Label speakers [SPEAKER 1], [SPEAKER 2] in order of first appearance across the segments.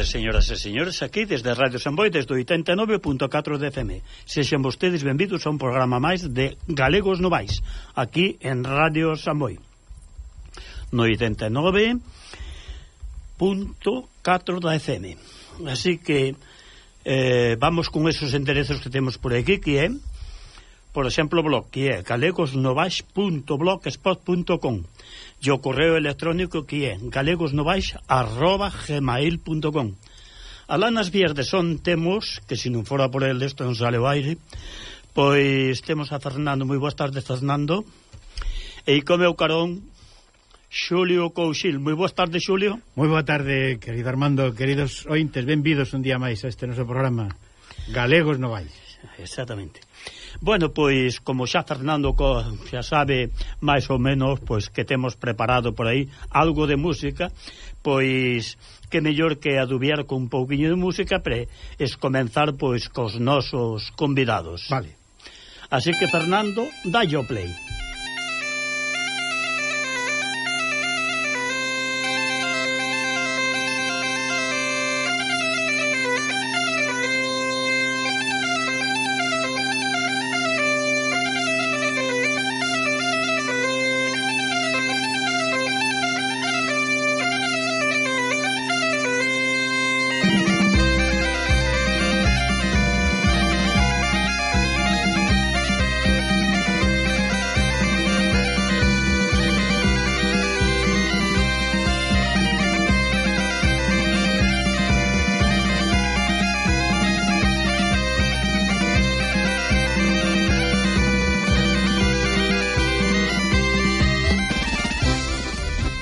[SPEAKER 1] tardes, señoras e señores, aquí desde Radio Samboy, desde 89.4 de FM. Sexen vostedes benvidos a un programa máis de Galegos Novais, aquí en Radio Samboy. No 89.4 da FM. Así que eh, vamos con esos enderezos que temos por aquí, que é, por exemplo, blog, que é galegosnovais.blogspot.com e o correo electrónico que é galegosnovais@gmail.com. Alá nas vías de son temos, que se non fora por el isto non sale o aire, pois temos a Fernando, moi boas tardes Fernando, e come o carón Xulio Couchil. Moi boas tardes, Xulio.
[SPEAKER 2] Moi boa tarde, querido Armando, queridos ointes, benvidos un día máis a este noso programa Galegos Novais.
[SPEAKER 1] Exactamente. Bueno, pois, como xa Fernando co, xa sabe máis ou menos pois que temos preparado por aí algo de música, pois que mellor que adubiar con un pouquiño de música pre es comenzar pois cos nosos convidados.
[SPEAKER 2] Vale.
[SPEAKER 1] Así que Fernando, dallo play.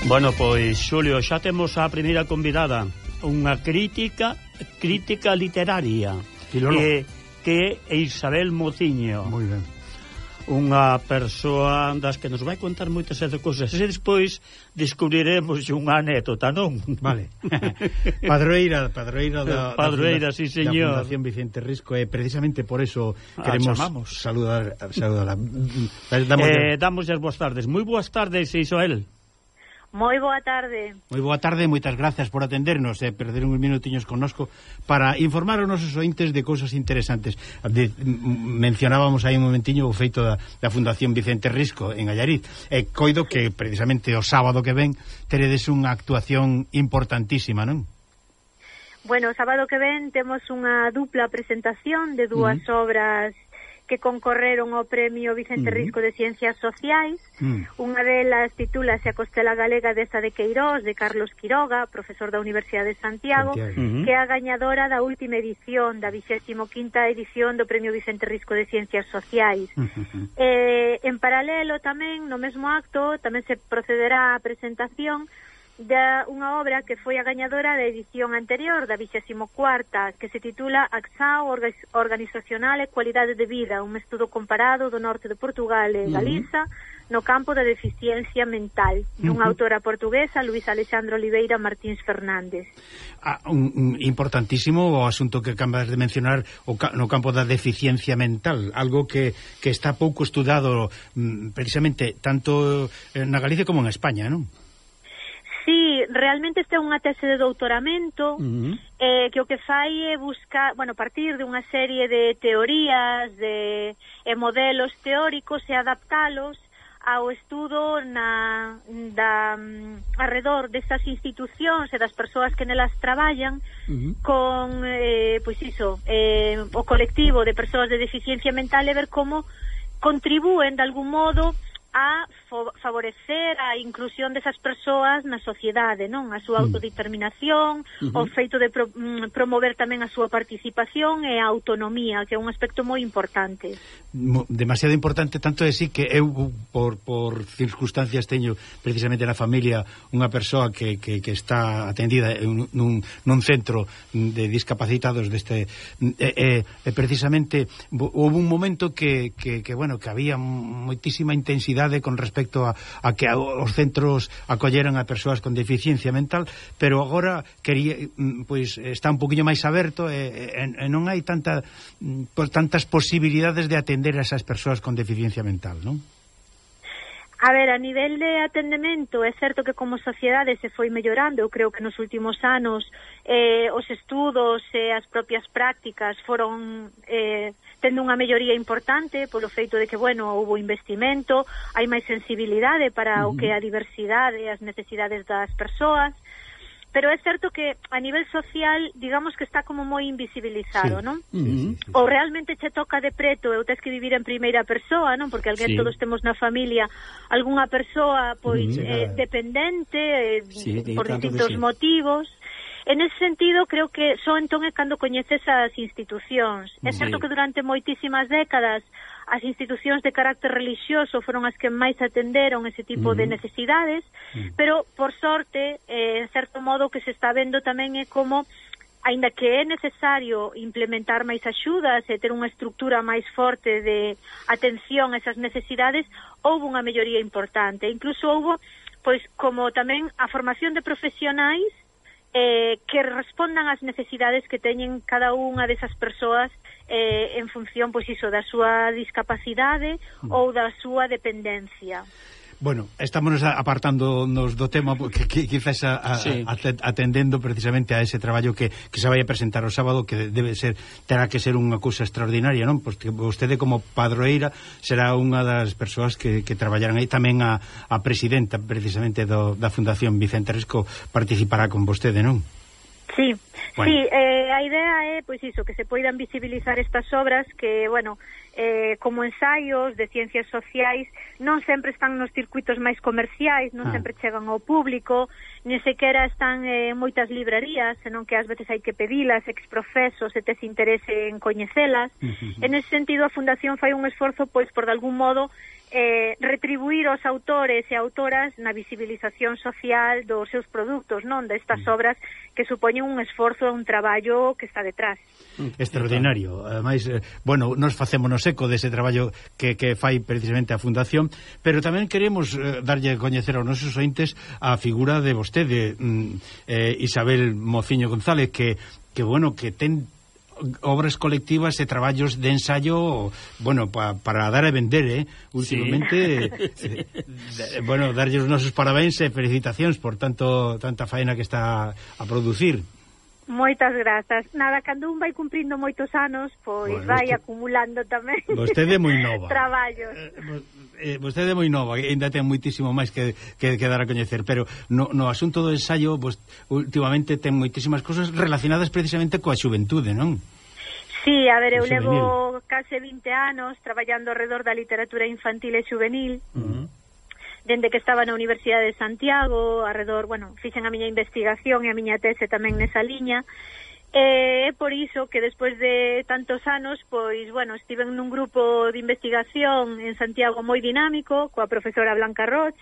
[SPEAKER 1] Bueno, pois, Xulio, xa temos a primeira convidada. Unha crítica crítica literaria
[SPEAKER 2] Que,
[SPEAKER 1] que é Isabel Mociño.
[SPEAKER 2] Moi ben.
[SPEAKER 1] Unha persoa das que nos vai contar moitas esas cousas. E despois descubriremos unha anécdota, non?
[SPEAKER 2] Vale. Padroeira, padroeira da,
[SPEAKER 1] Padroeira, da, sí, señor.
[SPEAKER 2] Da Fundación Vicente Risco E precisamente por eso ah, queremos ah, saludar, saludar a, mm, mm.
[SPEAKER 1] damos, eh, damos as boas tardes. Moi boas tardes, Isabel.
[SPEAKER 3] Moi boa tarde.
[SPEAKER 2] Moi boa tarde, moitas gracias por atendernos e eh, perder uns minutiños connosco para informar os nosos ointes de cousas interesantes. De, mm, mencionábamos aí un momentiño o feito da, da Fundación Vicente Risco en Allariz. E coido que precisamente o sábado que ven teredes unha actuación importantísima, non?
[SPEAKER 3] Bueno, o sábado que ven temos unha dupla presentación de dúas uh -huh. obras que concorreron ao Premio Vicente Risco de Ciencias Sociais. Mm. Unha delas titúlase A Costela Galega desta de Queirós, de Carlos Quiroga, profesor da Universidade de Santiago, Santiago. Que é a gañadora da última edición, da 25ª edición do Premio Vicente Risco de Ciencias Sociais. Mm -hmm. eh, en paralelo tamén, no mesmo acto, tamén se procederá a presentación da unha obra que foi a gañadora da edición anterior da 24ª, que se titula Axao Organizacional e Cualidade de Vida, un estudo comparado do norte de Portugal e Galiza uh -huh. no campo da deficiencia mental, dunha uh -huh. autora portuguesa, Luis Alexandre Oliveira Martins Fernández.
[SPEAKER 2] Ah, un, un, importantísimo o asunto que acabas de mencionar o ca, no campo da deficiencia mental, algo que, que está pouco estudado mm, precisamente tanto eh, na Galicia como en España, non?
[SPEAKER 3] Sí, realmente este é unha tese de doutoramento uh -huh. eh, que o que fai é buscar, bueno, partir de unha serie de teorías de, eh, modelos teóricos e adaptalos ao estudo na, da, mm, um, alrededor destas institucións e das persoas que nelas traballan uh -huh. con, eh, pois iso, eh, o colectivo de persoas de deficiencia mental e ver como contribúen de algún modo a favorecer a inclusión desas persoas na sociedade, non? A súa mm. autodeterminación, uh -huh. o feito de pro, mm, promover tamén a súa participación e a autonomía, que é un aspecto moi importante.
[SPEAKER 2] Demasiado importante tanto é así que eu por, por circunstancias teño precisamente na familia unha persoa que, que, que está atendida nun, nun centro de discapacitados deste e, e, e precisamente houve un momento que, que, que bueno, que había moitísima intensidade con respecto respecto a, a que a, os centros acolleran a persoas con deficiencia mental, pero agora quería, mm, pois está un poquinho máis aberto e, e, e non hai tanta mm, por tantas posibilidades de atender a esas persoas con deficiencia mental, non?
[SPEAKER 3] A ver, a nivel de atendemento, é certo que como sociedade se foi mellorando, eu creo que nos últimos anos eh, os estudos e eh, as propias prácticas foron eh, tendo unha melloría importante polo feito de que, bueno, houve investimento, hai máis sensibilidade para o que a diversidade e as necesidades das persoas, pero é certo que a nivel social digamos que está como moi invisibilizado, sí. non? Uh -huh. Ou realmente che toca de preto, eu tes que vivir en primeira persoa, non? Porque alguén sí. todos temos na familia algunha persoa pois uh -huh. eh, dependente eh, sí, por distintos sí. motivos. En ese sentido, creo que só entón é cando coñeces as institucións. É certo sí. que durante moitísimas décadas as institucións de carácter religioso foron as que máis atenderon ese tipo mm. de necesidades, mm. pero, por sorte, eh, en certo modo, que se está vendo tamén é como aínda que é necesario implementar máis axudas e eh, ter unha estructura máis forte de atención a esas necesidades, houve unha melloría importante. Incluso houve, pois, como tamén a formación de profesionais eh, que respondan ás necesidades que teñen cada unha desas persoas eh, en función, pois iso, da súa discapacidade mm. ou da súa dependencia.
[SPEAKER 2] Bueno, estamos apartando nos do tema que, que quizás a, sí. atendendo precisamente a ese traballo que, que se vai a presentar o sábado que debe ser terá que ser unha cousa extraordinaria, non? Pois porque vostede como padroeira será unha das persoas que, que traballarán aí tamén a, a presidenta precisamente do, da Fundación Vicente Risco participará con vostede, non?
[SPEAKER 3] Sí, bueno. sí eh, a idea é pois iso, que se poidan visibilizar estas obras que, bueno, eh, como ensaios de ciencias sociais non sempre están nos circuitos máis comerciais, non ah. sempre chegan ao público, ni sequera están eh, en moitas librerías, senón que ás veces hai que pedilas, exprofesos, se tes interese en coñecelas. Uh -huh. En ese sentido, a Fundación fai un esforzo pois por de algún modo eh, retribuir aos autores e autoras na visibilización social dos seus produtos, non destas mm. obras que supoñen un esforzo e un traballo que está detrás.
[SPEAKER 2] Mm. Extraordinario. Ademais, eh, bueno, nos facemos no seco dese traballo que, que fai precisamente a Fundación, pero tamén queremos eh, darlle a coñecer aos nosos ointes a figura de vostede, mm, eh, Isabel Mociño González, que, que bueno, que ten obras colectivas e traballos de ensaio, bueno, pa, para dar a vender, eh, últimamente. Sí. Eh, bueno, darlle os nosos parabéns e felicitacións por tanto tanta faena que está a producir.
[SPEAKER 3] Moitas grazas. Nada, cando un vai cumprindo moitos anos, pois bueno, vai usted, acumulando tamén.
[SPEAKER 2] Vostede é moi nova.
[SPEAKER 3] Traballos.
[SPEAKER 2] Eh, eh, eh vostede é moi nova, ainda ten moitísimo máis que, que, que dar a coñecer, pero no, no asunto do ensaio, vos, últimamente ten moitísimas cousas relacionadas precisamente coa xuventude, non?
[SPEAKER 3] Sí, a ver, eu levo case 20 anos traballando alrededor da literatura infantil e juvenil. Uh -huh dende que estaba na Universidade de Santiago, arredor, bueno, fixen a miña investigación e a miña tese tamén nesa liña, E é por iso que despois de tantos anos, pois, bueno, estive nun grupo de investigación en Santiago moi dinámico, coa profesora Blanca Roch,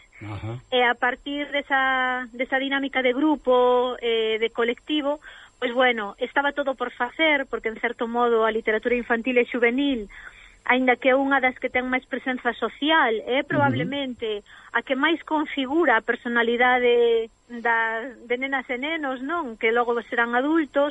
[SPEAKER 3] e a partir desa, desa dinámica de grupo, eh, de colectivo, pois, bueno, estaba todo por facer, porque, en certo modo, a literatura infantil e juvenil aínda que é unha das que ten máis presenza social, é probablemente. A que máis configura a personalidade da, de nenas e nenos, non? Que logo serán adultos,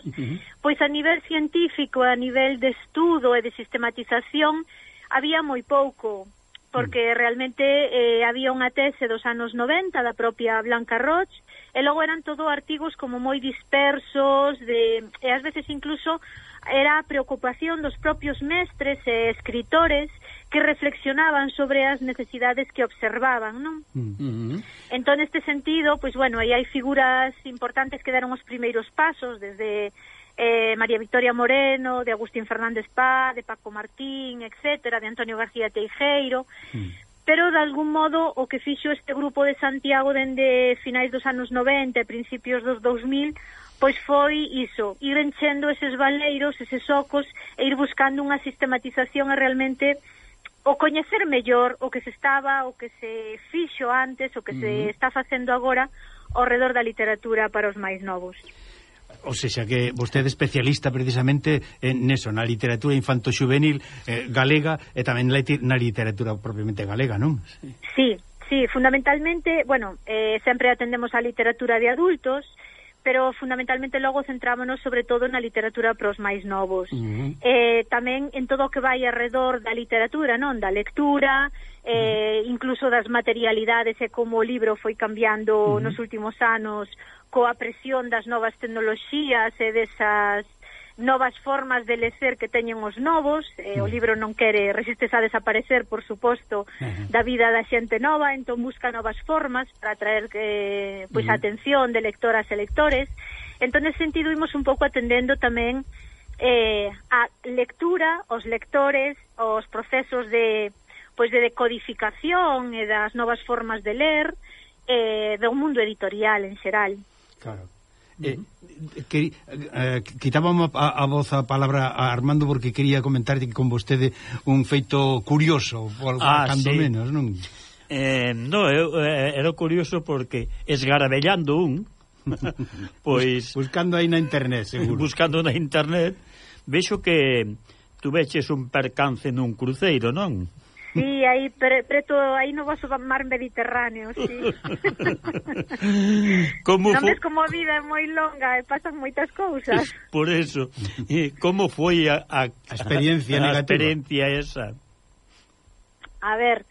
[SPEAKER 3] pois a nivel científico, a nivel de estudo e de sistematización, había moi pouco, porque mm. realmente eh, había unha tese dos anos 90 da propia Blanca Roche, e logo eran todo artigos como moi dispersos de e ás veces incluso era a preocupación dos propios mestres e escritores que reflexionaban sobre as necesidades que observaban, non? Uh -huh. Entón, neste sentido, pois, pues, bueno, aí hai figuras importantes que deron os primeiros pasos, desde eh, María Victoria Moreno, de Agustín Fernández Pá, de Paco Martín, etcétera, de Antonio García Teijeiro, mm pero de algún modo o que fixo este grupo de Santiago dende finais dos anos 90 e principios dos 2000 pois foi iso, ir enchendo eses valeiros, eses ocos e ir buscando unha sistematización e realmente o coñecer mellor o que se estaba, o que se fixo antes, o que uh -huh. se está facendo agora ao redor da literatura para os máis novos.
[SPEAKER 2] O sea que vostede é especialista precisamente en eso, na literatura infanto-juvenil eh, galega e tamén na literatura propiamente galega, non?
[SPEAKER 3] Sí, sí, fundamentalmente, bueno, eh, sempre atendemos a literatura de adultos, pero fundamentalmente logo centrámonos sobre todo na literatura para os máis novos. Uh -huh. eh, tamén en todo o que vai alrededor da literatura, non? Da lectura, eh, uh -huh. incluso das materialidades e como o libro foi cambiando uh -huh. nos últimos anos coa presión das novas tecnoloxías e desas novas formas de lecer que teñen os novos, eh, o libro non quere resistes a desaparecer, por suposto, da vida da xente nova, entón busca novas formas para atraer eh, pois mm. atención de lectoras e lectores. Entón, nesse sentido, imos un pouco atendendo tamén eh, a lectura, os lectores, os procesos de pois de decodificación e das novas formas de ler eh, do mundo editorial en xeral.
[SPEAKER 2] Claro. Eh, que, eh, quitábamos a, a voz a palabra a Armando porque quería comentar que con vostede un feito curioso, por, ah, cando sí. menos, non?
[SPEAKER 1] Eh, no, eu, eh, era curioso porque esgarabellando un pois
[SPEAKER 2] buscando aí na internet, seguro.
[SPEAKER 1] Buscando na internet, vexo que tuveches un percance nun cruceiro, non?
[SPEAKER 3] Sí, aí pre, preto, aí no vosso mar Mediterráneo, sí. como non ves como a vida é moi longa e pasan moitas cousas.
[SPEAKER 1] Por eso, eh, como foi a, a,
[SPEAKER 2] a experiencia
[SPEAKER 1] a, a experiencia esa?
[SPEAKER 3] A ver,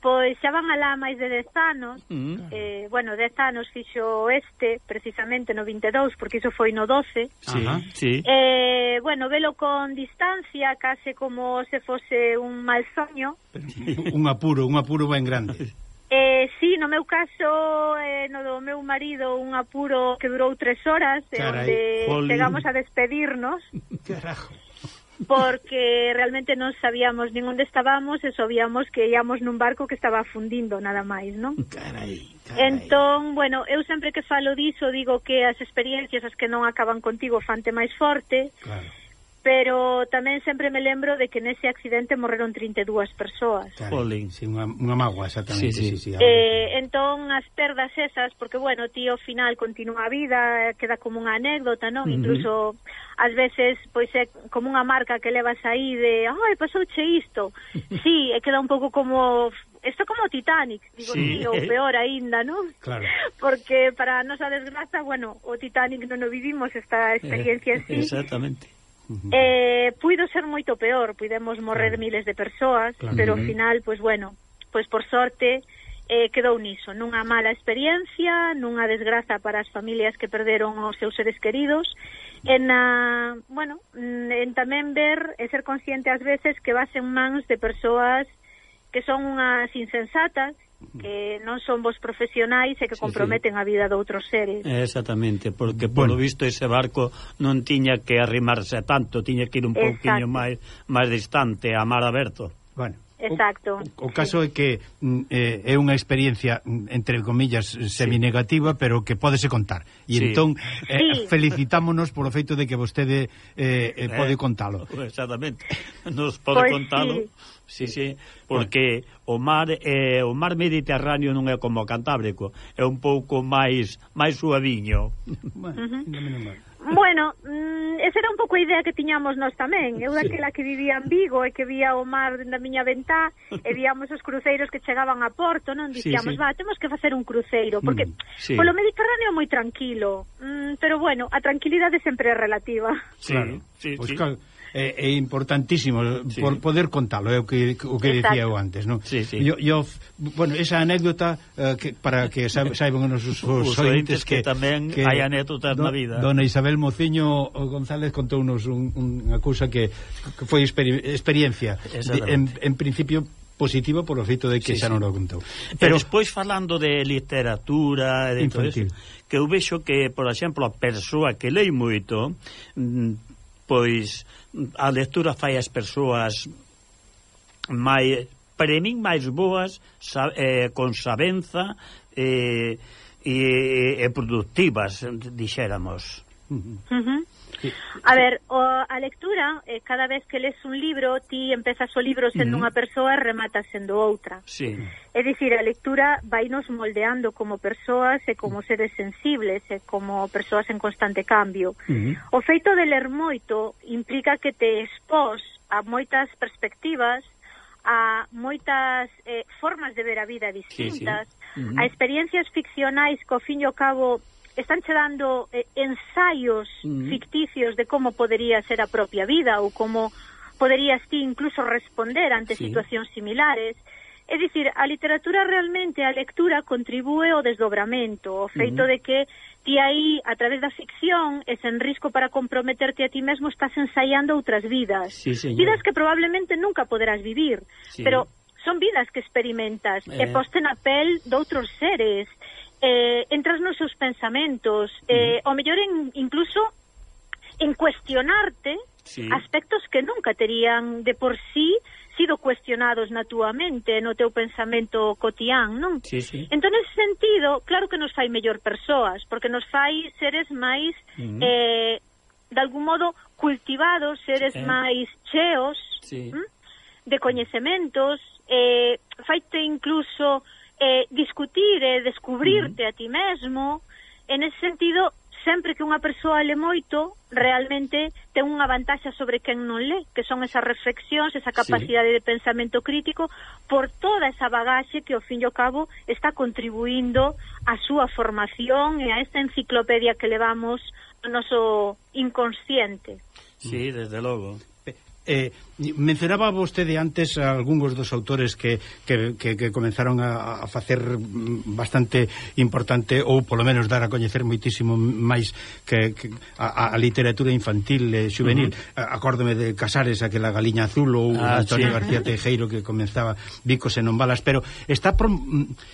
[SPEAKER 3] Pois xa van alá máis de 10 anos, mm. eh, bueno, 10 anos fixo este, precisamente no 22, porque iso foi no 12.
[SPEAKER 1] Sí, Ajá, sí.
[SPEAKER 3] Eh, bueno, velo con distancia, case como se fose un mal soño.
[SPEAKER 2] un apuro, un apuro ben grande.
[SPEAKER 3] Eh, sí, no meu caso, eh, no do meu marido, un apuro que durou tres horas, Carai, onde chegamos a despedirnos.
[SPEAKER 2] Carajo
[SPEAKER 3] porque realmente non sabíamos nin onde estábamos e sabíamos que íamos nun barco que estaba fundindo nada máis, non?
[SPEAKER 2] Carai, carai.
[SPEAKER 3] Entón, bueno, eu sempre que falo diso digo que as experiencias as que non acaban contigo fante máis forte.
[SPEAKER 2] Claro
[SPEAKER 3] pero tamén sempre me lembro de que nese accidente morreron 32 persoas.
[SPEAKER 2] Jolín, sí, unha, unha magua, exactamente. Sí, sí. Sí, sí,
[SPEAKER 3] eh, entón, as perdas esas, porque, bueno, tío, ao final continúa a vida, queda como unha anécdota, non? Uh -huh. Incluso, ás veces, pois é como unha marca que levas aí de, ai, pasouche isto. sí, e queda un pouco como Isto como Titanic, digo, sí. o peor aínda, non?
[SPEAKER 2] Claro.
[SPEAKER 3] Porque para a nosa desgraza, bueno, o Titanic non o vivimos esta experiencia
[SPEAKER 1] eh, en. Exactamente
[SPEAKER 3] -huh. eh, puido ser moito peor, puidemos morrer claro. miles de persoas, claro. pero ao final, pois pues, bueno, pois pues, por sorte eh, quedou niso, nunha mala experiencia, nunha desgraza para as familias que perderon os seus seres queridos, en a, bueno, en tamén ver e ser consciente ás veces que vas en mans de persoas que son unhas insensatas que non son vos profesionais e que comprometen sí, sí. a vida de outros seres.
[SPEAKER 1] Exactamente, porque polo bueno. visto ese barco non tiña que arrimarse tanto, tiña que ir un pouquiño máis máis distante a mar aberto.
[SPEAKER 2] Bueno,
[SPEAKER 3] Exacto.
[SPEAKER 2] O, o caso sí. é que mm, eh, é unha experiencia mm, entre comillas seminegativa, sí. pero que pódese contar. E sí. entón eh, sí. felicitámonos polo feito de que vostede eh, eh, pode eh, contalo.
[SPEAKER 1] Exactamente. Nos pode pues contalo. Sí Sí, sí, porque o mar eh, o mar Mediterráneo non é como o Cantábrico, é un pouco máis máis suaviño.
[SPEAKER 3] Bueno, uh -huh. bueno mm, esa era un pouco a idea que tiñamos nós tamén. Eu daquela sí. que vivía en Vigo e que vía o mar da miña ventá e víamos os cruceiros que chegaban a Porto, non dicíamos, sí, sí. va, temos que facer un cruceiro, porque mm, sí. polo Mediterráneo é moi tranquilo, mm, pero bueno, a tranquilidade sempre é relativa.
[SPEAKER 2] Sí, claro. sí, pues sí. Cal é, é importantísimo sí. por poder contalo, é o que o que decía dicía eu antes, non?
[SPEAKER 1] Sí, sí.
[SPEAKER 2] Yo, yo, bueno, esa anécdota uh, que, para que saiban os, os, os ointes
[SPEAKER 1] que, que tamén que hai anécdotas do, na vida.
[SPEAKER 2] Dona Isabel Mociño González contounos un, un, unha cousa que, que foi experi, experiencia de, en, en principio positiva o feito de que sí, xa non sí. o contou.
[SPEAKER 1] Pero despois falando de literatura e de infantil. todo eso, que eu vexo que, por exemplo, a persoa que lei moito mm, pois a lectura fai as persoas máis para min máis boas sa, eh, con sabenza eh, e, e, productivas dixéramos
[SPEAKER 3] uh -huh. A ver, o, a lectura, eh, cada vez que lees un libro, ti empezas o libro sendo mm. unha persoa e rematas sendo outra.
[SPEAKER 1] Sí.
[SPEAKER 3] É dicir, a lectura vai nos moldeando como persoas e como seres sensibles e como persoas en constante cambio. Mm. O feito de ler moito implica que te expós a moitas perspectivas a moitas eh, formas de ver a vida distintas, sí, sí. Uh -huh. a experiencias ficcionais que ao fin e ao cabo están che dando eh, ensaios uh -huh. ficticios de como podería ser a propia vida ou como poderías ti incluso responder ante sí. situacións similares. É dicir, a literatura realmente, a lectura contribúe ao desdobramento, o feito uh -huh. de que ti aí, a través da ficción, e sen risco para comprometerte a ti mesmo, estás ensaiando outras vidas.
[SPEAKER 1] Sí,
[SPEAKER 3] vidas que probablemente nunca poderás vivir, sí. pero son vidas que experimentas, eh... e poste na pel doutros seres, eh, entras nos seus pensamentos, eh, mm. o mellor en, incluso en cuestionarte sí. aspectos que nunca terían de por sí sido cuestionados na túa mente, no teu pensamento cotián, non?
[SPEAKER 1] Sí, sí.
[SPEAKER 3] Entón, ese sentido, claro que nos fai mellor persoas, porque nos fai seres máis, mm. eh, de algún modo, cultivados, seres eh. máis cheos
[SPEAKER 1] sí. hm?
[SPEAKER 3] de coñecementos, eh, faite incluso eh, discutir e eh, descubrirte a ti mesmo, en ese sentido, sempre que unha persoa le moito, realmente ten unha vantaxa sobre quen non le, que son esas reflexións, esa capacidade sí. de pensamento crítico, por toda esa bagaxe que, ao fin e ao cabo, está contribuindo á súa formación e a esta enciclopedia que levamos no noso inconsciente.
[SPEAKER 1] Sí, desde logo.
[SPEAKER 2] Eh, mencionaba vostede antes algúns dos autores que, que, que, que comenzaron a, a facer bastante importante ou polo menos dar a coñecer moitísimo máis que, que a, a literatura infantil e eh, juvenil. Uh -huh. Acórdome de Casares, aquela Galiña Azul ou ah, Antonio sí. García Tejeiro que comenzaba Bicos e non balas, pero está pro,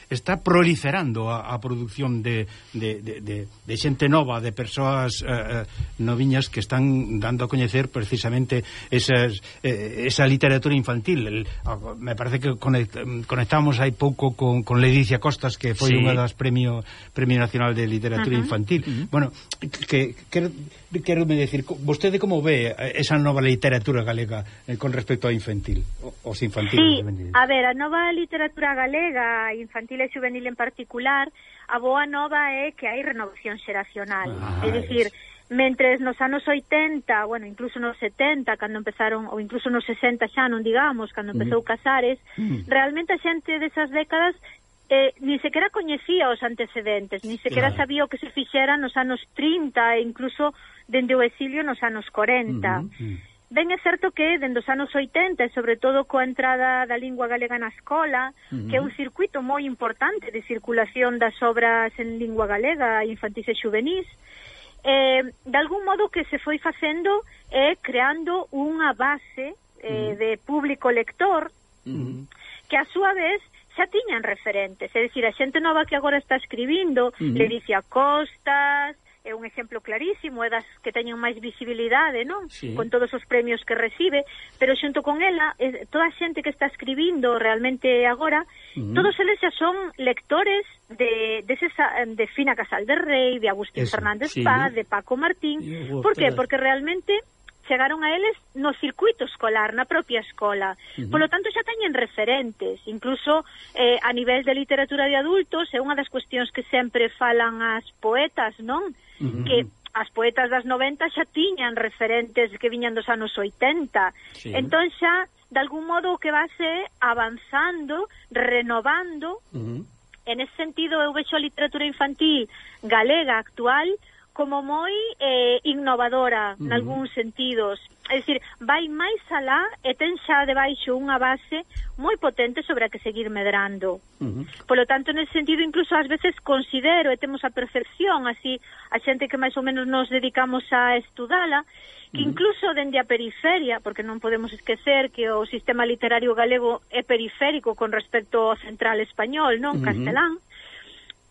[SPEAKER 2] está proliferando a, a produción de, de, de, de, de xente nova, de persoas eh, eh noviñas que están dando a coñecer precisamente ese esas, eh, esa literatura infantil el, ah, me parece que conect, conectamos hai pouco con, con Ledicia Costas que foi sí. unha das premio Premio Nacional de Literatura uh -huh. Infantil uh -huh. bueno, que, que quero me decir, vostede como ve esa nova literatura galega eh, con respecto a infantil, os infantiles?
[SPEAKER 3] Sí, a ver, a nova literatura galega, infantil e juvenil en particular, a boa nova é que hai renovación xeracional, ah, é dicir, es Mentre nos anos 80, bueno, incluso nos 70, cando empezaron, ou incluso nos 60 xa, non digamos, cando empezou mm. Casares, mm. realmente a xente desas décadas eh, ni sequera coñecía os antecedentes, ni sequera claro. sabía o que se fixera nos anos 30 e incluso dende o exilio nos anos 40. Mm -hmm. Ben é certo que dende os anos 80, e sobre todo coa entrada da lingua galega na escola, uh -huh. que é un circuito moi importante de circulación das obras en lingua galega, infantis e juvenis, eh, de algún modo que se foi facendo é eh, creando unha base eh, uh -huh. de público lector uh -huh. que a súa vez xa tiñan referentes, é dicir, a xente nova que agora está escribindo, mm-hmm. uh -huh. Lericia Costas, é un exemplo clarísimo, é das que teñen máis visibilidade, non? Sí. Con todos os premios que recibe, pero xunto con ela, eh, toda a xente que está escribindo realmente agora, uh -huh. todos eles xa son lectores de, de, esa, de Fina Casal de Rey, de Agustín Eso, Fernández sí. Paz, de Paco Martín. Por qué? Porque realmente chegaron a eles no circuito escolar, na propia escola. Uh -huh. Polo tanto, xa teñen referentes, incluso eh, a nivel de literatura de adultos, é unha das cuestións que sempre falan as poetas, non? Uh -huh. Que as poetas das 90 xa tiñan referentes que viñan dos anos 80. Sí. Entón xa, de algún modo, o que va ser avanzando, renovando, uh -huh. en ese sentido, eu vexo a literatura infantil galega actual como moi eh, innovadora, uh -huh. nalgúns sentidos. É dicir, vai máis alá e ten xa debaixo unha base moi potente sobre a que seguir medrando. Uh -huh. Polo tanto, nesse sentido, incluso ás veces considero, e temos a percepción, así, a xente que máis ou menos nos dedicamos a estudala, que incluso dende a periferia, porque non podemos esquecer que o sistema literario galego é periférico con respecto ao central español, non, uh -huh. castelán, uh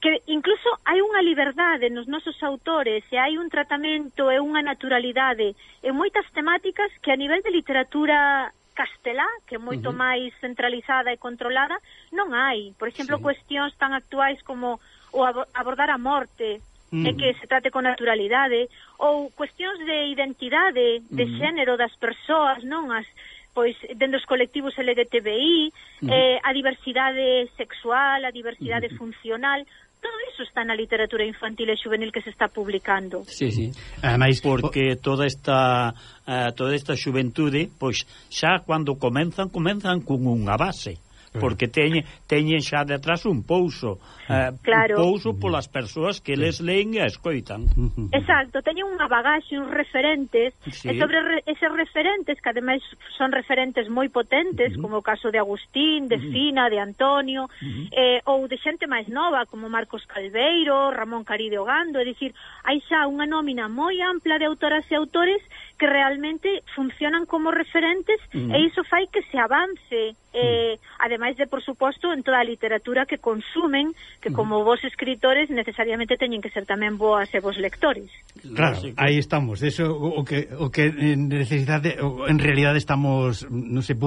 [SPEAKER 3] que incluso hai unha liberdade nos nosos autores e hai un tratamento e unha naturalidade en moitas temáticas que a nivel de literatura castelá, que é moito uh -huh. máis centralizada e controlada, non hai. Por exemplo, sí. cuestións tan actuais como o abordar a morte, mm. e que se trate con naturalidade, ou cuestións de identidade, de mm. xénero das persoas, non as pois dentro dos colectivos LGTBI, uh -huh. eh, a diversidade sexual, a diversidade uh -huh. funcional, todo iso está na literatura infantil e juvenil que se está publicando.
[SPEAKER 1] Sí, sí. Ademais porque toda esta uh, toda esta xuventude, pois xa cando comenzan, comenzan con unha base porque teñen teñen xa detrás un pouso, eh, claro. un pouso polas persoas que les leen e escoitan.
[SPEAKER 3] Exacto, teñen unha bagaxe, uns referentes, sí. e sobre eses referentes que ademais son referentes moi potentes, uh -huh. como o caso de Agustín, de Fina, de Antonio, uh -huh. eh, ou de xente máis nova como Marcos Calveiro, Ramón Caride Ogando, é dicir, hai xa unha nómina moi ampla de autoras e autores que realmente funcionan como referentes mm. e iso fai que se avance eh, ademais de, por suposto, en toda a literatura que consumen, que como vos escritores necesariamente teñen que ser tamén boas e vos lectores.
[SPEAKER 2] Claro, aí estamos, eso o que o que en necesidade en realidad estamos, non sei,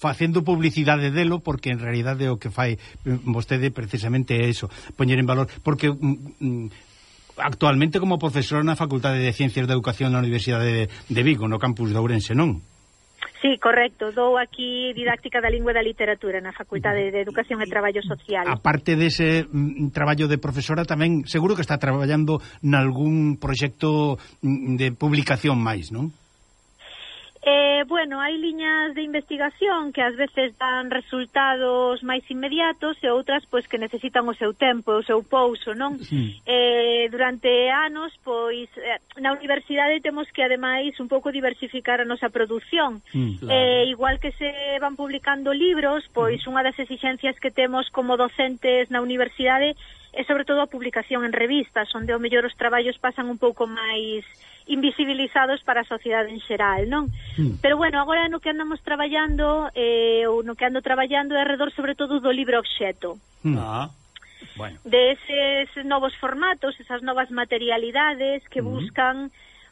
[SPEAKER 2] facendo publicidade delo porque en realidade o que fai mm, vostede precisamente é eso, poñer en valor porque mm, mm actualmente como profesora na Facultade de Ciencias da Educación na Universidade de, de Vigo, no campus de Ourense, non?
[SPEAKER 3] Sí, correcto. Dou aquí didáctica da lingua e da literatura na Facultade de Educación e Traballo Social.
[SPEAKER 2] A parte dese mm, traballo de profesora tamén, seguro que está traballando nalgún proxecto mm, de publicación máis, non?
[SPEAKER 3] Eh, bueno, hai liñas de investigación que ás veces dan resultados máis inmediatos e outras pois que necesitan o seu tempo, o seu pouso, non? Sí. Eh, durante anos, pois eh, na universidade temos que ademais un pouco diversificar a nosa produción. Mm, claro. eh, igual que se van publicando libros, pois mm. unha das exigencias que temos como docentes na universidade e sobre todo a publicación en revistas, onde ao mellor os traballos pasan un pouco máis invisibilizados para a sociedade en xeral, non? Mm. Pero bueno, agora no que andamos traballando, eh, ou no que ando traballando é alrededor sobre todo do libro obxeto. Hmm. Ah, bueno. De eses novos formatos, esas novas materialidades que mm. buscan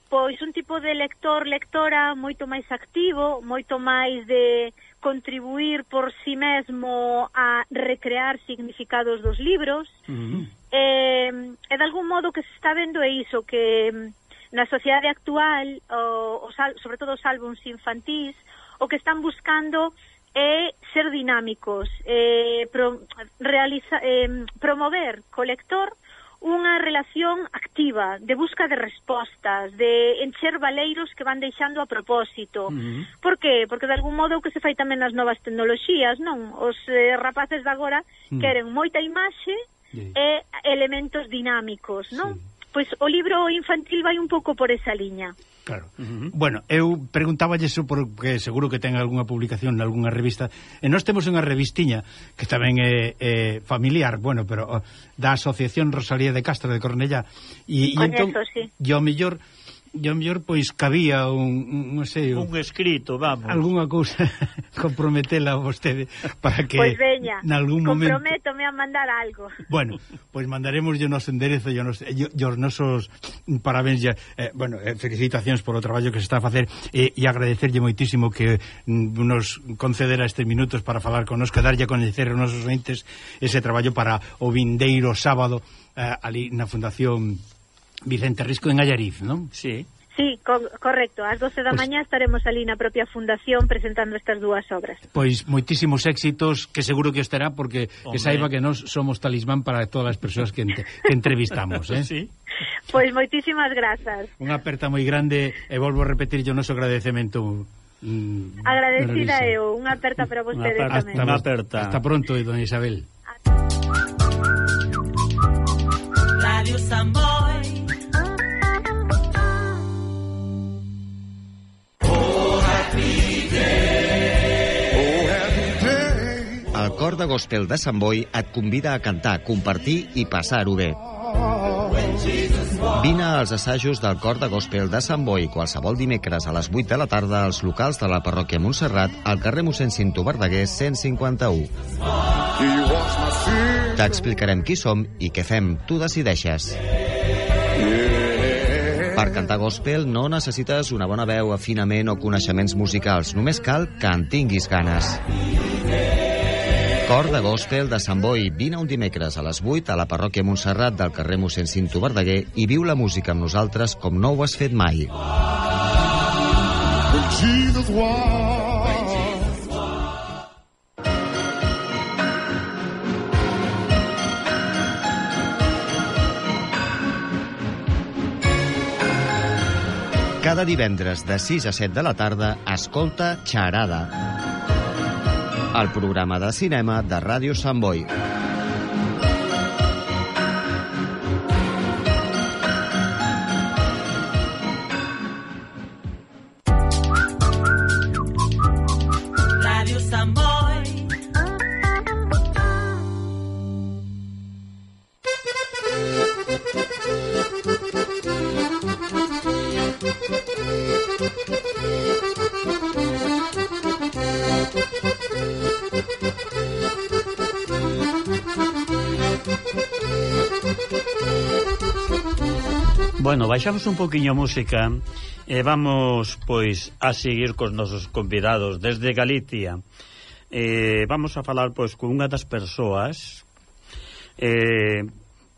[SPEAKER 3] pois un tipo de lector, lectora moito máis activo, moito máis de contribuir por sí mesmo a recrear significados dos libros. Uh -huh. eh, e de algún modo que se está vendo é iso, que mm, na sociedade actual, o, o sal, sobre todo os álbums infantís, o que están buscando é ser dinámicos, eh, pro, realiza, eh, promover co lector unha relación activa, de busca de respostas, de encher valeiros que van deixando a propósito. Uh -huh. Por que? Porque de algún modo o que se fai tamén nas novas tecnoloxías, non? Os eh, rapaces de agora uh -huh. queren moita imaxe yeah. e elementos dinámicos, non? Sí. Pois o libro infantil vai un pouco por esa liña.
[SPEAKER 2] Claro. Uh -huh. Bueno, eu preguntaba iso porque seguro que ten algunha publicación en algunha revista. E nós temos unha revistiña que tamén é, é familiar, bueno, pero da Asociación Rosalía de Castro de Cornellá. E, e entón, eso, sí. yo mellor Yo mellor pois cabía un, un non sei,
[SPEAKER 1] un escrito, vamos.
[SPEAKER 2] Algunha cousa comprometela a vostede para que
[SPEAKER 3] Pois veña,
[SPEAKER 2] nalgún momento
[SPEAKER 3] comprométome a mandar algo.
[SPEAKER 2] Bueno, pois mandaremos yo nos enderezo yo nos yo, yo os nosos parabéns ya, eh, bueno, eh, felicitacións por o traballo que se está a facer eh, e agradecerlle moitísimo que mm, nos concedera estes minutos para falar con connosco, darlle a coñecer os nosos entes ese traballo para o vindeiro sábado eh, ali na Fundación Vicente Risco en Allariz, non?
[SPEAKER 1] Sí.
[SPEAKER 3] Sí, co correcto. Ás 12 da pues, mañá estaremos ali na propia fundación presentando estas dúas obras.
[SPEAKER 2] Pois moitísimos éxitos, que seguro que estará, porque Hombre. que saiba que nós somos talismán para todas as persoas que, ente, que entrevistamos. Eh?
[SPEAKER 1] sí.
[SPEAKER 3] Pois moitísimas grazas.
[SPEAKER 2] Unha aperta moi grande e volvo a repetir o noso agradecemento
[SPEAKER 3] Mm, Agradecida eu, unha aperta para vostedes tamén.
[SPEAKER 1] Hasta, aperta.
[SPEAKER 2] hasta pronto, doña Isabel. Radio
[SPEAKER 4] Sambo cor de gospel de Sant Boi et convida a cantar, compartir i passar-ho bé. Vine als assajos del cor de gospel de Sant Boi qualsevol dimecres a les 8 de la tarda als locals de la parròquia Montserrat al carrer mossèn Cinto Verdaguer 151. T'explicarem qui som i què fem. Tu decideixes. Per cantar gospel no necessites una bona veu, afinament o coneixements musicals. Només cal que en tinguis ganes. Cor de Gospel de Sant Boi. Vine un dimecres a les 8 a la parròquia Montserrat del carrer mossèn Cinto Verdaguer i viu la música amb nosaltres com no ho has fet mai. Cada divendres de 6 a 7 de la tarda, escolta Xarada el programa de cinema de Ràdio Sant Boi.
[SPEAKER 1] baixamos un poquinho a música e vamos, pois, a seguir cos nosos convidados desde Galicia. Eh, vamos a falar, pois, con unha das persoas eh,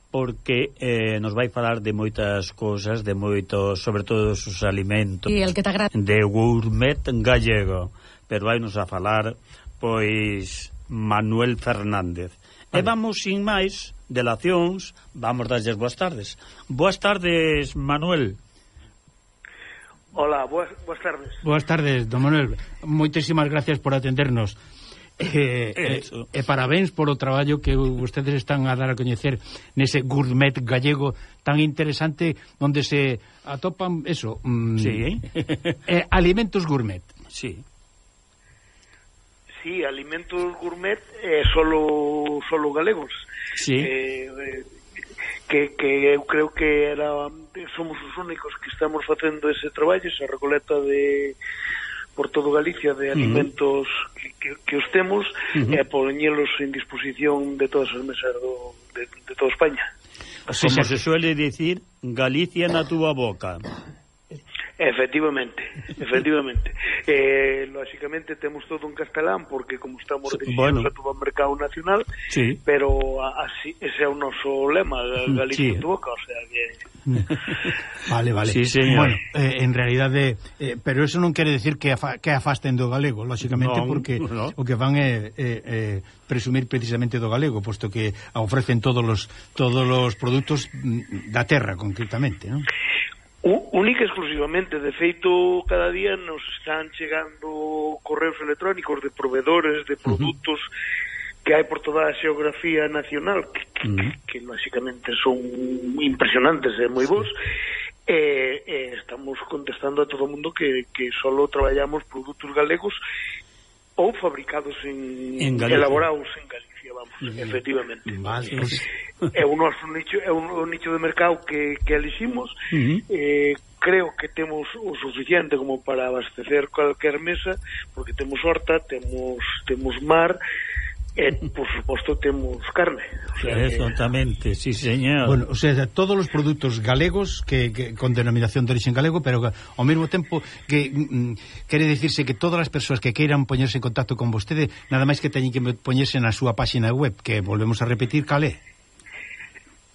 [SPEAKER 1] porque eh, nos vai falar de moitas cousas, de moitos, sobre todo os alimentos.
[SPEAKER 5] E el que te.
[SPEAKER 1] De gourmet gallego. Pero vai nos a falar, pois, Manuel Fernández. Vale. E vamos, sin máis, delacións, vamos darlles boas tardes. Boas tardes, Manuel.
[SPEAKER 6] Hola, boas, boas tardes.
[SPEAKER 2] Boas tardes, don Manuel. Moitísimas gracias por atendernos. E, eh, eh, eh, eh, parabéns por o traballo que vostedes están a dar a coñecer nese gourmet gallego tan interesante onde se atopan eso, mm,
[SPEAKER 1] sí.
[SPEAKER 2] eh, alimentos gourmet.
[SPEAKER 1] Sí.
[SPEAKER 6] Sí, alimentos gourmet eh, solo solo galegos.
[SPEAKER 1] Sí.
[SPEAKER 6] Eh, eh, que, que eu creo que era somos os únicos que estamos facendo ese traballo, esa recoleta de por todo Galicia de alimentos uh -huh. que, que, que os temos uh -huh. e eh, poñelos en disposición de todas as mesas do, de, de toda España.
[SPEAKER 1] Como se suele dicir, Galicia na túa boca.
[SPEAKER 6] Efectivamente, efectivamente. eh, lógicamente temos todo en castelán porque como estamos dirigidos bueno. a todo o mercado nacional,
[SPEAKER 1] sí.
[SPEAKER 6] pero así ese é o noso lema, Galicia sí. boca, o sea que
[SPEAKER 2] Vale, vale.
[SPEAKER 1] Sí, señor.
[SPEAKER 2] Bueno, eh, en realidad de, eh, pero eso non quere decir que afa, que afasten do galego, lógicamente
[SPEAKER 1] no,
[SPEAKER 2] porque
[SPEAKER 1] no.
[SPEAKER 2] o que van é eh, eh, presumir precisamente do galego, posto que ofrecen todos os todos os produtos mm, da terra concretamente, non?
[SPEAKER 6] Única exclusivamente, de feito, cada día nos están chegando correos electrónicos de proveedores de produtos uh -huh. que hai por toda a xeografía nacional, que, que, uh -huh. que, que lóxicamente son impresionantes e eh, moi bons, e, eh, eh, estamos contestando a todo o mundo que, que solo traballamos produtos galegos ou fabricados en,
[SPEAKER 1] en
[SPEAKER 6] elaborados en Galicia. Galicia, vamos, mm. efectivamente.
[SPEAKER 2] Vale.
[SPEAKER 6] É o noso nicho, é un, un nicho de mercado que, que eliximos,
[SPEAKER 1] mm -hmm.
[SPEAKER 6] eh, creo que temos o suficiente como para abastecer calquer mesa, porque temos horta, temos temos mar, E, por suposto, temos carne.
[SPEAKER 1] O sea, Exactamente, que... sí, señor.
[SPEAKER 2] Bueno, o sea, todos os produtos galegos que, que con denominación de origen galego, pero que, ao mesmo tempo que mm, mm, quere decirse que todas as persoas que queiran poñerse en contacto con vostede, nada máis que teñen que poñerse na súa páxina web, que volvemos a repetir, calé?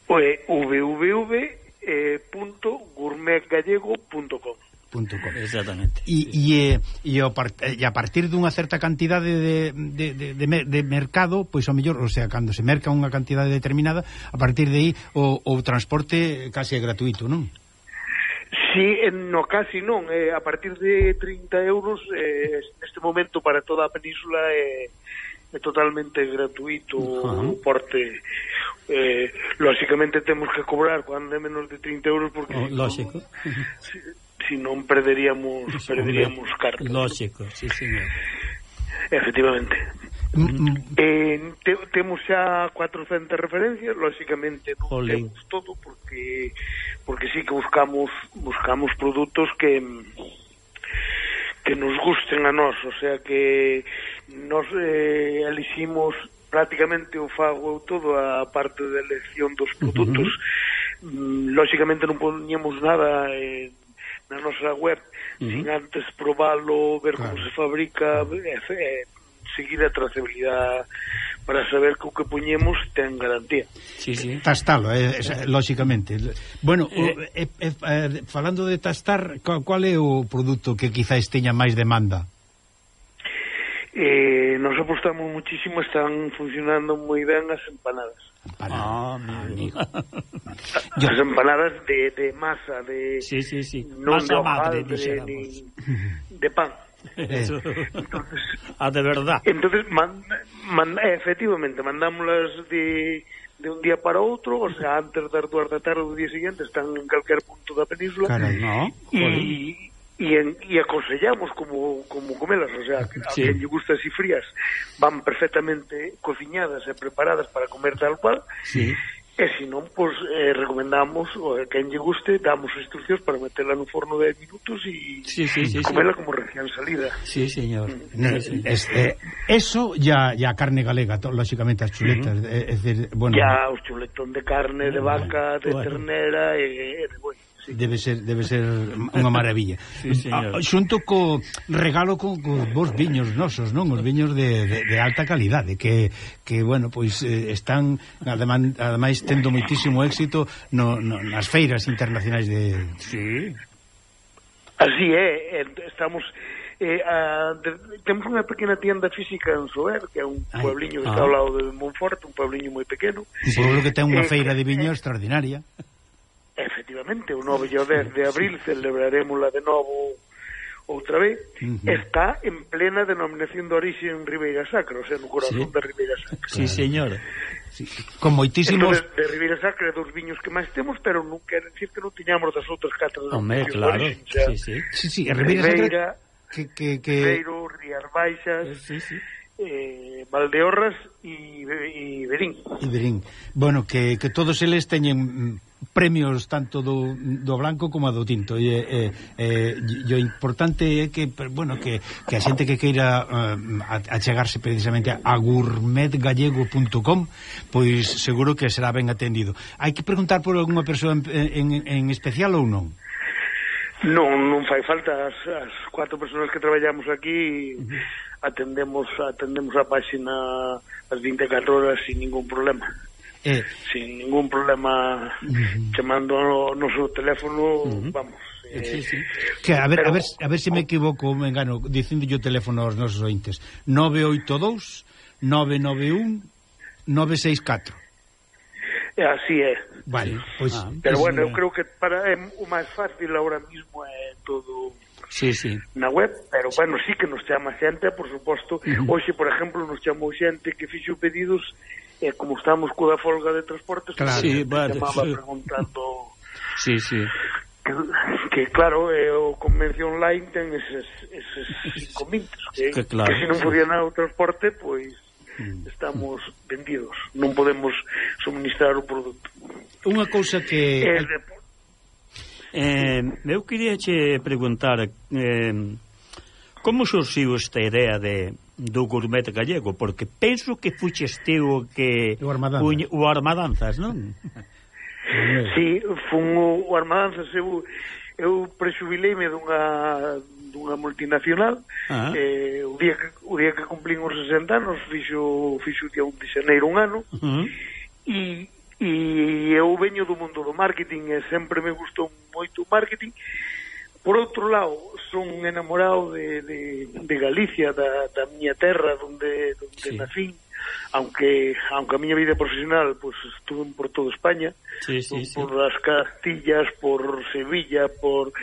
[SPEAKER 6] Pois www.gourmetgallego.com eh,
[SPEAKER 1] Exactamente. Exactamente.
[SPEAKER 2] E, e, e, e a partir dunha certa cantidade de, de, de, de, de mercado, pois ao mellor, o sea, cando se merca unha cantidade determinada, a partir de aí o, o transporte case é gratuito, non?
[SPEAKER 6] Sí, no casi non, eh, a partir de 30 euros eh, neste momento para toda a península é eh, é totalmente gratuito uh -huh. o porte eh, lógicamente temos que cobrar cando é menos de 30 euros porque
[SPEAKER 1] oh, lógico
[SPEAKER 6] uh. si non perderíamos perderíamos cartas.
[SPEAKER 1] Lógico, sí, señor.
[SPEAKER 6] Efectivamente. Mm. Eh, te, temos xa 400 referencias, lógicamente non Olé. temos todo porque porque sí que buscamos buscamos produtos que que nos gusten a nós, o sea que nos eh, eliximos prácticamente o fago todo a parte da elección dos produtos. Uh -huh. lógicamente non poñemos nada eh, na nosa web uh -huh. sin antes probalo, ver claro. como se fabrica, e, eh, eh, seguir a trazabilidade para saber que o que poñemos ten garantía.
[SPEAKER 2] Sí, sí. Tastalo, eh, eh, lóxicamente. Bueno, eh. eh, eh, eh, falando de tastar, qual é o produto que quizáis teña máis demanda?
[SPEAKER 6] Eh, nos apostamos muchísimo, están funcionando moi ben as empanadas.
[SPEAKER 1] Empanadas. Ah, oh, amigo. Ah, Yo...
[SPEAKER 6] As empanadas de, de masa, de...
[SPEAKER 1] Sí, sí, sí.
[SPEAKER 6] Non masa de madre, dixéramos. Ni, de pan.
[SPEAKER 1] Eso. Entonces, a de verdad.
[SPEAKER 6] Entonces, man, man, efectivamente, mandámoslas de, de un día para outro, o sea, antes das dúas da tarde do día siguiente, están en calquer punto da península.
[SPEAKER 2] Carai, no.
[SPEAKER 6] E e, en, e aconsellamos como, como comelas, o sea, que, sí. a quen lle gusta así frías, van perfectamente cociñadas e preparadas para comer tal cual,
[SPEAKER 1] sí.
[SPEAKER 6] E se non, pois, eh, recomendamos a quen lle guste, damos instruccións para meterla no forno 10 minutos e
[SPEAKER 1] sí, sí, sí,
[SPEAKER 6] comela
[SPEAKER 1] sí.
[SPEAKER 6] como recién salida.
[SPEAKER 1] Sí, señor.
[SPEAKER 2] No, sí, sí. Este, eh, eso ya ya carne galega, to, lógicamente as chuletas, uh -huh. es decir, bueno,
[SPEAKER 6] ya os chuletón de carne de vaca, de bueno. ternera e eh, de boi
[SPEAKER 2] sí. debe ser debe ser unha maravilla.
[SPEAKER 1] sí,
[SPEAKER 2] ah, xunto co regalo co, co vos viños nosos, non? Os viños de, de, de alta calidade que, que bueno, pois eh, están ademais, ademais tendo moitísimo éxito no, no, nas feiras internacionais de
[SPEAKER 1] Sí.
[SPEAKER 6] Así é, eh, estamos eh, a, de, temos unha pequena tienda física en Soer, que é un puebliño que ah. está ao lado de Monforte, un puebliño moi pequeno.
[SPEAKER 2] Un pueblo que ten unha eh, feira de viño eh, extraordinaria
[SPEAKER 6] efectivamente o 9 e o 10 de abril celebraremosla de novo outra vez, uh -huh. está en plena denominación de orixe en Ribeira Sacra, o sea, no corazón sí. de Ribeira Sacra.
[SPEAKER 1] Sí, señor.
[SPEAKER 2] Sí. Con moitísimos...
[SPEAKER 6] Entonces, de Ribeira Sacra dos viños que máis temos, pero non quer decir que non tiñamos das outras catras.
[SPEAKER 1] Hombre, claro.
[SPEAKER 6] Orixe,
[SPEAKER 1] sí, sí.
[SPEAKER 2] sí, sí. Eh, Ribeira, Ribeira Sacra...
[SPEAKER 6] Que, que, que... Ribeiro, Rías Baixas...
[SPEAKER 1] Eh, sí, sí
[SPEAKER 6] eh, Valdeorras e Berín.
[SPEAKER 2] E Berín. Bueno, que, que todos eles teñen premios tanto do, do blanco como do tinto. E, e, e, e o importante é que bueno que, que a xente que queira uh, achegarse precisamente a gourmetgallego.com pois seguro que será ben atendido. Hai que preguntar por algunha persoa en, en, en especial ou non?
[SPEAKER 6] Non, non fai falta. As, as cuatro persoas que traballamos aquí atendemos atendemos a páxina as 24 horas sin ningún problema
[SPEAKER 2] eh,
[SPEAKER 6] sin ningún problema uh -huh. chamando no noso teléfono, uh -huh. vamos.
[SPEAKER 2] Eh, sí, eh, sí. Que a ver, pero, a ver, a ver se me equivoco, me engano, dicindo yo teléfono aos nosos ointes. 982 991 964.
[SPEAKER 6] Así é.
[SPEAKER 2] Vale, pois, ah,
[SPEAKER 6] pero bueno, eh, eu creo que para é o máis fácil ahora mismo é todo
[SPEAKER 1] sí, sí.
[SPEAKER 6] na web, pero bueno, sí que nos chama xente, por suposto. Uh -huh. Hoxe, por exemplo, nos chamou xente que fixo pedidos e como estamos coa folga de transportes
[SPEAKER 1] claro, sí, eh,
[SPEAKER 6] vale, sí. preguntando
[SPEAKER 1] sí, sí.
[SPEAKER 6] Que, que claro, eh, o convencio online ten eses, eses cinco minutos que, que, claro, que se non podían o transporte pois mm. estamos vendidos non podemos suministrar o produto
[SPEAKER 2] unha cousa que
[SPEAKER 1] eh, de... eh, eu quería che preguntar eh, como surxiu esta idea de do gourmet gallego, porque penso que fuches o que
[SPEAKER 2] o Armadanzas,
[SPEAKER 1] o Armadanzas non?
[SPEAKER 6] Si, sí, fun o, o Armadanzas eu, eu presubileime dunha dunha multinacional ah. eh, o, día que, o día que cumplín os 60 anos fixo, fixo día 1 de xaneiro un ano uh -huh. e, e eu veño do mundo do marketing e sempre me gustou moito o marketing por outro lado son un enamorado de, de, de Galicia, da, da miña terra onde, onde
[SPEAKER 1] sí.
[SPEAKER 6] nacín, aunque aunque a miña vida profesional pues estuve por toda España,
[SPEAKER 1] sí, sí,
[SPEAKER 6] por,
[SPEAKER 1] sí.
[SPEAKER 6] por as Castillas, por Sevilla, por,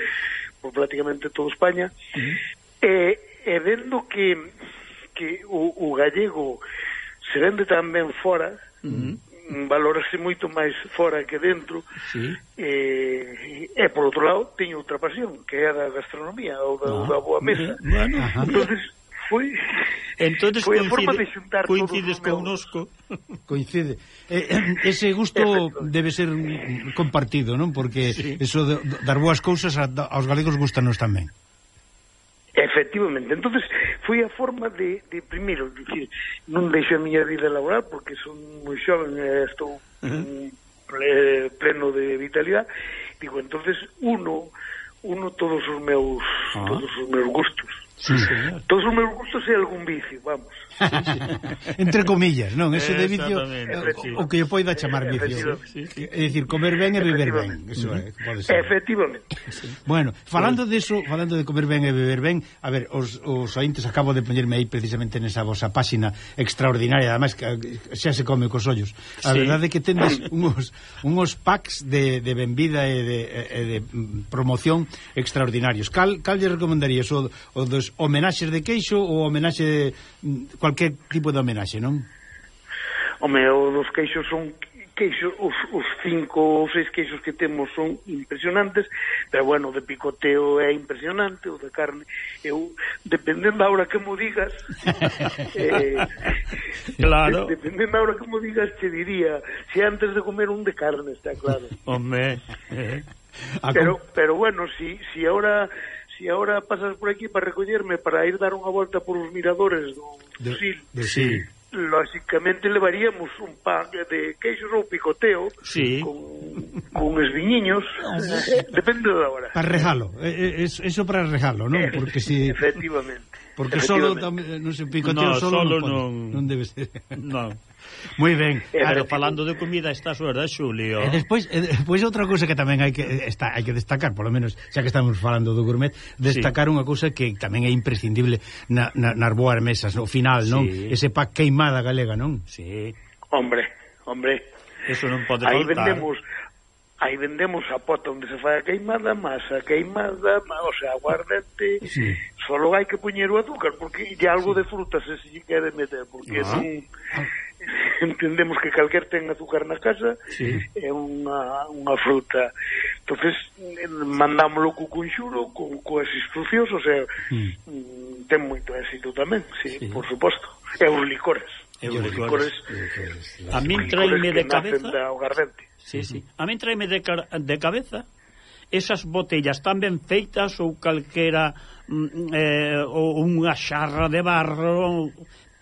[SPEAKER 6] por prácticamente toda España. Uh -huh. E, e vendo que que o, o gallego se vende tan ben fora,
[SPEAKER 1] uh -huh
[SPEAKER 6] valorase moito máis fora que dentro
[SPEAKER 1] sí.
[SPEAKER 6] e, e por outro lado teño outra pasión que é a da gastronomía ou da,
[SPEAKER 1] ah,
[SPEAKER 6] da boa mesa.
[SPEAKER 1] bueno,
[SPEAKER 6] entonces foi
[SPEAKER 1] entonces
[SPEAKER 6] foi a forma de xuntar
[SPEAKER 1] coincides connosco.
[SPEAKER 2] Coincide. Eh, ese gusto debe ser compartido non? Porque
[SPEAKER 1] sí.
[SPEAKER 2] eso de, dar boas cousas aos galegos gustanos tamén.
[SPEAKER 6] Efectivamente, entonces foi a forma de, de primeiro, dicir, non deixo a miña vida laboral porque son moi xoven e estou uh -huh. pleno de vitalidade. Digo, entonces uno uno todos os meus
[SPEAKER 1] uh -huh.
[SPEAKER 6] todos os meus gustos.
[SPEAKER 1] Sí, mm. señor.
[SPEAKER 6] Todos os meus gustos e algún vicio, vamos.
[SPEAKER 2] Entre comillas, non? Ese de vicio
[SPEAKER 1] o,
[SPEAKER 2] eh, o que poida chamar vicio.
[SPEAKER 1] Sí, sí.
[SPEAKER 2] É dicir, comer ben e beber ben, eso é, pode ser.
[SPEAKER 6] Efectivamente.
[SPEAKER 2] Bueno, falando de eso, falando de comer ben e beber ben, a ver, os, os ointes acabo de poñerme aí precisamente nesa vosa páxina extraordinaria, además que xa se come cos ollos. A
[SPEAKER 1] sí.
[SPEAKER 2] verdade é que tendes unos, unos packs de, de benvida e de, e de promoción extraordinarios. Cal, cal lle recomendarías o, o dos homenaxes de queixo ou homenaxe de, mm, cualquier tipo de homenaxe, non?
[SPEAKER 6] O os dos queixos son queixos, os, os cinco ou seis queixos que temos son impresionantes, pero bueno, o de picoteo é impresionante, o de carne, eu, dependendo da hora que mo digas, eh,
[SPEAKER 1] claro.
[SPEAKER 6] De, dependendo da hora que mo digas, te diría, se antes de comer un de carne, está claro.
[SPEAKER 1] Home, eh.
[SPEAKER 6] Pero, pero bueno, si, si ahora si ahora pasas por aquí para recollerme, para ir dar unha volta por os miradores do, do Sil,
[SPEAKER 2] de, sí.
[SPEAKER 6] lógicamente levaríamos un pan de queixos ou picoteo
[SPEAKER 1] sí.
[SPEAKER 6] con, con esviñiños, depende da hora.
[SPEAKER 2] Para regalo, eh, eh, eso para regalo, non? Eh, porque si...
[SPEAKER 6] Efectivamente.
[SPEAKER 2] Porque solo, non se picoteo
[SPEAKER 1] no,
[SPEAKER 2] solo,
[SPEAKER 1] solo
[SPEAKER 2] non,
[SPEAKER 1] non,
[SPEAKER 2] non debe ser.
[SPEAKER 1] Non.
[SPEAKER 2] Moi ben.
[SPEAKER 6] Eh, claro,
[SPEAKER 1] falando de comida estás, verdad, Xulio?
[SPEAKER 2] E eh, despois, e despois outra cousa que tamén hai que está, hai que destacar, polo menos, xa que estamos falando do gourmet, destacar sí. unha cousa que tamén é imprescindible na, na, nas boas mesas, no final, non?
[SPEAKER 1] Sí.
[SPEAKER 2] Ese pa queimada galega, non?
[SPEAKER 1] Sí.
[SPEAKER 6] Hombre, hombre.
[SPEAKER 1] Eso non pode faltar.
[SPEAKER 6] Aí vendemos aí vendemos a pota onde se fai a queimada, masa, queimada, ma, o sea, aguardente,
[SPEAKER 2] sí.
[SPEAKER 6] solo hai que poñer o azúcar, porque e algo sí. de fruta se se quere meter, porque
[SPEAKER 1] ah.
[SPEAKER 6] es. Ah. entendemos que calquer ten azúcar na casa
[SPEAKER 1] sí.
[SPEAKER 6] é unha, unha fruta entonces eh, mandámoslo co conxuro co, coas instruccións o sea, mm. mm. ten moito éxito tamén sí,
[SPEAKER 1] sí.
[SPEAKER 6] por suposto e os licores
[SPEAKER 1] E os
[SPEAKER 6] licores,
[SPEAKER 1] licores,
[SPEAKER 6] licores
[SPEAKER 1] a min
[SPEAKER 6] traeme
[SPEAKER 1] de cabeza
[SPEAKER 6] da Ogardente.
[SPEAKER 1] Sí, sí. A min traime de, de cabeza esas botellas tan ben feitas ou calquera mm, eh, ou unha xarra de barro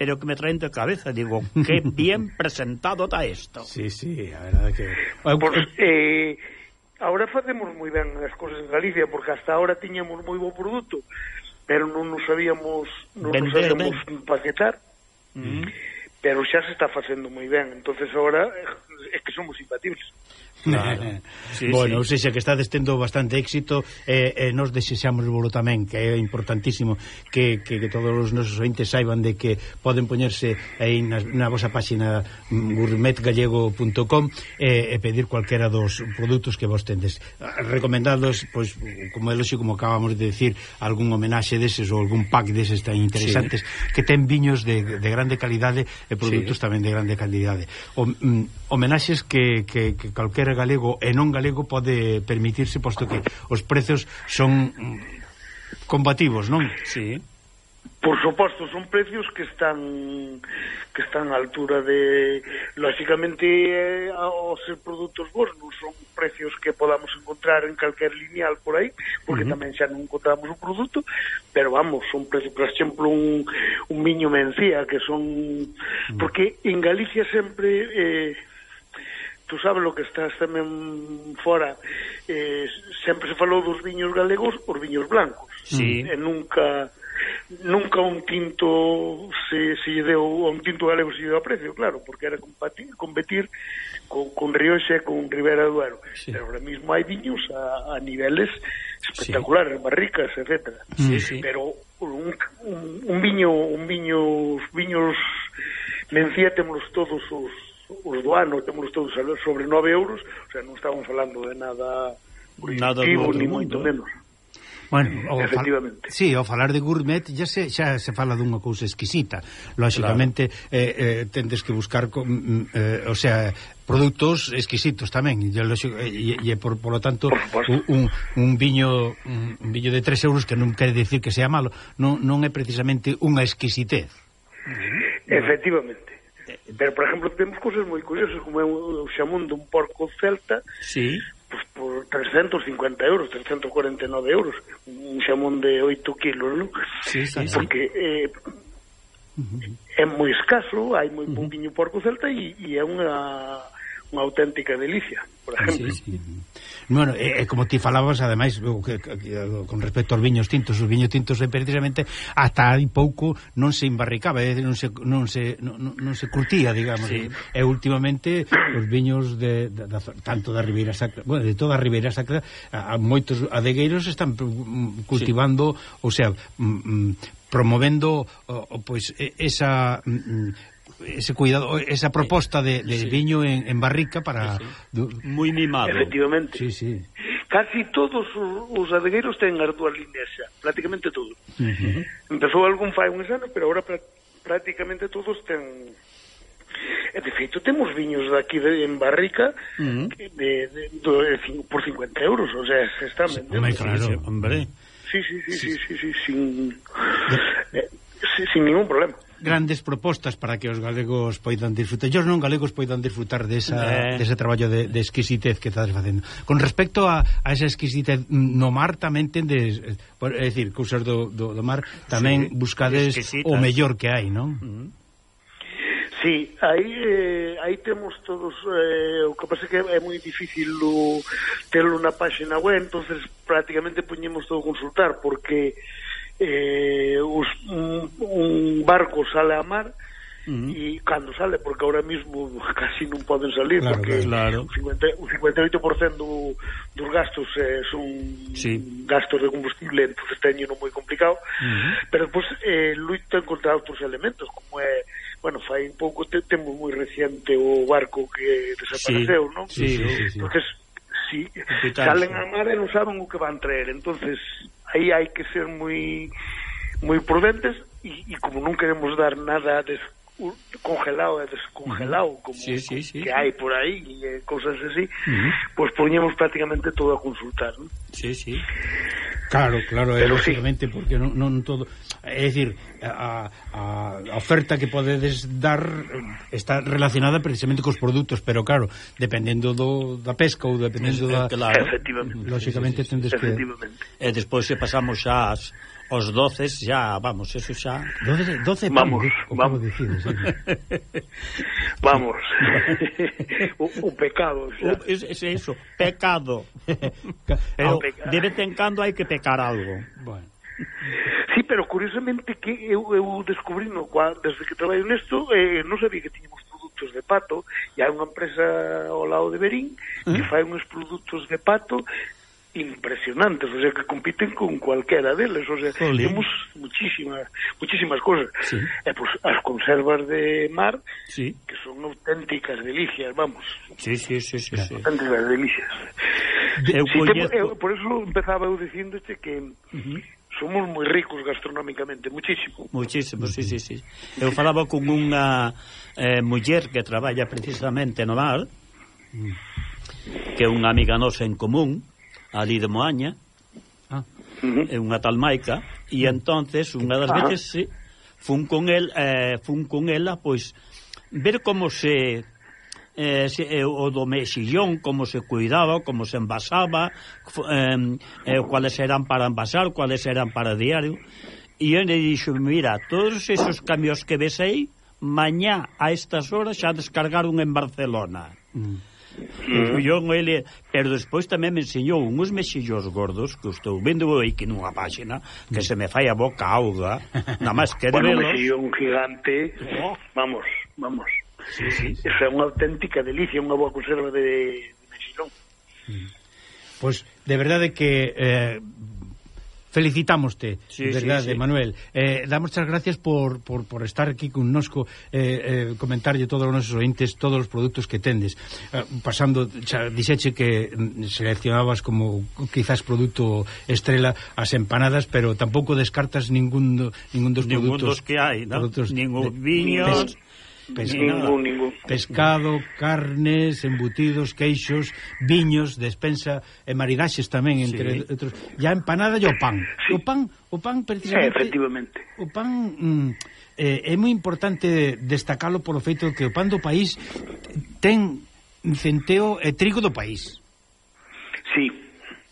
[SPEAKER 1] pero que me traen de cabeza. Digo, qué bien presentado está esto.
[SPEAKER 2] Sí, sí, a verdade que...
[SPEAKER 6] Por, eh, ahora facemos moi ben as cousas en Galicia, porque hasta ahora tiñamos moi bo produto, pero non nos sabíamos, non nos sabíamos empaquetar.
[SPEAKER 1] Mm.
[SPEAKER 6] Pero xa se está facendo moi ben, entonces ahora eh, é que somos imbatibles.
[SPEAKER 1] Claro. sí,
[SPEAKER 2] bueno,
[SPEAKER 1] sí.
[SPEAKER 2] ou seja, que estades tendo bastante éxito e eh, eh, nos desexamos volo tamén que é importantísimo que, que, que todos os nosos ointes saiban de que poden poñerse aí na, na vosa páxina gourmetgallego.com e, eh, e pedir cualquera dos produtos que vos tendes recomendados, pois como é lógico como acabamos de decir, algún homenaxe deses ou algún pack deses tan interesantes sí. que ten viños de, de grande calidade e produtos sí. tamén de grande calidade o, mm, homenaxes que, que, que calquera galego e non galego pode permitirse posto que os prezos son mm, combativos, non?
[SPEAKER 1] Sí.
[SPEAKER 6] Por suposto, son precios que están que están á altura de lógicamente eh, ao ser produtos bons non son precios que podamos encontrar en calquer lineal por aí, porque uh -huh. tamén xa non encontramos o produto, pero vamos, son precios, por exemplo, un un miño mencía que son uh -huh. porque en Galicia sempre eh tú sabes lo que estás tamén fora eh, sempre se falou dos viños galegos os viños blancos
[SPEAKER 1] sí.
[SPEAKER 6] e nunca nunca un tinto se, se lle deu un tinto galego se lle deu a precio, claro, porque era competir, competir con, con Rioxa con Ribera do Duero,
[SPEAKER 1] sí.
[SPEAKER 6] pero ahora mismo hai viños a, a niveles espectaculares, sí. barricas, etc.
[SPEAKER 1] Sí, sí.
[SPEAKER 6] Pero un, un, un viño, un viño, os viños mencía temos todos os os do ano temos todos a sobre 9 euros, o sea, non estamos falando de nada
[SPEAKER 1] nada do
[SPEAKER 6] ni moito
[SPEAKER 1] eh.
[SPEAKER 6] menos.
[SPEAKER 2] Bueno, o
[SPEAKER 6] Efectivamente.
[SPEAKER 2] Fal, sí, ao falar de gourmet xa se, xa se fala dunha cousa exquisita. Lógicamente claro. eh, eh, tendes que buscar con, mm, mm, eh, o sea, produtos exquisitos tamén e, e, e por, por lo tanto por un, un viño un viño de 3 euros que non quere decir que sea malo non, non é precisamente unha exquisitez
[SPEAKER 6] Efectivamente Pero, por exemplo, temos cousas moi curiosas, como é o xamón dun porco celta,
[SPEAKER 1] sí.
[SPEAKER 6] pues, por 350 euros, 349 euros, un xamón de 8 kilos, ¿no?
[SPEAKER 1] Sí, sí,
[SPEAKER 6] Porque sí. Eh, uh -huh. é moi escaso, hai moi uh -huh. pouquinho porco celta e, e é unha unha auténtica delicia, por exemplo. Sí, sí.
[SPEAKER 2] Bueno, e, como ti falabas, ademais, que, que, que, con respecto aos viños tintos, os viños tintos precisamente ata hai pouco non se embarricaba, é, non se non se non, non se curtía, digamos. Sí. E, e últimamente os viños de, de, de tanto da Ribeira Sacra, bueno, de toda a Ribeira Sacra, a, a moitos adegueiros están cultivando, sí. o sea, mm, promovendo o, o, pois esa mm, ese cuidado, esa proposta de, de sí. viño en, en barrica para... Sí,
[SPEAKER 1] sí. Muy mimado.
[SPEAKER 6] Efectivamente.
[SPEAKER 2] Sí, sí.
[SPEAKER 6] Casi todos os, os adegueiros ten as dúas líneas xa, prácticamente todos. Uh -huh. Empezou algún fai un anos, pero ahora prácticamente todos ten... E de feito temos viños daqui de, en barrica uh -huh. de, de, de, de, por 50 euros, o sea, se están vendendo.
[SPEAKER 2] Sí, claro, hombre.
[SPEAKER 6] Sí, sí, sí, sí, sí, sí, sí sin, de... Eh, sin ningún problema
[SPEAKER 2] grandes propostas para que os galegos poidan disfrutar. Os non galegos poidan disfrutar desa, eh. dese traballo de, de exquisitez que estás facendo. Con respecto a, a esa exquisitez mm, no mar tamén tendes, por, é dicir, cousas do, do, do mar, tamén sí, buscades exquisitas. o mellor que hai, non? Mm.
[SPEAKER 6] Sí, aí eh, aí temos todos eh, o que pasa que é moi difícil o, terlo na página web, entonces prácticamente poñemos todo consultar porque eh, eh, os, un, un barco sale a mar Uh -huh. e cando sale, porque ahora mismo casi non poden salir
[SPEAKER 2] claro,
[SPEAKER 6] porque
[SPEAKER 2] claro.
[SPEAKER 6] o, 50, o 58% do, dos gastos eh, son
[SPEAKER 2] sí.
[SPEAKER 6] gastos de combustible entonces teñen moi complicado uh -huh. pero depois pues, eh, luitan contra outros elementos como é, bueno, fai un pouco te, temos moi reciente o barco que desapareceu,
[SPEAKER 2] sí.
[SPEAKER 6] non?
[SPEAKER 2] Sí, sí, sí, sí.
[SPEAKER 6] entonces, si salen a mar e non saben o que van traer entonces aí hai que ser moi moi prudentes e, e como non queremos dar nada de congelado e descongelado como
[SPEAKER 1] sí, sí, sí,
[SPEAKER 6] que hai por aí e cousas así, uh -huh. pois pues poñemos prácticamente todo a consultar, non?
[SPEAKER 1] Sí, sí.
[SPEAKER 2] Claro, claro, Pero lógicamente sí. porque non, non todo, é dicir, a, a oferta que podedes dar está relacionada precisamente cos produtos, pero claro, dependendo do da pesca ou dependendo da
[SPEAKER 1] Claro,
[SPEAKER 6] lógicamente
[SPEAKER 2] tendes que
[SPEAKER 1] E despois se pasamos xa ás os doces xa, vamos, eso xa...
[SPEAKER 2] Doce, doce
[SPEAKER 6] vamos,
[SPEAKER 2] pan,
[SPEAKER 6] vamos.
[SPEAKER 2] Dicides, sí.
[SPEAKER 6] vamos. Eh? o, o pecado, xa.
[SPEAKER 1] O, es, es eso, pecado. Pero peca... de vez en cando hai que pecar algo.
[SPEAKER 2] Bueno.
[SPEAKER 6] Sí, pero curiosamente que eu, eu descubrí no, desde que traballo nesto, eh, non sabía que tiñamos produtos de pato e hai unha empresa ao lado de Berín que ah. fai uns produtos de pato impresionantes, o sea, que compiten con cualquera deles, o sea,
[SPEAKER 1] Jolín.
[SPEAKER 6] temos muchísimas, muchísimas cosas.
[SPEAKER 1] Sí.
[SPEAKER 6] E, eh, pues, as conservas de mar,
[SPEAKER 1] sí.
[SPEAKER 6] que son auténticas delicias, vamos.
[SPEAKER 1] Sí, sí, sí, sí. sí.
[SPEAKER 6] Auténticas delicias.
[SPEAKER 1] Eu
[SPEAKER 6] sí,
[SPEAKER 1] coñezo...
[SPEAKER 6] te, eu, por eso empezaba eu dicíndote que
[SPEAKER 1] uh -huh.
[SPEAKER 6] somos moi ricos gastronómicamente, muchísimo.
[SPEAKER 1] Muchísimo, sí, sí, sí. Eu falaba con unha eh, muller que traballa precisamente no mar, mm. que é unha amiga nosa en común, ali de Moaña,
[SPEAKER 2] ah,
[SPEAKER 6] uh -huh.
[SPEAKER 1] é unha tal maica, e entonces unha das veces sí, fun con el, eh, fun con ela pois ver como se eh, se, eh, o do mexillón, como se cuidaba, como se envasaba, eh, eh, cuáles eran para envasar, cuáles eran para diario. E eu le dixo, mira, todos esos cambios que ves aí, mañá a estas horas xa descargaron en Barcelona.
[SPEAKER 2] Mm.
[SPEAKER 1] Mm. O ele, pero despois tamén me enseñou uns mexillós gordos que estou vendo aquí nunha páxina que se me fai a boca auga, nada máis que de
[SPEAKER 6] bueno,
[SPEAKER 1] velos.
[SPEAKER 6] un gigante.
[SPEAKER 1] Oh.
[SPEAKER 6] Vamos, vamos.
[SPEAKER 1] Sí, sí, sí.
[SPEAKER 6] Esa é unha auténtica delicia, unha boa conserva de, de mexillón. Mm.
[SPEAKER 2] Pois, pues, de verdade que eh, felicitámoste,
[SPEAKER 1] sí,
[SPEAKER 2] verdade,
[SPEAKER 1] sí, sí.
[SPEAKER 2] Manuel. Eh, damos as gracias por, por, por estar aquí con nosco, eh, eh, comentarlle todos os nosos ointes, todos os produtos que tendes. Eh, pasando, xa, dixeche que seleccionabas como quizás produto estrela as empanadas, pero tampouco descartas ningún, ningún dos
[SPEAKER 1] ningún
[SPEAKER 2] produtos.
[SPEAKER 1] Ningún dos que hai, ¿no? Ningún viños...
[SPEAKER 2] Pes,
[SPEAKER 1] Pesca,
[SPEAKER 6] ningún, ningún.
[SPEAKER 2] Pescado, carnes, embutidos, queixos, viños, despensa e maridaxes tamén entre
[SPEAKER 1] sí.
[SPEAKER 2] outros. Ya empanada e o pan.
[SPEAKER 6] Sí.
[SPEAKER 2] O pan, o pan precisamente.
[SPEAKER 6] Sí, efectivamente.
[SPEAKER 2] O pan mm, eh, é moi importante destacalo polo feito que o pan do país ten centeo e trigo do país.
[SPEAKER 6] Sí.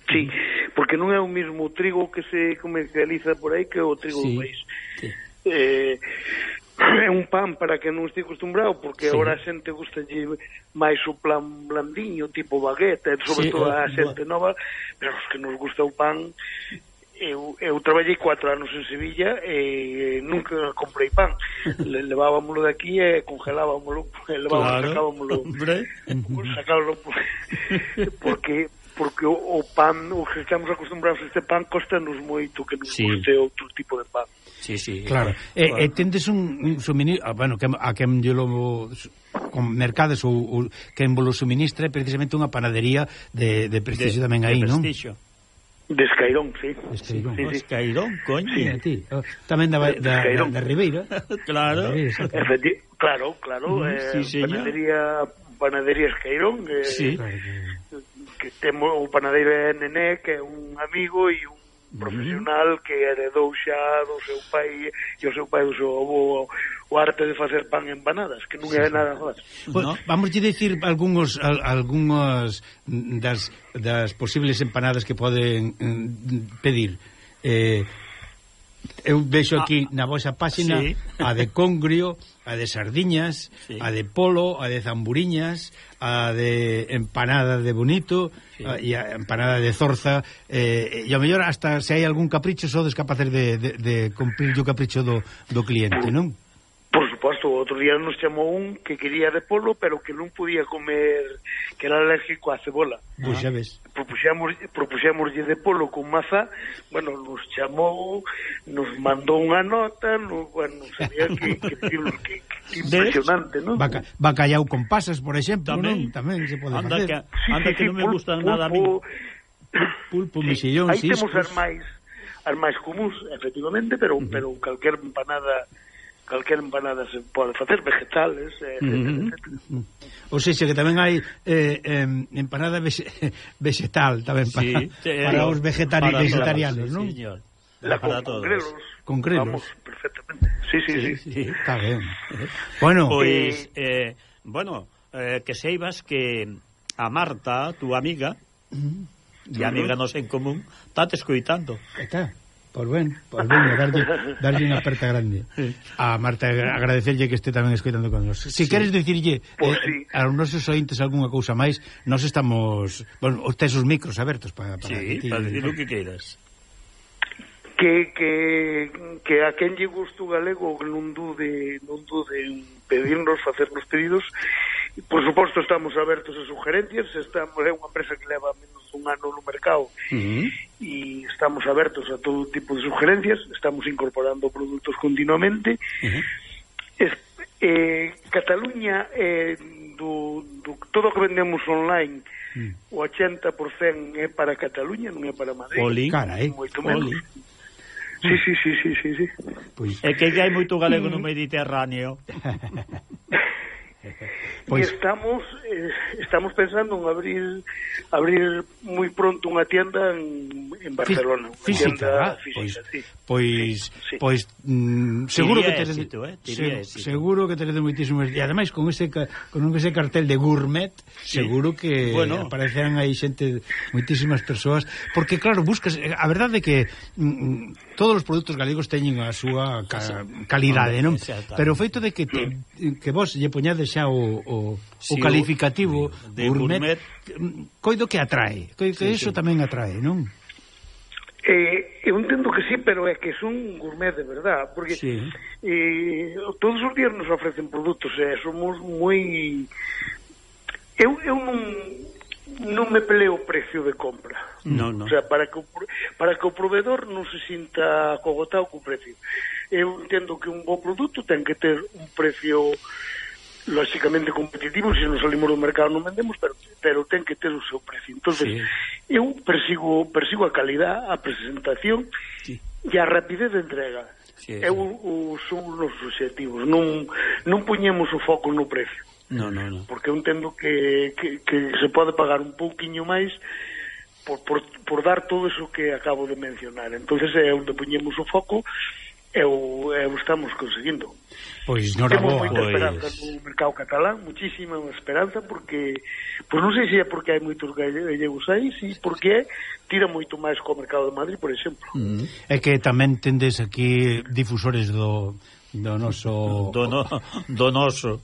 [SPEAKER 6] Sí, porque non é o mesmo trigo que se comercializa por aí que o trigo
[SPEAKER 2] sí,
[SPEAKER 6] do país.
[SPEAKER 2] Sí.
[SPEAKER 6] Eh, é un pan para que non estea acostumbrado porque
[SPEAKER 2] sí.
[SPEAKER 6] agora a xente gusta máis o plan blandiño, tipo bagueta, sobre
[SPEAKER 2] sí,
[SPEAKER 6] todo a
[SPEAKER 2] eh,
[SPEAKER 6] xente nova, pero os que nos gusta o pan eu, eu traballei 4 anos en Sevilla e nunca comprei pan. Le, levábamolo de aquí e congelábamolo, levábamolo,
[SPEAKER 1] claro,
[SPEAKER 6] sacábamolo.
[SPEAKER 1] Hombre.
[SPEAKER 6] Porque porque o, o pan, o que estamos acostumbrados a este pan costanos moito que nos
[SPEAKER 1] sí.
[SPEAKER 6] guste outro tipo de pan.
[SPEAKER 1] Sí, sí.
[SPEAKER 2] Claro. E, claro. e tendes un, un suministro, ah, bueno, que, a quen lo con mercades ou, ou quen vos suministra é precisamente unha panadería de, de prestigio de, tamén aí, non?
[SPEAKER 6] De prestigio. Descairón, sí.
[SPEAKER 2] Escairón.
[SPEAKER 6] sí, sí.
[SPEAKER 1] Descairón coño.
[SPEAKER 2] Sí. Ti. Ah, tamén da, da, da, da Ribeira.
[SPEAKER 1] claro.
[SPEAKER 6] Efecti claro, claro.
[SPEAKER 1] Mm,
[SPEAKER 6] eh,
[SPEAKER 1] sí,
[SPEAKER 6] panadería, panadería Escairón. Eh,
[SPEAKER 1] sí.
[SPEAKER 2] Que
[SPEAKER 6] temo o panadeiro é Nené, que é un amigo e un profesional que heredou xa do seu pai e o seu pai do seu avó o arte de facer pan en empanadas que non é nada fácil.
[SPEAKER 2] Pues,
[SPEAKER 1] no,
[SPEAKER 2] vamos a dicir algúns al, algúns das, das posibles empanadas que poden mm, pedir. Eh, Eu vexo ah. aquí na vosa páxina
[SPEAKER 1] sí.
[SPEAKER 2] a de congrio, a de sardiñas,
[SPEAKER 1] sí.
[SPEAKER 2] a de polo, a de zamburiñas, a de empanada de bonito
[SPEAKER 1] sí.
[SPEAKER 2] a, e a empanada de zorza, eh, e ao mellor hasta se hai algún capricho sodes capaces de, de, de cumprir o capricho do, do cliente, non?
[SPEAKER 6] suposto, outro día nos chamou un que quería de polo, pero que non podía comer, que era alérgico á cebola.
[SPEAKER 2] Pois xa ves.
[SPEAKER 6] Propuxemos, propuxemoslle de polo con maza, bueno, nos chamou, nos mandou unha nota, nos, bueno, sabía que, que, que, que impresionante, non?
[SPEAKER 2] Baca, bacallau con pasas, por exemplo,
[SPEAKER 1] tamén,
[SPEAKER 2] non? Tamén se pode
[SPEAKER 1] anda
[SPEAKER 2] facer.
[SPEAKER 1] Que, anda sí, que sí, non me gustan nada a mí.
[SPEAKER 6] Pulpo, sí,
[SPEAKER 2] mexillón,
[SPEAKER 6] Aí
[SPEAKER 2] ciscos.
[SPEAKER 6] temos as máis as máis comuns, efectivamente, pero, uh -huh. pero calquer empanada calquera empanada se pode facer vegetales, etc.
[SPEAKER 1] Mm -hmm.
[SPEAKER 6] etcétera.
[SPEAKER 2] Ou seja, que tamén hai eh, eh, empanada vegetal tamén para,
[SPEAKER 1] sí, sí,
[SPEAKER 2] para os vegetari
[SPEAKER 1] para
[SPEAKER 2] vegetarianos, non?
[SPEAKER 1] Sí, señor.
[SPEAKER 6] La
[SPEAKER 1] para
[SPEAKER 6] con,
[SPEAKER 1] todos.
[SPEAKER 6] Con grelos.
[SPEAKER 2] Con grelos.
[SPEAKER 6] Vamos, perfectamente. Sí, sí, sí.
[SPEAKER 1] sí. sí.
[SPEAKER 2] Está ben. Bueno,
[SPEAKER 1] pois eh, eh bueno, eh, que seibas que a Marta, tu amiga, e amiga nos en común, está te escoitando.
[SPEAKER 2] Está. Pois ben, pois ben, darlle, darlle unha aperta grande. A Marta agradecerlle que este tamén escoitando con nos. Se si sí. queres dicirlle
[SPEAKER 6] pues,
[SPEAKER 2] eh,
[SPEAKER 6] sí.
[SPEAKER 2] aos nosos ointes algunha cousa máis, nós estamos, bueno, os tes os micros abertos para para
[SPEAKER 1] sí,
[SPEAKER 2] que ti,
[SPEAKER 1] para dicir o que queiras.
[SPEAKER 6] Que, que, que a quen lle gusto galego non dude, non dude pedirnos, facernos pedidos Por suposto, estamos abertos a sugerencias, estamos é unha empresa que leva menos un ano no mercado
[SPEAKER 1] uh -huh.
[SPEAKER 6] e estamos abertos a todo tipo de sugerencias, estamos incorporando produtos continuamente.
[SPEAKER 1] Uh -huh.
[SPEAKER 6] es, eh, Cataluña, eh, do, do, todo o que vendemos online,
[SPEAKER 2] uh -huh.
[SPEAKER 6] o 80% é para Cataluña, non é para Madrid.
[SPEAKER 1] Oli,
[SPEAKER 2] cara, eh?
[SPEAKER 6] Moito menos.
[SPEAKER 1] Oli.
[SPEAKER 6] Sí, sí, sí, sí, sí, sí.
[SPEAKER 2] Pois.
[SPEAKER 1] É que hai moito galego no Mediterráneo.
[SPEAKER 2] Pois...
[SPEAKER 6] E estamos eh, estamos pensando en abrir abrir moi pronto unha tienda en, en Barcelona, Fí
[SPEAKER 2] física,
[SPEAKER 6] tienda física, pois, sí.
[SPEAKER 2] Pois
[SPEAKER 6] sí,
[SPEAKER 2] pois mm, seguro
[SPEAKER 1] Tiría
[SPEAKER 2] que tedes
[SPEAKER 1] éxito, eh? Tiría
[SPEAKER 2] se,
[SPEAKER 1] éxito.
[SPEAKER 2] seguro que tedes moitísimos e ademais con ese con ese cartel de gourmet,
[SPEAKER 1] sí.
[SPEAKER 2] seguro que
[SPEAKER 1] bueno.
[SPEAKER 2] aparecerán aí xente moitísimas persoas, porque claro, buscas eh, a verdade é que mm, mm, todos os produtos galegos teñen a súa ca, calidade, non? Pero o feito de que te, que vos lle poñades xa o, o,
[SPEAKER 1] sí,
[SPEAKER 2] o calificativo
[SPEAKER 1] de, de
[SPEAKER 2] gourmet,
[SPEAKER 1] gourmet
[SPEAKER 2] mm, coido que atrae, coido que
[SPEAKER 1] sí,
[SPEAKER 2] eso
[SPEAKER 1] sí.
[SPEAKER 2] tamén atrae, non?
[SPEAKER 6] Eh, eu entendo que sí, pero é que son gourmet de verdad, porque
[SPEAKER 1] sí.
[SPEAKER 6] eh, todos os días nos ofrecen produtos, eh, somos moi... Eu, eu non, non me peleo o precio de compra.
[SPEAKER 1] No, no.
[SPEAKER 6] O sea, para que o, para que o proveedor non se sinta cogotado co precio. Eu entendo que un bo produto ten que ter un precio lógicamente competitivo, se non salimos do mercado non vendemos, pero, pero ten que ter o seu precio. entonces sí. eu persigo, persigo a calidad, a presentación sí. e a rapidez de entrega. Sí, é o, o, son os objetivos. Non, non poñemos o foco no precio.
[SPEAKER 1] No, no, no.
[SPEAKER 6] Porque eu entendo que, que, que se pode pagar un pouquiño máis por, por, por dar todo eso que acabo de mencionar. entonces é onde poñemos o foco eu, eu estamos conseguindo.
[SPEAKER 2] Pois, non Temos
[SPEAKER 6] moita pois... esperanza no mercado catalán, muchísima esperanza, porque, pois non sei se é porque hai moitos gallegos aí, si porque é, tira moito máis co mercado de Madrid, por exemplo.
[SPEAKER 2] Mm. É que tamén tendes aquí difusores do do noso
[SPEAKER 1] do, no, do noso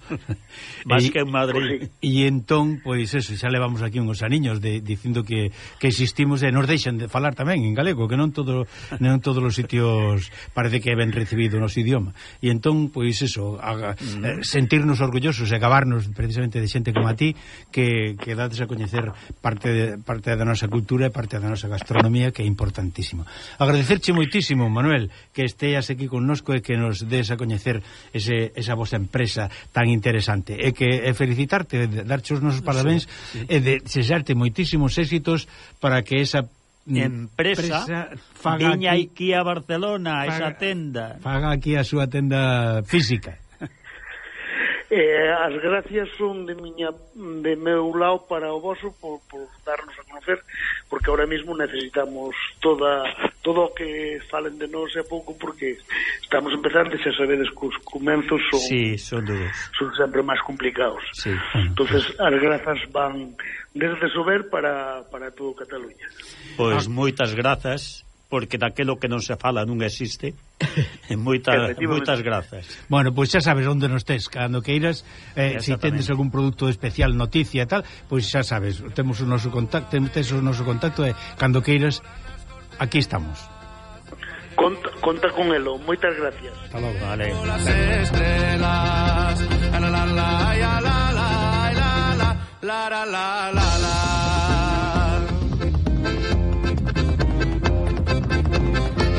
[SPEAKER 1] máis que en Madrid.
[SPEAKER 2] e entón, pois eso, xa levamos aquí uns aniños de, dicindo que, que existimos e nos deixan de falar tamén en galego que non todo non todos os sitios parece que é ben recibido o noso idioma. E entón, pois eso a, mm. sentirnos orgullosos e acabarnos precisamente de xente como a ti que, que dades a coñecer parte, de, parte da nosa cultura e parte da nosa gastronomía que é importantísimo. Agradecerche moitísimo, Manuel que esteas aquí connosco e que nos des a coñecer ese, esa vosa empresa tan interesante. E que e felicitarte, darche os nosos parabéns sí, sí. e de xexarte moitísimos éxitos para que esa
[SPEAKER 1] empresa, empresa viña aquí, aquí a Barcelona, faga, esa tenda.
[SPEAKER 2] Faga aquí a súa tenda física.
[SPEAKER 6] Eh, as gracias son de miña de meu lado para o voso por, por darnos a conocer porque ahora mismo necesitamos toda todo o que falen de nós é pouco porque estamos empezando e xa sabedes que os comenzos son,
[SPEAKER 1] sí, son,
[SPEAKER 6] son sempre máis complicados sí. entonces as grazas van desde Sober para, para todo Cataluña
[SPEAKER 1] Pois pues, ah. moitas grazas porque daquelo que non se fala non existe. moitas moitas grazas.
[SPEAKER 2] Bueno, pois pues xa sabes onde nos tes, cando queiras, eh, se si tendes algún produto especial, noticia e tal, pois pues xa sabes, temos o noso contacto, temos o noso contacto e eh, cando queiras aquí estamos.
[SPEAKER 6] Conta, conta con elo, moitas gracias.
[SPEAKER 2] Hasta logo.
[SPEAKER 1] Vale.
[SPEAKER 7] Las estrelas, la la la la la la la la la la la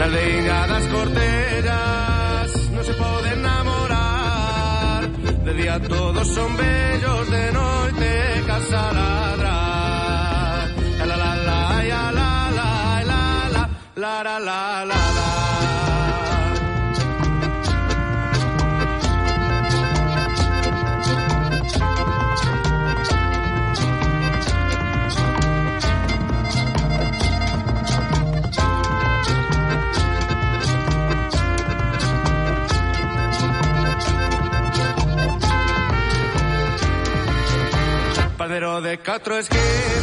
[SPEAKER 7] Na leiga das cortelas non se pode enamorar De día todos son bellos, de noite casa ladra La la la la la la la la la la la la otro es que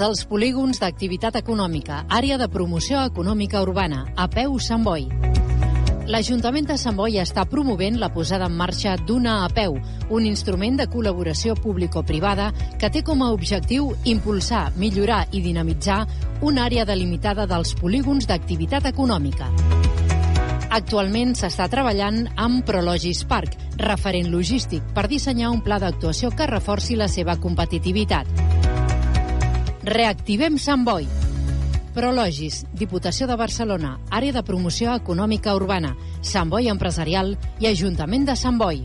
[SPEAKER 5] dels polígons d'activitat econòmica, àrea de promoció econòmica urbana, APEU Sant Boi. L'Ajuntament de Sant Boi està promovent la posada en marxa d'una APEU, un instrument de col·laboració público-privada que té com a objectiu impulsar, millorar i dinamitzar una àrea delimitada dels polígons d'activitat econòmica. Actualment s'està treballant amb Prologis Park, referent logístic, per dissenyar un pla d'actuació que reforci la seva competitivitat. Reactivem Sant Boi. Prologis, Diputació de Barcelona, Àrea de Promoció Econòmica Urbana, Sant Boi Empresarial i Ajuntament de Sant Boi.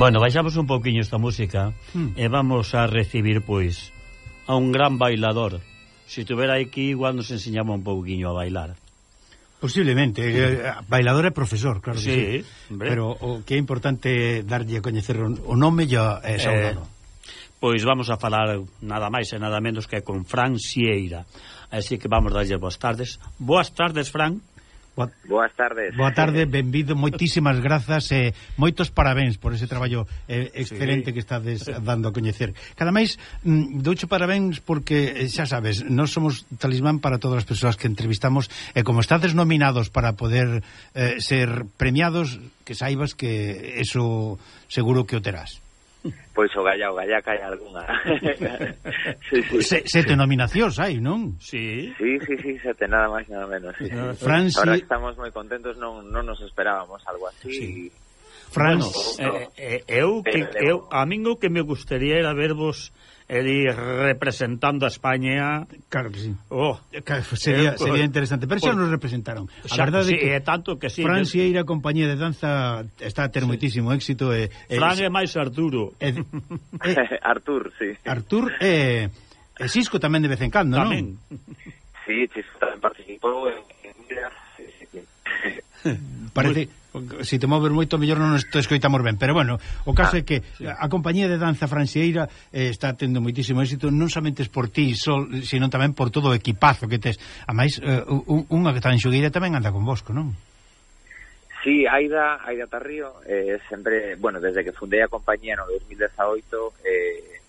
[SPEAKER 1] Bueno, baixamos un pouquiño esta música
[SPEAKER 2] hmm.
[SPEAKER 1] e vamos a recibir, pois, a un gran bailador. Se tuvera aquí, igual nos enseñaba un pouquiño a bailar.
[SPEAKER 2] Posiblemente, sí. eh, bailador e profesor, claro sí, que
[SPEAKER 1] sí. Hombre.
[SPEAKER 2] Pero o que é importante darlle a coñecer o nome e eh, saudado.
[SPEAKER 1] Eh, pois vamos a falar nada máis e nada menos que con Fran Sieira. Así que vamos darlle boas tardes. Boas tardes, Fran.
[SPEAKER 2] Boa,
[SPEAKER 8] Boas tardes.
[SPEAKER 2] Boa tarde, benvido, moitísimas grazas e eh, moitos parabéns por ese traballo eh, excelente
[SPEAKER 1] sí.
[SPEAKER 2] que estades dando a coñecer. Cada máis mm, doucho parabéns porque eh, xa sabes, nós somos talismán para todas as persoas que entrevistamos e eh, como estades nominados para poder eh, ser premiados, que saibas que eso seguro que o terás.
[SPEAKER 8] Pois o galla, o galla cae alguna. sí, sí.
[SPEAKER 2] Se, sete nominacións hai, non?
[SPEAKER 1] Sí.
[SPEAKER 8] Sí, sí, sí, sete, nada máis, nada menos. Sí,
[SPEAKER 1] ah,
[SPEAKER 2] no.
[SPEAKER 8] Franci...
[SPEAKER 2] Ahora
[SPEAKER 8] estamos moi contentos, non, non nos esperábamos algo así.
[SPEAKER 1] Sí.
[SPEAKER 2] Fran,
[SPEAKER 1] bueno, eh, eh, eu, que, eu, a min o que me gustaría era vervos é representando a España...
[SPEAKER 2] Claro que sí.
[SPEAKER 1] Oh,
[SPEAKER 2] claro, sería,
[SPEAKER 1] eh,
[SPEAKER 2] sería interesante, pero xa nos representaron. A
[SPEAKER 1] xa,
[SPEAKER 2] verdade
[SPEAKER 1] sí,
[SPEAKER 2] que
[SPEAKER 1] é tanto que sí.
[SPEAKER 2] Fran Sieira, compañía de danza, está a ter sí. moitísimo éxito. Eh, e,
[SPEAKER 1] Fran e, é máis Arturo.
[SPEAKER 2] E, e,
[SPEAKER 8] Artur, sí.
[SPEAKER 2] Artur e, e Cisco tamén de vez en cando,
[SPEAKER 1] tamén.
[SPEAKER 2] non?
[SPEAKER 8] Sí, Cisco tamén participou en...
[SPEAKER 2] Parece... Pues, se si te mover moito, mellor non nos escoitamos ben. Pero bueno, o caso
[SPEAKER 8] ah,
[SPEAKER 2] é que sí. a compañía de danza franxeira eh, está tendo moitísimo éxito, non somente por ti, sol, sino tamén por todo o equipazo que tes. A máis, eh, unha que tan xogueira Xugueira tamén anda con vosco, non?
[SPEAKER 8] Sí, Aida, Aida Tarrío, eh, sempre, bueno, desde que fundei a compañía no 2018, eh,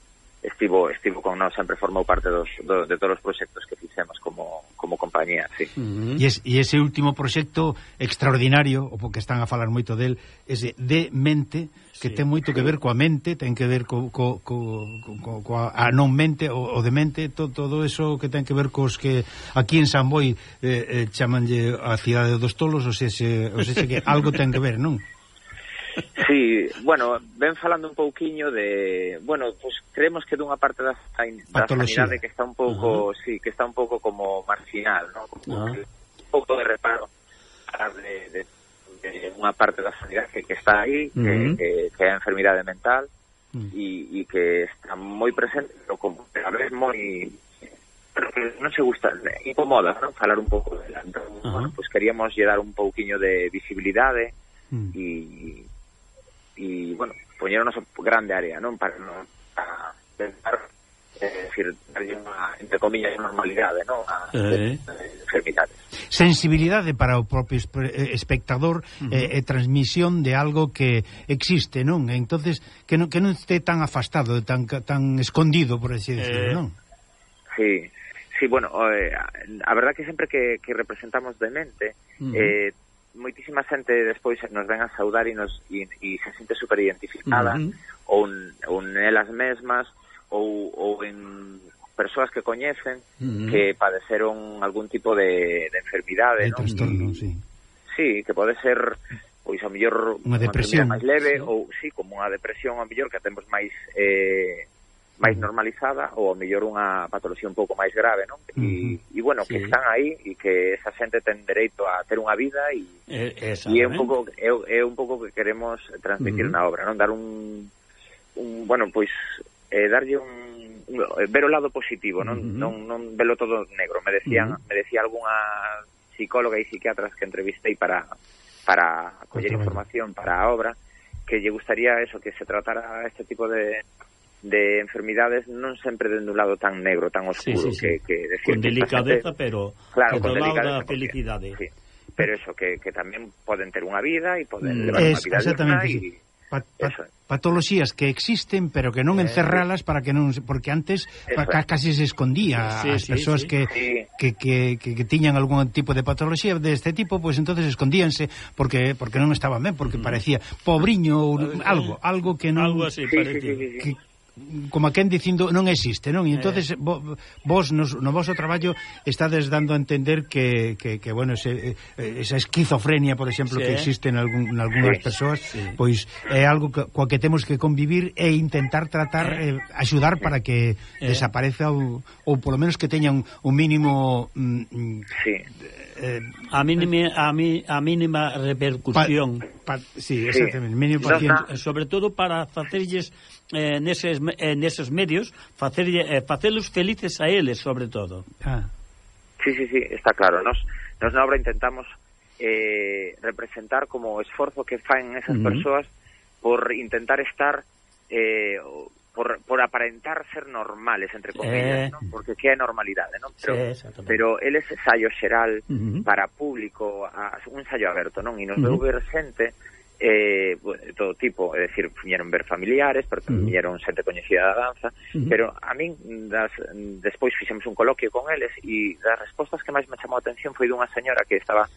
[SPEAKER 8] estivo estivo con nós, sempre formou parte dos, do, de todos os proxectos que fixemos como, como compañía, sí.
[SPEAKER 1] Uh -huh.
[SPEAKER 2] E, es, e ese último proxecto extraordinario, o porque están a falar moito del, ese de mente, que
[SPEAKER 1] sí.
[SPEAKER 2] ten moito que ver coa mente, ten que ver co, co, co, co, co a, non mente, o, o de mente, to, todo eso que ten que ver cos que aquí en San Boi eh, eh, chamanlle a cidade dos tolos, ou sexe, ou sea, que algo ten que ver, non?
[SPEAKER 8] Sí, bueno, ven falando un pouquiño de, bueno, pues creemos que dunha parte da, da sanidade que está un pouco, uh -huh. sí, que está un pouco como marginal, ¿no? Como
[SPEAKER 1] uh -huh.
[SPEAKER 8] que, un pouco de reparo de, de, de unha parte da sanidade que, que está aí,
[SPEAKER 1] uh -huh.
[SPEAKER 8] que, que, que é a enfermidade mental
[SPEAKER 2] uh -huh.
[SPEAKER 8] e, e que está moi presente, pero como a vez moi pero que non se gusta, incomoda, ¿no? falar un pouco dela. Entón,
[SPEAKER 1] uh -huh.
[SPEAKER 8] bueno, pues queríamos lle dar un pouquiño de visibilidade e e, bueno, poñer o noso grande área, non? Para, non, para tentar eh, decir, unha, entre comillas, normalidade, non? A,
[SPEAKER 1] eh.
[SPEAKER 8] enfermidades.
[SPEAKER 2] Sensibilidade para o propio eh, espectador uh -huh. Eh, e, eh, e transmisión de algo que existe, non? E entonces que non, que non este tan afastado, tan tan escondido, por así decirlo,
[SPEAKER 1] eh.
[SPEAKER 2] non?
[SPEAKER 8] Sí, sí, bueno, eh, a verdad que sempre que, que representamos demente, uh
[SPEAKER 1] -huh.
[SPEAKER 8] eh, moitísima xente despois nos ven a saudar e, nos, e, e se sente super identificada
[SPEAKER 1] uh
[SPEAKER 8] -huh. ou, ou nelas mesmas ou, ou en persoas que coñecen
[SPEAKER 1] uh -huh.
[SPEAKER 8] que padeceron algún tipo de, de enfermidade,
[SPEAKER 2] de
[SPEAKER 8] non?
[SPEAKER 2] trastorno, sí.
[SPEAKER 8] Sí, que pode ser pois a mellor
[SPEAKER 2] unha depresión
[SPEAKER 8] máis leve sí. ou sí, como unha depresión a mellor que a máis eh, máis normalizada ou ao mellor unha patoloxía un pouco máis grave, non? E, uh -huh. e bueno,
[SPEAKER 1] sí.
[SPEAKER 8] que están aí e que esa xente ten dereito a ter unha vida e,
[SPEAKER 1] e,
[SPEAKER 8] e é un pouco é, é un pouco que queremos transmitir
[SPEAKER 1] uh -huh.
[SPEAKER 8] na obra, non? Dar un un bueno, pois eh, darlle un, un eh, ver o lado positivo, non
[SPEAKER 1] uh -huh.
[SPEAKER 8] non non velo todo negro. Me decían,
[SPEAKER 1] uh -huh.
[SPEAKER 8] me decía algunha psicóloga e psiquiatras que entrevistei para para coller información para a obra que lle gustaría eso que se tratara este tipo de de enfermidades non sempre dende un lado tan negro, tan oscuro
[SPEAKER 1] sí, sí, sí.
[SPEAKER 8] que que decir,
[SPEAKER 1] con delicadeza,
[SPEAKER 8] gente,
[SPEAKER 1] pero
[SPEAKER 8] claro,
[SPEAKER 1] que
[SPEAKER 8] con delicadeza,
[SPEAKER 1] felicidade.
[SPEAKER 8] Sí. Eh. Pero eso que que tamén poden ter unha vida e poden
[SPEAKER 1] mm,
[SPEAKER 8] levar
[SPEAKER 2] es, unha
[SPEAKER 8] vida
[SPEAKER 2] exactamente, sí.
[SPEAKER 8] y,
[SPEAKER 2] pa, patoloxías
[SPEAKER 8] eso.
[SPEAKER 2] que existen pero que non
[SPEAKER 1] eh,
[SPEAKER 2] encerralas para que non porque antes pa, casi se escondía
[SPEAKER 1] sí,
[SPEAKER 2] as
[SPEAKER 1] sí,
[SPEAKER 2] persoas
[SPEAKER 1] sí,
[SPEAKER 2] que,
[SPEAKER 8] sí.
[SPEAKER 2] que, que, que, que tiñan algún tipo de patoloxía de tipo, pois entonces escondíanse porque porque non estaban ben, porque mm. parecía pobriño ou algo, algo que non
[SPEAKER 1] algo así
[SPEAKER 8] parecía. Sí, sí, sí, sí.
[SPEAKER 2] Que, como quen dicindo non existe, non? E eh. entonces vos nos, no vosso traballo estades dando a entender que, que, que bueno, ese, eh, esa esquizofrenia, por exemplo,
[SPEAKER 1] sí.
[SPEAKER 2] que existe en, algún, en algunhas
[SPEAKER 8] sí.
[SPEAKER 2] persoas,
[SPEAKER 1] sí.
[SPEAKER 2] pois é algo que, coa que temos que convivir e intentar tratar eh, eh axudar para que
[SPEAKER 1] eh.
[SPEAKER 2] desapareza ou, ou polo menos que teña un, un mínimo mm, mm
[SPEAKER 8] sí.
[SPEAKER 2] eh,
[SPEAKER 1] a mínima a, mi, a mínima repercusión.
[SPEAKER 2] Pa, pa, sí, exactamente, sí.
[SPEAKER 8] mínimo
[SPEAKER 2] paciente,
[SPEAKER 1] sobre todo para facerlles eh, neses, eh, neses medios facer, eh, facelos felices a eles, sobre todo.
[SPEAKER 2] Ah.
[SPEAKER 8] Sí, sí, sí, está claro. Nos, nos na obra intentamos eh, representar como o esforzo que faen esas
[SPEAKER 1] uh -huh.
[SPEAKER 8] persoas por intentar estar eh, por, por aparentar ser normales, entre comillas, eh... ¿no? porque que é normalidade, ¿no? pero,
[SPEAKER 1] sí,
[SPEAKER 8] pero el é ensayo xeral
[SPEAKER 1] uh -huh.
[SPEAKER 8] para público, a, un ensayo aberto, non? E nos
[SPEAKER 1] uh
[SPEAKER 8] -huh. deu ver xente eh, bueno, todo tipo, é dicir, viñeron ver familiares, pero tamén viñeron xente coñecida da danza,
[SPEAKER 1] uh -huh.
[SPEAKER 8] pero a min das, mm, mm, despois fixemos un coloquio con eles e das respostas que máis me chamou a atención foi dunha señora que estaba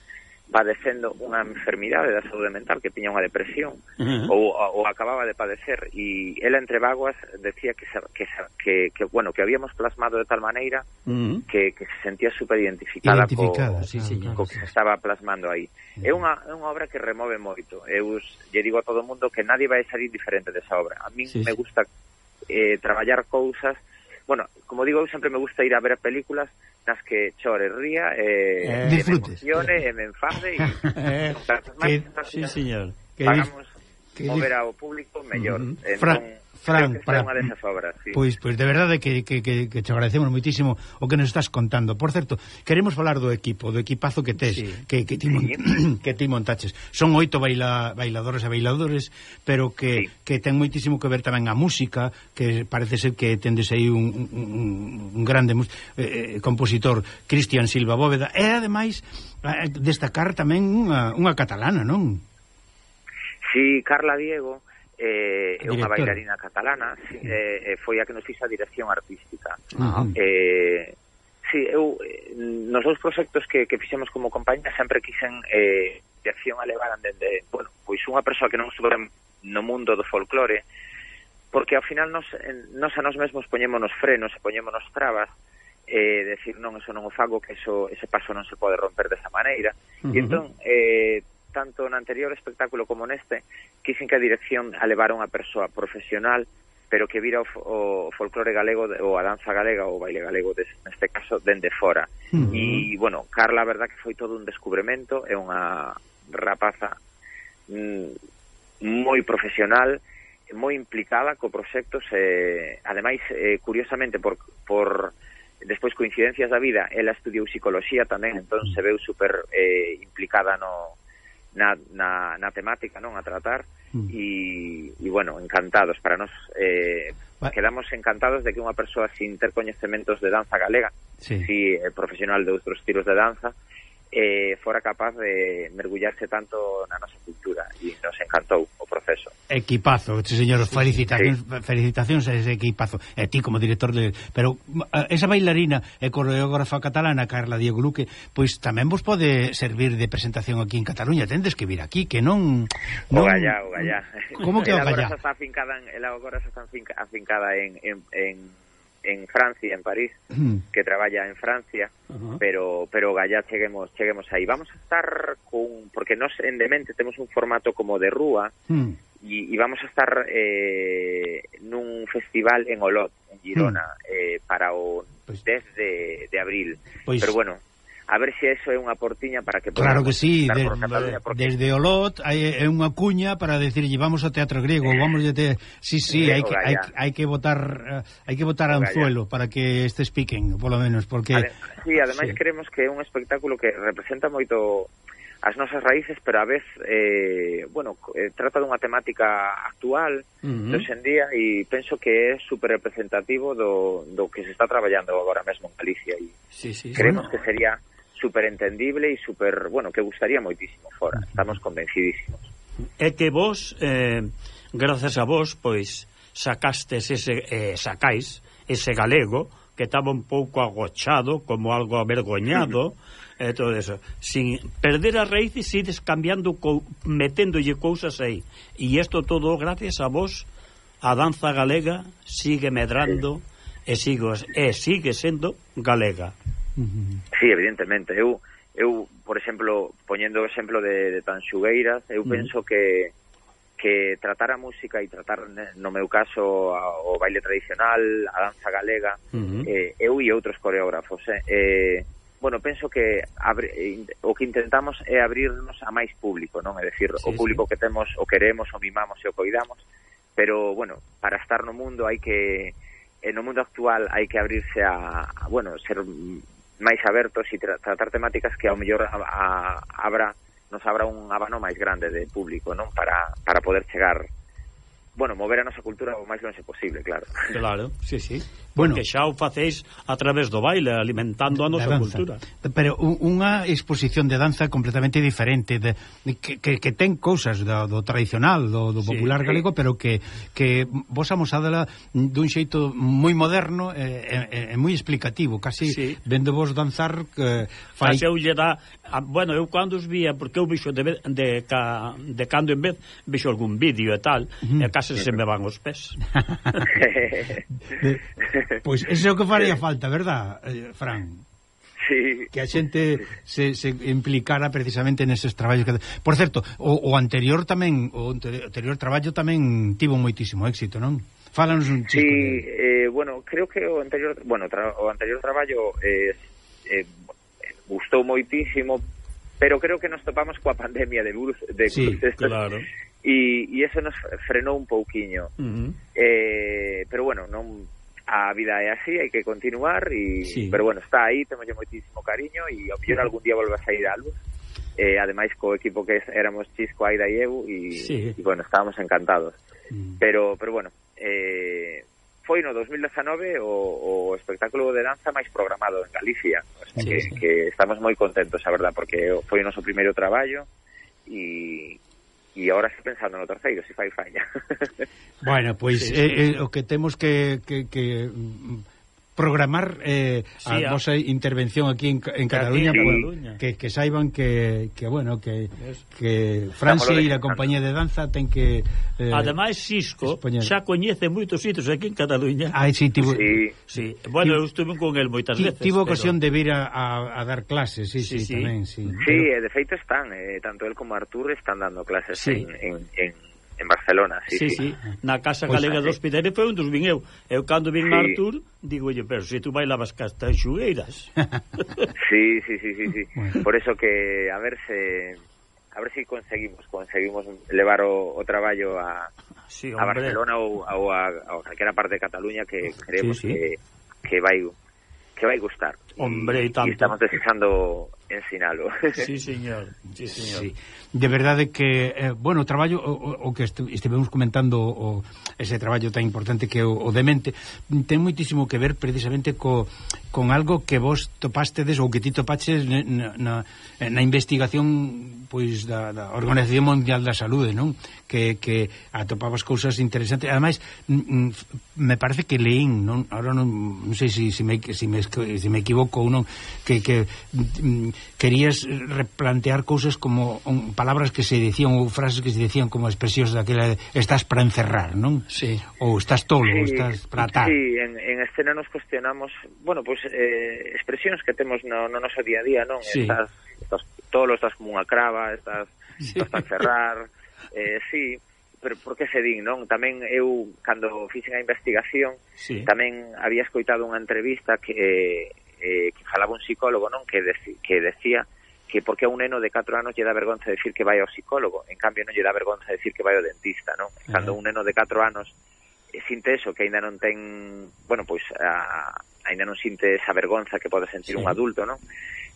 [SPEAKER 8] padecendo unha enfermidade da saúde mental que tiña unha depresión
[SPEAKER 1] uh -huh.
[SPEAKER 8] ou, ou acababa de padecer e ela entre vaguas decía que, se, que, se, que, que bueno que habíamos plasmado de tal maneira
[SPEAKER 1] uh -huh.
[SPEAKER 8] que, que se sentía super identificada,
[SPEAKER 2] identificada
[SPEAKER 8] co,
[SPEAKER 2] sí,
[SPEAKER 1] sí,
[SPEAKER 2] claro,
[SPEAKER 8] co
[SPEAKER 2] sí.
[SPEAKER 8] que se estaba plasmando aí é unha, é unha obra que remove moito eu lle digo a todo mundo que nadie vai salir diferente desa obra a min
[SPEAKER 1] sí,
[SPEAKER 8] me gusta eh, traballar cousas bueno, como digo, eu sempre me gusta ir a ver películas nas que chore, ría,
[SPEAKER 1] eh,
[SPEAKER 8] eh, disfrutes. me emocione, eh. me enfade. E,
[SPEAKER 1] eh,
[SPEAKER 2] que,
[SPEAKER 8] máis,
[SPEAKER 1] sí, señor.
[SPEAKER 2] Que,
[SPEAKER 8] pagamos
[SPEAKER 2] que,
[SPEAKER 8] mover ao público mellor.
[SPEAKER 1] Uh -huh.
[SPEAKER 8] entón,
[SPEAKER 2] Fra Fran, para...
[SPEAKER 8] unha desas obras, sí.
[SPEAKER 2] Pois, pois de verdade que, que, que, que te agradecemos moitísimo o que nos estás contando. Por certo, queremos falar do equipo, do equipazo que tes,
[SPEAKER 1] sí.
[SPEAKER 2] que, que, ti, sí. que ti montaches. Son oito baila, bailadores e bailadores, pero que,
[SPEAKER 8] sí.
[SPEAKER 2] que ten moitísimo que ver tamén a música, que parece ser que tendes aí un, un, un grande eh, eh, compositor, Cristian Silva Bóveda, e ademais destacar tamén unha, unha catalana, non?
[SPEAKER 8] Sí, Carla Diego, eh, é unha bailarina catalana eh, eh, foi a que nos fixa a dirección artística.
[SPEAKER 2] Ah.
[SPEAKER 8] Eh, sí, eu eh, nos dous proxectos que, que fixemos como compañía sempre quixen eh, dirección a levaran dende, bueno, pois unha persoa que non estuve no mundo do folclore porque ao final nos, nos a nos mesmos poñémonos frenos e poñémonos trabas eh, decir non, eso non o fago que eso, ese paso non se pode romper desa maneira.
[SPEAKER 1] Uh -huh.
[SPEAKER 8] e entón eh, tanto no anterior espectáculo como neste, quixen que a dirección a levar a unha persoa profesional pero que vira o, o folclore galego ou a danza galega ou o baile galego des, neste caso dende fora.
[SPEAKER 2] Uh -huh.
[SPEAKER 8] E bueno, Carla, a verdad que foi todo un descubrimento, é unha rapaza mm, moi profesional, moi implicada co proxecto, se ademais eh, curiosamente por por despois coincidencias da vida, ela estudiou psicoloxía tamén, entón se veu super eh, implicada no na, na, na temática non a tratar
[SPEAKER 2] mm.
[SPEAKER 8] e, e bueno, encantados para nós eh,
[SPEAKER 2] vale.
[SPEAKER 8] quedamos encantados de que unha persoa sin ter coñecementos de danza galega
[SPEAKER 2] sí.
[SPEAKER 8] si é profesional de outros estilos de danza eh, fora capaz de mergullarse tanto na nosa cultura e nos encantou o proceso.
[SPEAKER 2] Equipazo, este señor, felicitacións, felicitacións a ese equipazo. E ti como director de, pero esa bailarina e coreógrafa catalana Carla Diego Luque, pois tamén vos pode servir de presentación aquí en Cataluña, tendes que vir aquí, que non, non...
[SPEAKER 8] O gallá, o gallá.
[SPEAKER 2] Como que o gallá?
[SPEAKER 8] Ela agora está afincada, en, ela agora está afincada en, en, en en Francia, en París, que traballa en Francia,
[SPEAKER 1] uh -huh.
[SPEAKER 8] pero pero gallá cheguemos cheguemos aí. Vamos a estar con porque nos en Demente temos un formato como de rúa
[SPEAKER 2] uh -huh.
[SPEAKER 8] e, e vamos a estar eh, nun festival en Olot, en Girona, uh -huh. eh, para o
[SPEAKER 2] pois
[SPEAKER 8] 10 de, de abril.
[SPEAKER 2] Pois,
[SPEAKER 8] pero bueno, a ver se eso é unha portiña para que
[SPEAKER 2] Claro que sí, de,
[SPEAKER 8] porque...
[SPEAKER 2] desde Olot hai, é eh, unha cuña para decirlle vamos ao teatro griego, vamos a te... Sí, sí, hai que, hai, hai que votar hai que votar
[SPEAKER 8] eh,
[SPEAKER 2] anzuelo para que estes piquen, polo menos, porque
[SPEAKER 8] Adem, Sí, ademais
[SPEAKER 2] sí.
[SPEAKER 8] creemos que é un espectáculo que representa moito as nosas raíces, pero a vez eh, bueno, eh, trata dunha temática actual uh -huh. en día e penso que é super representativo do, do que se está traballando agora mesmo en Galicia e
[SPEAKER 1] sí, sí,
[SPEAKER 8] creemos bueno. que sería super entendible e super, bueno, que gustaría moitísimo fora, estamos convencidísimos.
[SPEAKER 1] É que vos, eh, gracias a vos, pois, sacastes ese, eh, sacáis ese galego que estaba un pouco agochado, como algo avergoñado, e eh, todo eso. Sin perder as raíces, ides cambiando, co, meténdolle cousas aí. E isto todo gracias a vos, a danza galega sigue medrando sí. e, sigo, e sigue sendo galega.
[SPEAKER 8] Sí, evidentemente. Eu, eu por exemplo, poñendo o exemplo de, de Tanxugueiras, eu uh -huh. penso que que tratar a música e tratar, no meu caso, a, o baile tradicional, a danza galega,
[SPEAKER 1] uh -huh.
[SPEAKER 8] eh, eu e outros coreógrafos, eh, eh, bueno, penso que abre, o que intentamos é abrirnos a máis público, non? É dicir,
[SPEAKER 1] sí,
[SPEAKER 8] o público sí. que temos, o queremos, o mimamos e o coidamos, pero, bueno, para estar no mundo hai que eh, no mundo actual hai que abrirse a, a bueno, ser máis abertos e tra tratar temáticas que ao mellor a, a, abra nos abra un abano máis grande de público, non? Para, para poder chegar bueno, mover a nosa cultura o máis longe posible, claro.
[SPEAKER 1] Claro, sí, sí.
[SPEAKER 2] Bueno,
[SPEAKER 1] Porque xa o facéis a través do baile, alimentando a nosa cultura.
[SPEAKER 2] Pero unha exposición de danza completamente diferente, de, que, que, que ten cousas do, do tradicional, do, do popular
[SPEAKER 8] sí,
[SPEAKER 2] galego, sí. pero que, que vos amosádala dun xeito moi moderno e eh, eh, eh, moi explicativo, casi
[SPEAKER 1] sí.
[SPEAKER 2] vendo vos danzar... Eh, fai...
[SPEAKER 1] Fase lle dá... Bueno, eu cando os vía, porque eu vixo de, de, de, de cando en vez, vixo algún vídeo e tal, uh -huh. e case se me van os pés.
[SPEAKER 2] pois ese é o que faría falta, verdad, eh, Fran?
[SPEAKER 8] Sí.
[SPEAKER 2] Que a xente se, se implicara precisamente neses traballos que... Por certo, o, o anterior tamén o anterior traballo tamén tivo moitísimo éxito, non? Fálanos un chico.
[SPEAKER 8] Sí,
[SPEAKER 2] de...
[SPEAKER 8] eh, bueno, creo que o anterior, bueno, tra, o anterior traballo eh, eh, gustou moitísimo, pero creo que nos topamos coa pandemia de virus de
[SPEAKER 2] sí,
[SPEAKER 8] cruces,
[SPEAKER 1] claro
[SPEAKER 8] e, e eso nos frenou un pouquiño.
[SPEAKER 1] Uh -huh.
[SPEAKER 8] eh, pero bueno, non a vida é así, hai que continuar e
[SPEAKER 1] sí.
[SPEAKER 8] pero bueno, está aí, temos moitísimo cariño e ao mellor algún día volva a sair a luz. Eh, ademais co equipo que éramos Chisco, Aida e Evo e,
[SPEAKER 1] sí.
[SPEAKER 8] e bueno, estábamos encantados.
[SPEAKER 2] Mm.
[SPEAKER 8] Pero pero bueno, eh foi no 2019 o, o espectáculo de danza máis programado en Galicia, o sea,
[SPEAKER 1] sí,
[SPEAKER 8] que,
[SPEAKER 1] sí.
[SPEAKER 8] que estamos moi contentos, a verdad, porque foi o noso primeiro traballo e, e agora se pensando no terceiro, se fai falla.
[SPEAKER 2] bueno, pois
[SPEAKER 1] sí,
[SPEAKER 2] sí. Eh, eh, o que temos que, que, que programar eh,
[SPEAKER 1] sí,
[SPEAKER 2] a,
[SPEAKER 1] a
[SPEAKER 2] vosa intervención aquí en, en Cataluña,
[SPEAKER 1] aquí, en Cataluña.
[SPEAKER 2] Que, que saiban que, que bueno que, que Francia e a compañía de danza ten que eh,
[SPEAKER 1] Ademais Xisco
[SPEAKER 2] expoñer.
[SPEAKER 1] xa coñece moitos sitios aquí en Cataluña.
[SPEAKER 2] Ai, sí, tivo,
[SPEAKER 8] sí.
[SPEAKER 1] sí. Bueno, eu estuve con el moitas
[SPEAKER 2] ti,
[SPEAKER 1] veces.
[SPEAKER 2] Tivo
[SPEAKER 1] pero...
[SPEAKER 2] ocasión de vir a, a, a dar clases, sí, sí,
[SPEAKER 1] sí, sí, sí
[SPEAKER 2] tamén, sí.
[SPEAKER 8] Sí, pero... de feito están, eh, tanto el como Artur están dando clases
[SPEAKER 1] sí.
[SPEAKER 8] en, en, en en Barcelona, sí,
[SPEAKER 1] sí.
[SPEAKER 8] sí.
[SPEAKER 1] sí. Na Casa
[SPEAKER 2] pois
[SPEAKER 1] Galega
[SPEAKER 8] pues,
[SPEAKER 1] do foi un dos vin eu. Eu cando vin
[SPEAKER 8] sí.
[SPEAKER 1] Artur, digo, oye, pero se tú bailabas casta xugueiras.
[SPEAKER 8] sí, sí, sí, sí, sí.
[SPEAKER 2] Bueno.
[SPEAKER 8] Por eso que, a ver se... A ver se si conseguimos, conseguimos levar o, o traballo a,
[SPEAKER 1] sí, hombre.
[SPEAKER 8] a Barcelona ou, ou a, a calquera parte de Cataluña que creemos
[SPEAKER 1] sí, sí.
[SPEAKER 8] que que vai que vai gustar.
[SPEAKER 1] Hombre, e tanto.
[SPEAKER 8] Y estamos desexando ensinalo.
[SPEAKER 1] Sí, señor. Sí, señor.
[SPEAKER 2] Sí. De verdade que, eh, bueno, o traballo, o, o que estivemos comentando o, ese traballo tan importante que o, o demente, ten moitísimo que ver precisamente co, con algo que vos topastedes ou que ti topaches na, na, na investigación pois da, da Organización Mundial da Saúde, non? Que, que atopabas cousas interesantes. Ademais, mm, mm, me parece que leín, non? Ahora non, non sei se si, si me, si me, si me equivoco ou non, que, que mm, querías replantear cousas como um, palabras que se dicían ou frases que se dicían como expresións daquela estás para encerrar, non?
[SPEAKER 1] Sí.
[SPEAKER 2] Ou estás tolo,
[SPEAKER 8] sí,
[SPEAKER 2] estás para atar.
[SPEAKER 8] Sí, en, en escena nos cuestionamos, bueno, pois pues, eh, expresións que temos no, no noso día a día, non?
[SPEAKER 1] Sí.
[SPEAKER 8] Estás, estás tolo, estás como unha crava, estás,
[SPEAKER 1] sí.
[SPEAKER 8] estás para encerrar, eh, sí pero por que se din, non? Tamén eu, cando fixen a investigación,
[SPEAKER 1] sí.
[SPEAKER 8] tamén había escoitado unha entrevista que eh, que falaba un psicólogo non que, dec, que decía que porque a un neno de 4 anos lle dá vergonza decir que vai ao psicólogo, en cambio non lle dá vergonza decir que vai ao dentista, non? Cando
[SPEAKER 1] uh -huh.
[SPEAKER 8] un neno de 4 anos sinte eso, que aínda non ten, bueno, pois a, aínda non sinte esa vergonza que pode sentir
[SPEAKER 1] sí.
[SPEAKER 8] un adulto, non?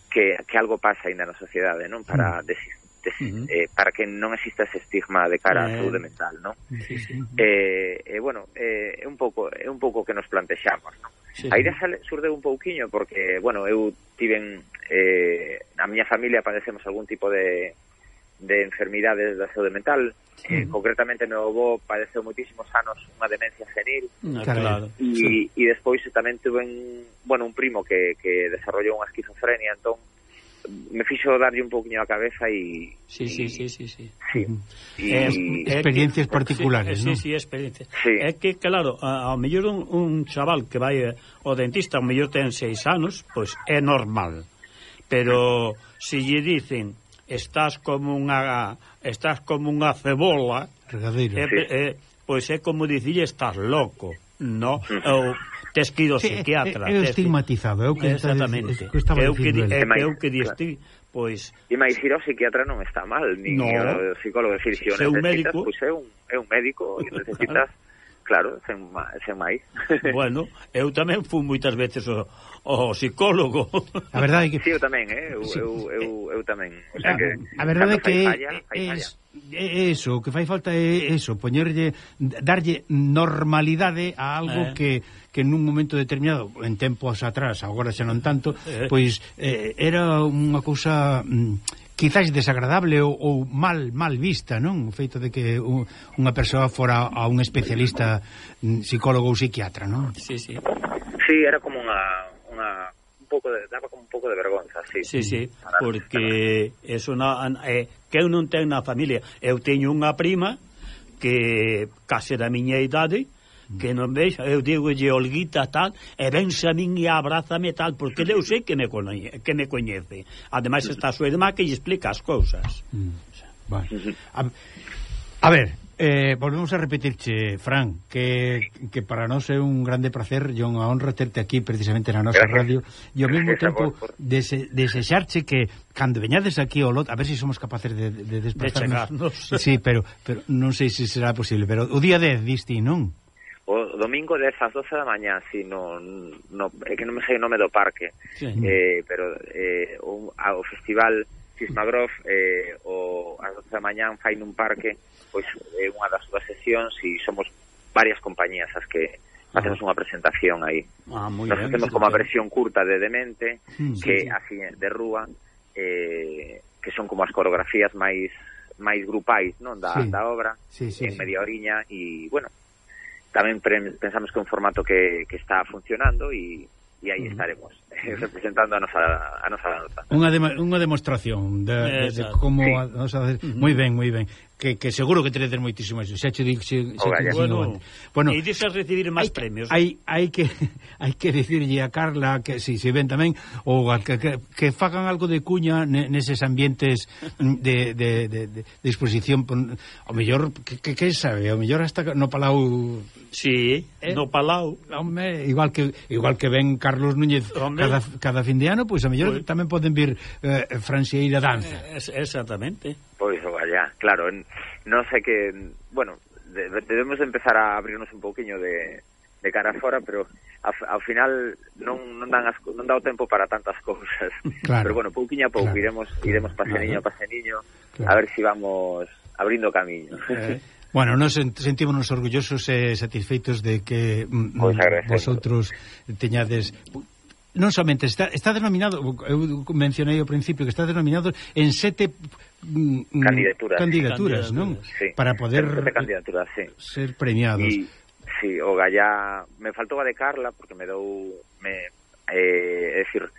[SPEAKER 8] Que, que algo pasa aínda na sociedade, ¿eh? non? Para uh -huh.
[SPEAKER 1] desistir de, uh -huh.
[SPEAKER 8] eh, para que non exista ese estigma de cara
[SPEAKER 1] eh, á
[SPEAKER 8] saúde mental, non?
[SPEAKER 1] Sí, sí, sí.
[SPEAKER 8] Eh, eh, bueno, eh, é un pouco é eh, un pouco que nos plantexamos, non?
[SPEAKER 1] Sí.
[SPEAKER 8] A idea surde un pouquiño porque, bueno, eu tiven eh, a miña familia padecemos algún tipo de, de enfermidades da saúde mental. Eh, sí. Eh, concretamente, meu avó padeceu moitísimos anos unha demencia senil.
[SPEAKER 1] Ah, claro.
[SPEAKER 8] E, sí. e despois tamén tuve, un, bueno, un primo que, que desarrollou unha esquizofrenia, entón, me fixo darlle un poquinho a cabeza e
[SPEAKER 1] Sí, sí, sí, sí, sí.
[SPEAKER 8] sí. Y,
[SPEAKER 1] eh,
[SPEAKER 2] experiencias
[SPEAKER 1] eh,
[SPEAKER 2] particulares,
[SPEAKER 1] sí,
[SPEAKER 2] ¿no?
[SPEAKER 1] Sí, sí, experiencias.
[SPEAKER 8] Sí.
[SPEAKER 1] É que claro, ao mellor un, un chaval que vai ao eh, dentista, ao mellor ten seis anos, pois pues é normal. Pero se lle dicen estás como unha estás como unha cebola,
[SPEAKER 2] regadeiro.
[SPEAKER 1] Eh, sí. eh, pois é como dicirlle estás loco, no? Ou tes que ir ao psiquiatra.
[SPEAKER 2] É,
[SPEAKER 1] é, é
[SPEAKER 2] estigmatizado, é o que
[SPEAKER 1] Exactamente.
[SPEAKER 2] Que estaba
[SPEAKER 1] é o que, é, é o que di claro. pois...
[SPEAKER 8] E máis ir ao psiquiatra non está mal, nin
[SPEAKER 1] no.
[SPEAKER 8] o eh, psicólogo. decir, si
[SPEAKER 1] se, un médico...
[SPEAKER 8] Pois é un, é un médico e necesitas... Claro, sen, sen máis.
[SPEAKER 1] bueno, eu tamén fui moitas veces o, o psicólogo.
[SPEAKER 2] A verdade é que...
[SPEAKER 8] Sí, eu tamén, eh? eu,
[SPEAKER 2] sí.
[SPEAKER 8] eu, eu, eu tamén. O sea que,
[SPEAKER 2] a verdade é que...
[SPEAKER 8] Falla, falla.
[SPEAKER 2] É eso, o que fai falta é eso, poñerlle darlle normalidade a algo
[SPEAKER 1] eh.
[SPEAKER 2] que que nun momento determinado, en tempos atrás, agora xa non tanto,
[SPEAKER 1] eh.
[SPEAKER 2] pois eh, era unha cousa mm, quizás desagradable ou, ou mal mal vista, non? O feito de que un, unha persoa fora a un especialista mm, psicólogo ou psiquiatra, non?
[SPEAKER 1] Sí, sí.
[SPEAKER 8] Sí, era como unha, unha pouco de, daba como un pouco de vergonza, sí.
[SPEAKER 1] Sí, sí, porque eso na, eh, que eu non ten na familia. Eu teño unha prima que case da miña idade que non veis, eu digo lle Olguita tal, e vense a min e abrázame tal, porque eu sei que me coñece, que me coñece. Ademais está a súa irmá que lle explica as cousas. Mm.
[SPEAKER 2] Vale. A, a ver, eh, volvemos a repetirche, Fran, que, que para nós é un grande placer e unha honra terte aquí precisamente na nosa
[SPEAKER 8] Gracias.
[SPEAKER 2] radio e ao mesmo tempo dese, desexarche que cando veñades aquí ao lot, a ver se si somos capaces de, de desplazarnos.
[SPEAKER 1] De chegarnos.
[SPEAKER 2] sí, pero, pero non sei se será posible, pero o día 10 diste, non?
[SPEAKER 8] o domingo de ás 12 da mañá, si, no, no, é que non me sei o nome do parque,
[SPEAKER 1] sí.
[SPEAKER 8] eh, pero eh, o, ao festival Sismagrof eh, o, ás 12 da mañá fai nun parque pois é eh, unha das súas sesións e somos varias compañías as que facemos ah. unha presentación aí.
[SPEAKER 1] Ah,
[SPEAKER 8] Nos
[SPEAKER 1] ben,
[SPEAKER 8] facemos como a versión curta de Demente,
[SPEAKER 2] mm,
[SPEAKER 8] que
[SPEAKER 1] sí, sí.
[SPEAKER 8] así de rúa, eh, que son como as coreografías máis máis grupais, non, da,
[SPEAKER 2] sí.
[SPEAKER 8] da obra,
[SPEAKER 2] sí, sí,
[SPEAKER 8] en
[SPEAKER 2] sí.
[SPEAKER 8] media oriña e, bueno, tamén pensamos que é un formato que, que está funcionando e e aí estaremos uh -huh. representando a nosa a nosa danza.
[SPEAKER 2] Unha de, unha demostración de, de, de como
[SPEAKER 8] sí.
[SPEAKER 2] a nosa moi ben, moi ben que, que seguro que teredes moitísimo eso. Xa che dixe, xa che
[SPEAKER 1] bueno,
[SPEAKER 2] bueno,
[SPEAKER 1] e dices recibir máis premios.
[SPEAKER 2] Hai hai que hai que dicirlle a Carla que si se ven tamén ou a, que, que, que fagan algo de cuña neses ambientes de, de, de, de, de exposición o mellor que, que, que sabe, o mellor hasta no Palau
[SPEAKER 1] Sí,
[SPEAKER 2] eh?
[SPEAKER 1] no Palau.
[SPEAKER 2] Home, igual que igual que ven Carlos Núñez cada, cada fin de ano, pois pues, a mellor
[SPEAKER 1] pues...
[SPEAKER 2] tamén poden vir eh, Francieira Danza.
[SPEAKER 1] Es, exactamente.
[SPEAKER 8] Pois pues, ya, claro. No sé que Bueno, debemos empezar a abrirnos un pouquiño de, de cara fora, pero ao, ao final non, non, dan as, non dá o tempo para tantas cousas.
[SPEAKER 2] Claro.
[SPEAKER 8] Pero bueno, pouquiño a pouco
[SPEAKER 2] claro.
[SPEAKER 8] iremos, iremos paseniño claro. a paseniño, claro. a ver si vamos abrindo camiño.
[SPEAKER 2] Eh. Bueno, nos sentímonos orgullosos e satisfeitos de que mm,
[SPEAKER 8] pois
[SPEAKER 2] mm, vosotros teñades non somente está está denominado, eu mencionei ao principio que está denominado en sete Mm, mm,
[SPEAKER 8] candidaturas,
[SPEAKER 2] candidaturas, candidaturas non?
[SPEAKER 8] Sí.
[SPEAKER 2] Para poder
[SPEAKER 8] candidaturas, sí.
[SPEAKER 2] ser premiados.
[SPEAKER 8] Y, sí, o Gallá, me faltou a de Carla porque me dou me eh, é dicir,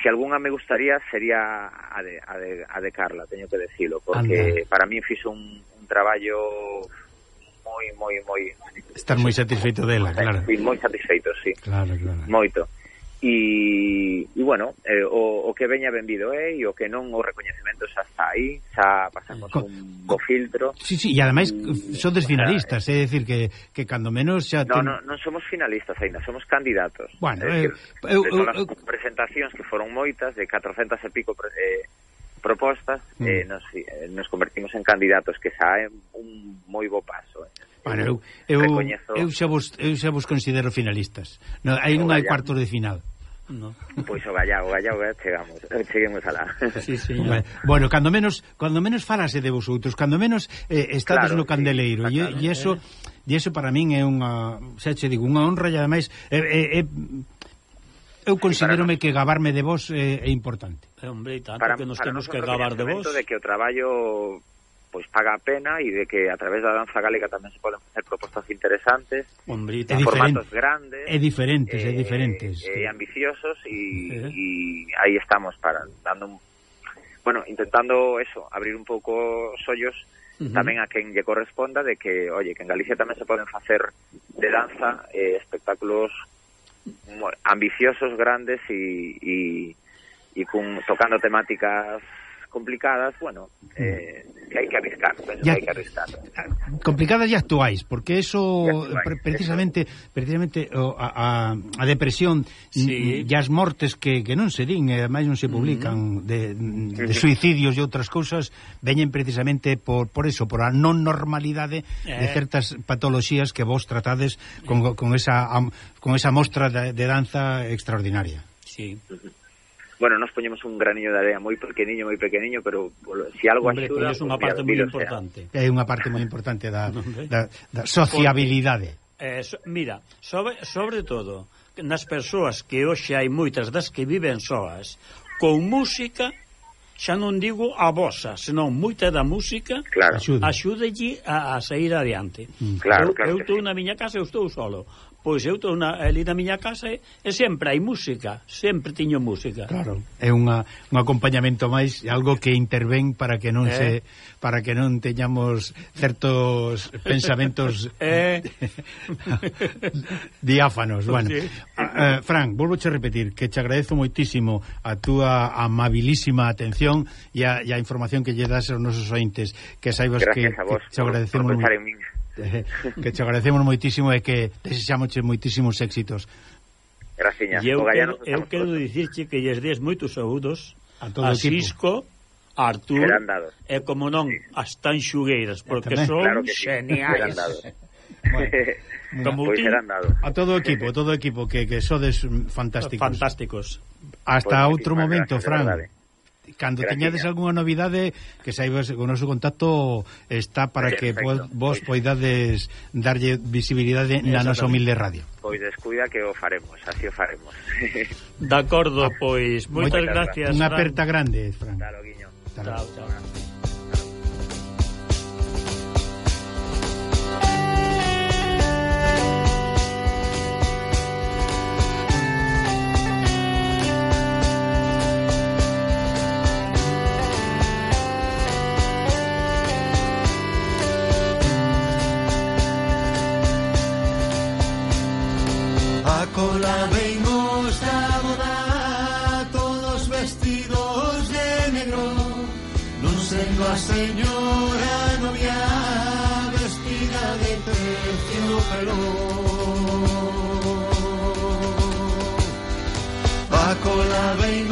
[SPEAKER 8] si algunha me gustaría sería a de, a de, a de Carla, teño que decirlo, porque
[SPEAKER 2] Anda.
[SPEAKER 8] para mí fixo un, un traballo moi, moi, moi...
[SPEAKER 2] Estar moi satisfeito dela, claro.
[SPEAKER 8] Sí, moi satisfeito, sí.
[SPEAKER 2] Claro, claro.
[SPEAKER 8] Moito e, e bueno, eh, o, o que veña benvido é eh, e o que non o recoñecemento xa está aí, xa pasamos
[SPEAKER 2] co,
[SPEAKER 8] un co filtro.
[SPEAKER 2] Sí, sí, e ademais
[SPEAKER 8] mm,
[SPEAKER 2] sodes finalistas, é eh, decir que que cando menos xa
[SPEAKER 8] No,
[SPEAKER 2] ten...
[SPEAKER 8] no, non somos finalistas aínda, somos candidatos.
[SPEAKER 2] Bueno,
[SPEAKER 8] é
[SPEAKER 2] eh, eu,
[SPEAKER 8] eu, eh,
[SPEAKER 2] eh,
[SPEAKER 8] eh, presentacións que foron moitas de 400 e pico eh, propostas
[SPEAKER 2] mm.
[SPEAKER 8] eh, nos, eh, nos convertimos en candidatos que xa é un moi bo paso eh.
[SPEAKER 2] Bueno, eu, eu,
[SPEAKER 8] Recoñezo...
[SPEAKER 2] eu, xa vos, eu xa vos considero finalistas no, aí non hai cuartos de final
[SPEAKER 1] No.
[SPEAKER 8] Pois o Gallao, Gallao eh, chegamos, cheguemos alá.
[SPEAKER 1] Sí, sí.
[SPEAKER 2] Vale. Bueno, cando menos, cando menos falase de vosotros, cando menos eh, estades
[SPEAKER 8] claro,
[SPEAKER 2] no candeleiro,
[SPEAKER 8] sí,
[SPEAKER 2] e iso e iso para min é unha, xa che digo, unha honra e ademais é, é, é Eu considerome que gabarme de vos é, é importante.
[SPEAKER 1] É, hombre, tanto
[SPEAKER 8] para,
[SPEAKER 1] que nos temos que gabar de vos.
[SPEAKER 8] de que o traballo pois paga a pena e de que a través da danza galega tamén se poden facer propostas interesantes
[SPEAKER 1] Hombre,
[SPEAKER 2] en
[SPEAKER 8] formatos grandes
[SPEAKER 2] é diferentes, é eh, diferentes e
[SPEAKER 8] eh, ambiciosos e
[SPEAKER 1] eh.
[SPEAKER 8] Y aí estamos para dando un, bueno, intentando eso, abrir un pouco os ollos
[SPEAKER 1] Uh -huh.
[SPEAKER 8] tamén a quen lle corresponda de que, oye, que en Galicia tamén se poden facer de danza eh, espectáculos ambiciosos, grandes e, e, e cun, tocando temáticas complicadas, bueno, mm. eh, que hai que arriscar, penso
[SPEAKER 2] ya,
[SPEAKER 8] que hai que arriscar.
[SPEAKER 2] Complicadas e actuais, porque eso
[SPEAKER 8] actuais,
[SPEAKER 2] precisamente eso. precisamente o, a, a depresión
[SPEAKER 1] sí.
[SPEAKER 2] e as mortes que, que non se din, e máis non se mm-hmm. publican de, de suicidios e outras cousas veñen precisamente por por eso, por a non normalidade
[SPEAKER 1] eh.
[SPEAKER 2] de certas patoloxías que vos tratades con, con esa con esa mostra de, de danza extraordinaria.
[SPEAKER 1] Sí.
[SPEAKER 8] Uh -huh bueno, nos poñemos un granillo de area moi pequeniño, moi pequeniño, pero se si algo
[SPEAKER 1] Hombre,
[SPEAKER 8] axuda...
[SPEAKER 1] Hombre, unha
[SPEAKER 8] pues,
[SPEAKER 1] parte moi importante.
[SPEAKER 2] É unha parte moi importante da, da, da sociabilidade.
[SPEAKER 1] Porque, eh, so, mira, sobre, sobre todo, nas persoas que hoxe hai moitas das que viven soas, con música xa non digo a vosa, senón moita da música
[SPEAKER 8] claro.
[SPEAKER 1] axúdelle a, a sair adiante. Mm.
[SPEAKER 8] Claro,
[SPEAKER 1] eu,
[SPEAKER 8] claro
[SPEAKER 1] eu estou
[SPEAKER 8] sí.
[SPEAKER 1] na miña casa, eu estou solo. Pois eu estou ali na miña casa e, e sempre hai música, sempre tiño música.
[SPEAKER 2] Claro, é unha, un acompañamento máis, algo que intervén para que non
[SPEAKER 1] eh.
[SPEAKER 2] se para que non teñamos certos pensamentos
[SPEAKER 1] eh.
[SPEAKER 2] diáfanos. Bueno,
[SPEAKER 1] sí.
[SPEAKER 2] uh, Fran, volvo a repetir que che agradezo moitísimo a túa amabilísima atención e a, e a información que lle das aos nosos ointes, que saibas
[SPEAKER 8] Gracias que, a vos
[SPEAKER 2] que
[SPEAKER 8] che
[SPEAKER 2] agradecemos.
[SPEAKER 8] Por,
[SPEAKER 2] que che agradecemos moitísimo e que desexamos moitísimos éxitos.
[SPEAKER 8] Graciña.
[SPEAKER 1] E eu, quero, eu quero dicirche que lles des moitos saúdos
[SPEAKER 2] a, todo a
[SPEAKER 1] Cisco, a Artur, e como non, sí. as tan xugueiras,
[SPEAKER 2] porque
[SPEAKER 1] son
[SPEAKER 8] claro sí.
[SPEAKER 1] geniais.
[SPEAKER 8] Bueno,
[SPEAKER 1] como
[SPEAKER 8] pois serán.
[SPEAKER 2] A todo o equipo, a todo o equipo que que sodes fantásticos.
[SPEAKER 1] Fantásticos.
[SPEAKER 2] Hasta
[SPEAKER 8] pois
[SPEAKER 2] outro momento, Fran.
[SPEAKER 8] Verdade
[SPEAKER 2] cando teñades algunha novidade que saibas o noso contacto está para
[SPEAKER 8] Perfecto.
[SPEAKER 2] que vos, vos
[SPEAKER 8] pois-
[SPEAKER 2] poidades darlle visibilidade na nosa humilde radio.
[SPEAKER 8] Pois descuida que o faremos, así o faremos.
[SPEAKER 1] De acordo, ah, pois, moitas,
[SPEAKER 8] moitas
[SPEAKER 1] gracias.
[SPEAKER 2] Unha aperta grande, Fran.
[SPEAKER 8] Claro, guiño.
[SPEAKER 1] Chao,
[SPEAKER 2] chao.
[SPEAKER 1] chao.
[SPEAKER 7] A cola venimos da boda Todos vestidos de negro. Non sendo a señora novia Vestida de terciopelo A cola venimos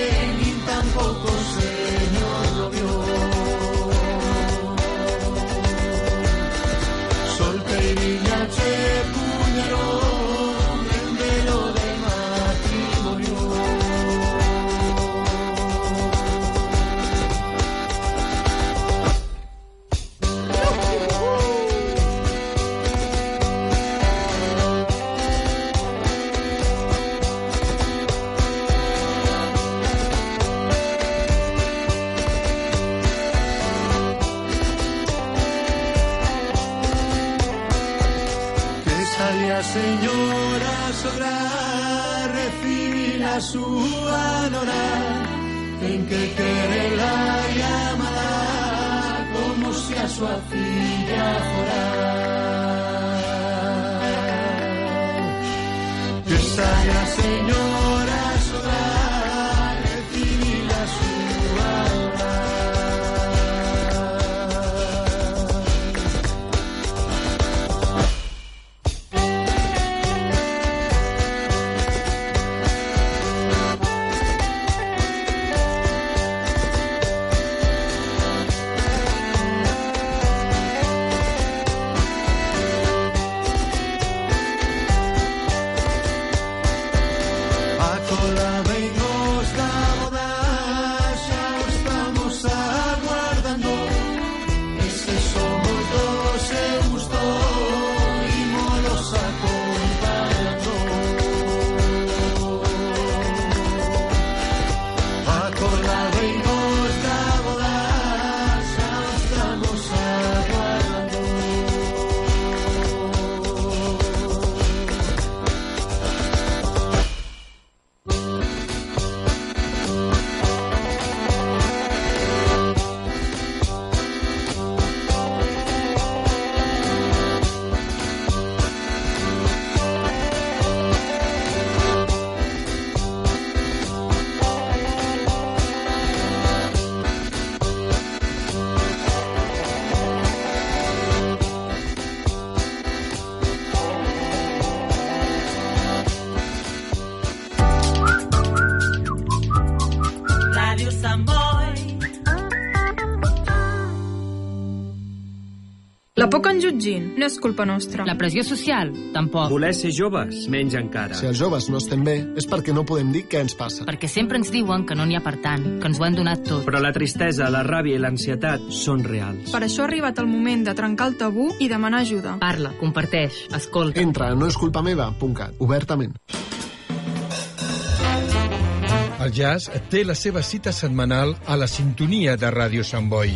[SPEAKER 9] que
[SPEAKER 10] ens jutgin no és culpa nostra.
[SPEAKER 11] La pressió social, tampoc.
[SPEAKER 12] Voler ser joves, menys encara.
[SPEAKER 13] Si els joves no estem bé, és perquè no podem dir què ens passa.
[SPEAKER 11] Perquè sempre ens diuen que no n'hi ha per tant, que ens ho han donat tot.
[SPEAKER 12] Però la tristesa, la ràbia i l'ansietat són reals.
[SPEAKER 10] Per això ha arribat el moment de trencar el tabú i demanar ajuda.
[SPEAKER 11] Parla, comparteix, escolta.
[SPEAKER 13] Entra a noesculpameva.cat, obertament.
[SPEAKER 14] El jazz té la seva cita setmanal a la sintonia de Ràdio Sant Boi.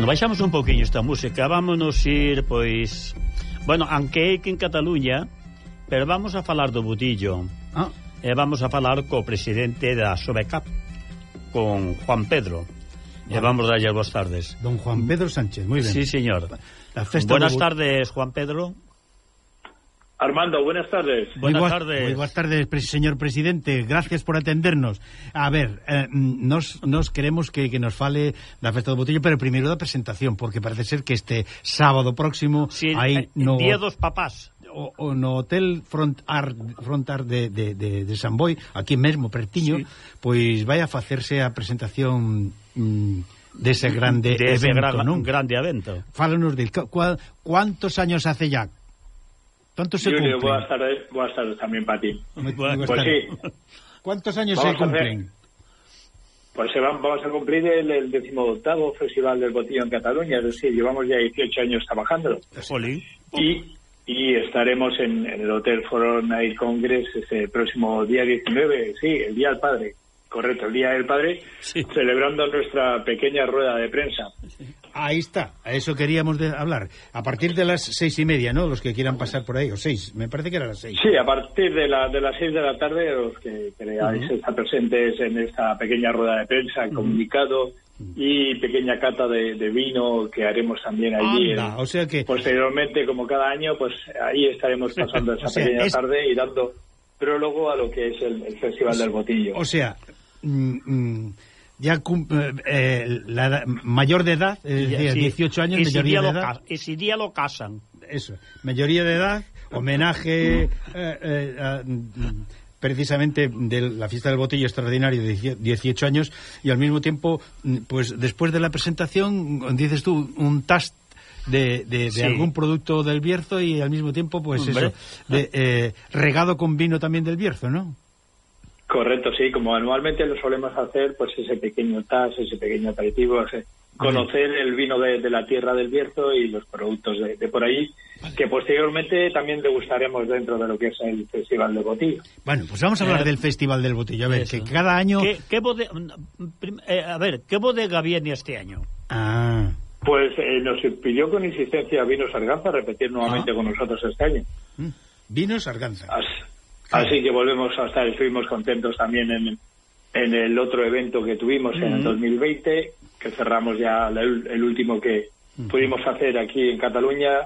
[SPEAKER 1] Bueno, baixamos un poquinho esta música, vámonos ir, pois... Bueno, anque que en Cataluña, pero vamos a falar do Budillo.
[SPEAKER 2] Ah.
[SPEAKER 1] E vamos a falar co presidente da Sobecap, con Juan Pedro. Bueno. E ah. vamos a darlle boas tardes.
[SPEAKER 2] Don Juan Pedro Sánchez, moi ben.
[SPEAKER 1] Sí, señor. Buenas
[SPEAKER 2] do...
[SPEAKER 1] tardes, Juan Pedro.
[SPEAKER 15] Armando, buenas tardes.
[SPEAKER 1] Buenas tardes.
[SPEAKER 2] boas tardes, señor presidente. Gracias por atendernos. A ver, eh, nos, nos queremos que, que nos fale da Festa do Botello, pero primeiro da presentación, porque parece ser que este sábado próximo
[SPEAKER 1] Sí,
[SPEAKER 2] aí
[SPEAKER 1] eh,
[SPEAKER 2] no
[SPEAKER 1] Día dos papás.
[SPEAKER 2] o, o no Hotel Front Art, Front Art de, de, de, de San Boi, aquí mesmo, pertiño,
[SPEAKER 1] Sí.
[SPEAKER 2] pois vai a facerse a presentación mm, dese grande
[SPEAKER 1] de ese
[SPEAKER 2] evento,
[SPEAKER 1] gran,
[SPEAKER 2] non?
[SPEAKER 1] grande evento.
[SPEAKER 2] Fálanos del cu- cuál- ¿Cuántos años hace ya? ¿Cuántos se
[SPEAKER 15] Julio,
[SPEAKER 2] cumplen?
[SPEAKER 15] buenas tardes, buenas tardes también para ti.
[SPEAKER 2] Muy- muy buenas
[SPEAKER 15] Pues
[SPEAKER 2] tardes.
[SPEAKER 15] sí,
[SPEAKER 2] ¿Cuántos años
[SPEAKER 15] Vamos
[SPEAKER 2] se cumplen?
[SPEAKER 15] pues se van- vamos a cumplir el, el decimoctavo Festival del Botillo en Cataluña, es decir, llevamos ya 18 años trabajando.
[SPEAKER 1] Jolín.
[SPEAKER 15] Y, y estaremos en, en el Hotel Forum Air Congress ese próximo día 19, sí, el Día del Padre, correcto, el Día del Padre, celebrando nuestra pequeña rueda de prensa.
[SPEAKER 2] Ahí está, a eso queríamos de hablar. A partir de las seis y media, ¿no? Los que quieran pasar por ahí, o seis, me parece que era las seis.
[SPEAKER 15] Sí, a partir de, la, de las 6 de la tarde, los que queráis estar presentes en esta pequeña rueda de prensa, comunicado y pequeña cata de, de vino que haremos también allí.
[SPEAKER 2] Anda, o sea que...
[SPEAKER 15] Posteriormente, como cada año, pues ahí estaremos pasando esa
[SPEAKER 2] O sea,
[SPEAKER 15] pequeña
[SPEAKER 2] es-
[SPEAKER 15] tarde y dando prólogo a lo que es el, el Festival del Botillo.
[SPEAKER 2] O sea, mm, mm, ya cum- eh, la edad- mayor de edad, es decir,
[SPEAKER 1] Sí.
[SPEAKER 2] 18 años,
[SPEAKER 1] Ese
[SPEAKER 2] mayoría
[SPEAKER 1] día
[SPEAKER 2] de
[SPEAKER 1] lo
[SPEAKER 2] edad.
[SPEAKER 1] ca- Ese día lo casan.
[SPEAKER 2] Eso, mayoría de edad, homenaje eh, eh, a, precisamente de la fiesta del botillo extraordinario de 18 años y al mismo tiempo, pues después de la presentación, dices tú, un tast de, de- de
[SPEAKER 1] Sí.
[SPEAKER 2] algún producto del Bierzo y al mismo tiempo, pues
[SPEAKER 1] Hombre.
[SPEAKER 2] eso, de, eh, regado con vino también del Bierzo, ¿no?
[SPEAKER 15] Correcto, sí, como anualmente lo solemos hacer, pues ese pequeño tas, ese pequeño aperitivo, ese- conocer el vino de, de la tierra del Bierzo y los productos de, de por ahí, que posteriormente también degustaremos dentro de lo que es el Festival de Botillo.
[SPEAKER 2] Bueno, pues vamos a hablar
[SPEAKER 1] Eh,
[SPEAKER 2] del Festival del Botillo. A ver,
[SPEAKER 1] eso.
[SPEAKER 2] que cada año...
[SPEAKER 1] ¿Qué, qué bode- prim- eh, a ver, ¿qué bodega viene este año?
[SPEAKER 2] Ah,
[SPEAKER 15] Pues eh, nos pidió con insistencia Vinos Arganza repetir nuevamente con nosotros este año.
[SPEAKER 2] vinos Arganza.
[SPEAKER 15] Así que volvemos a estar, estuvimos contentos también en, en el otro evento que tuvimos en el
[SPEAKER 2] Ujú.
[SPEAKER 15] 2020, que cerramos ya el, el último que pudimos hacer aquí en Cataluña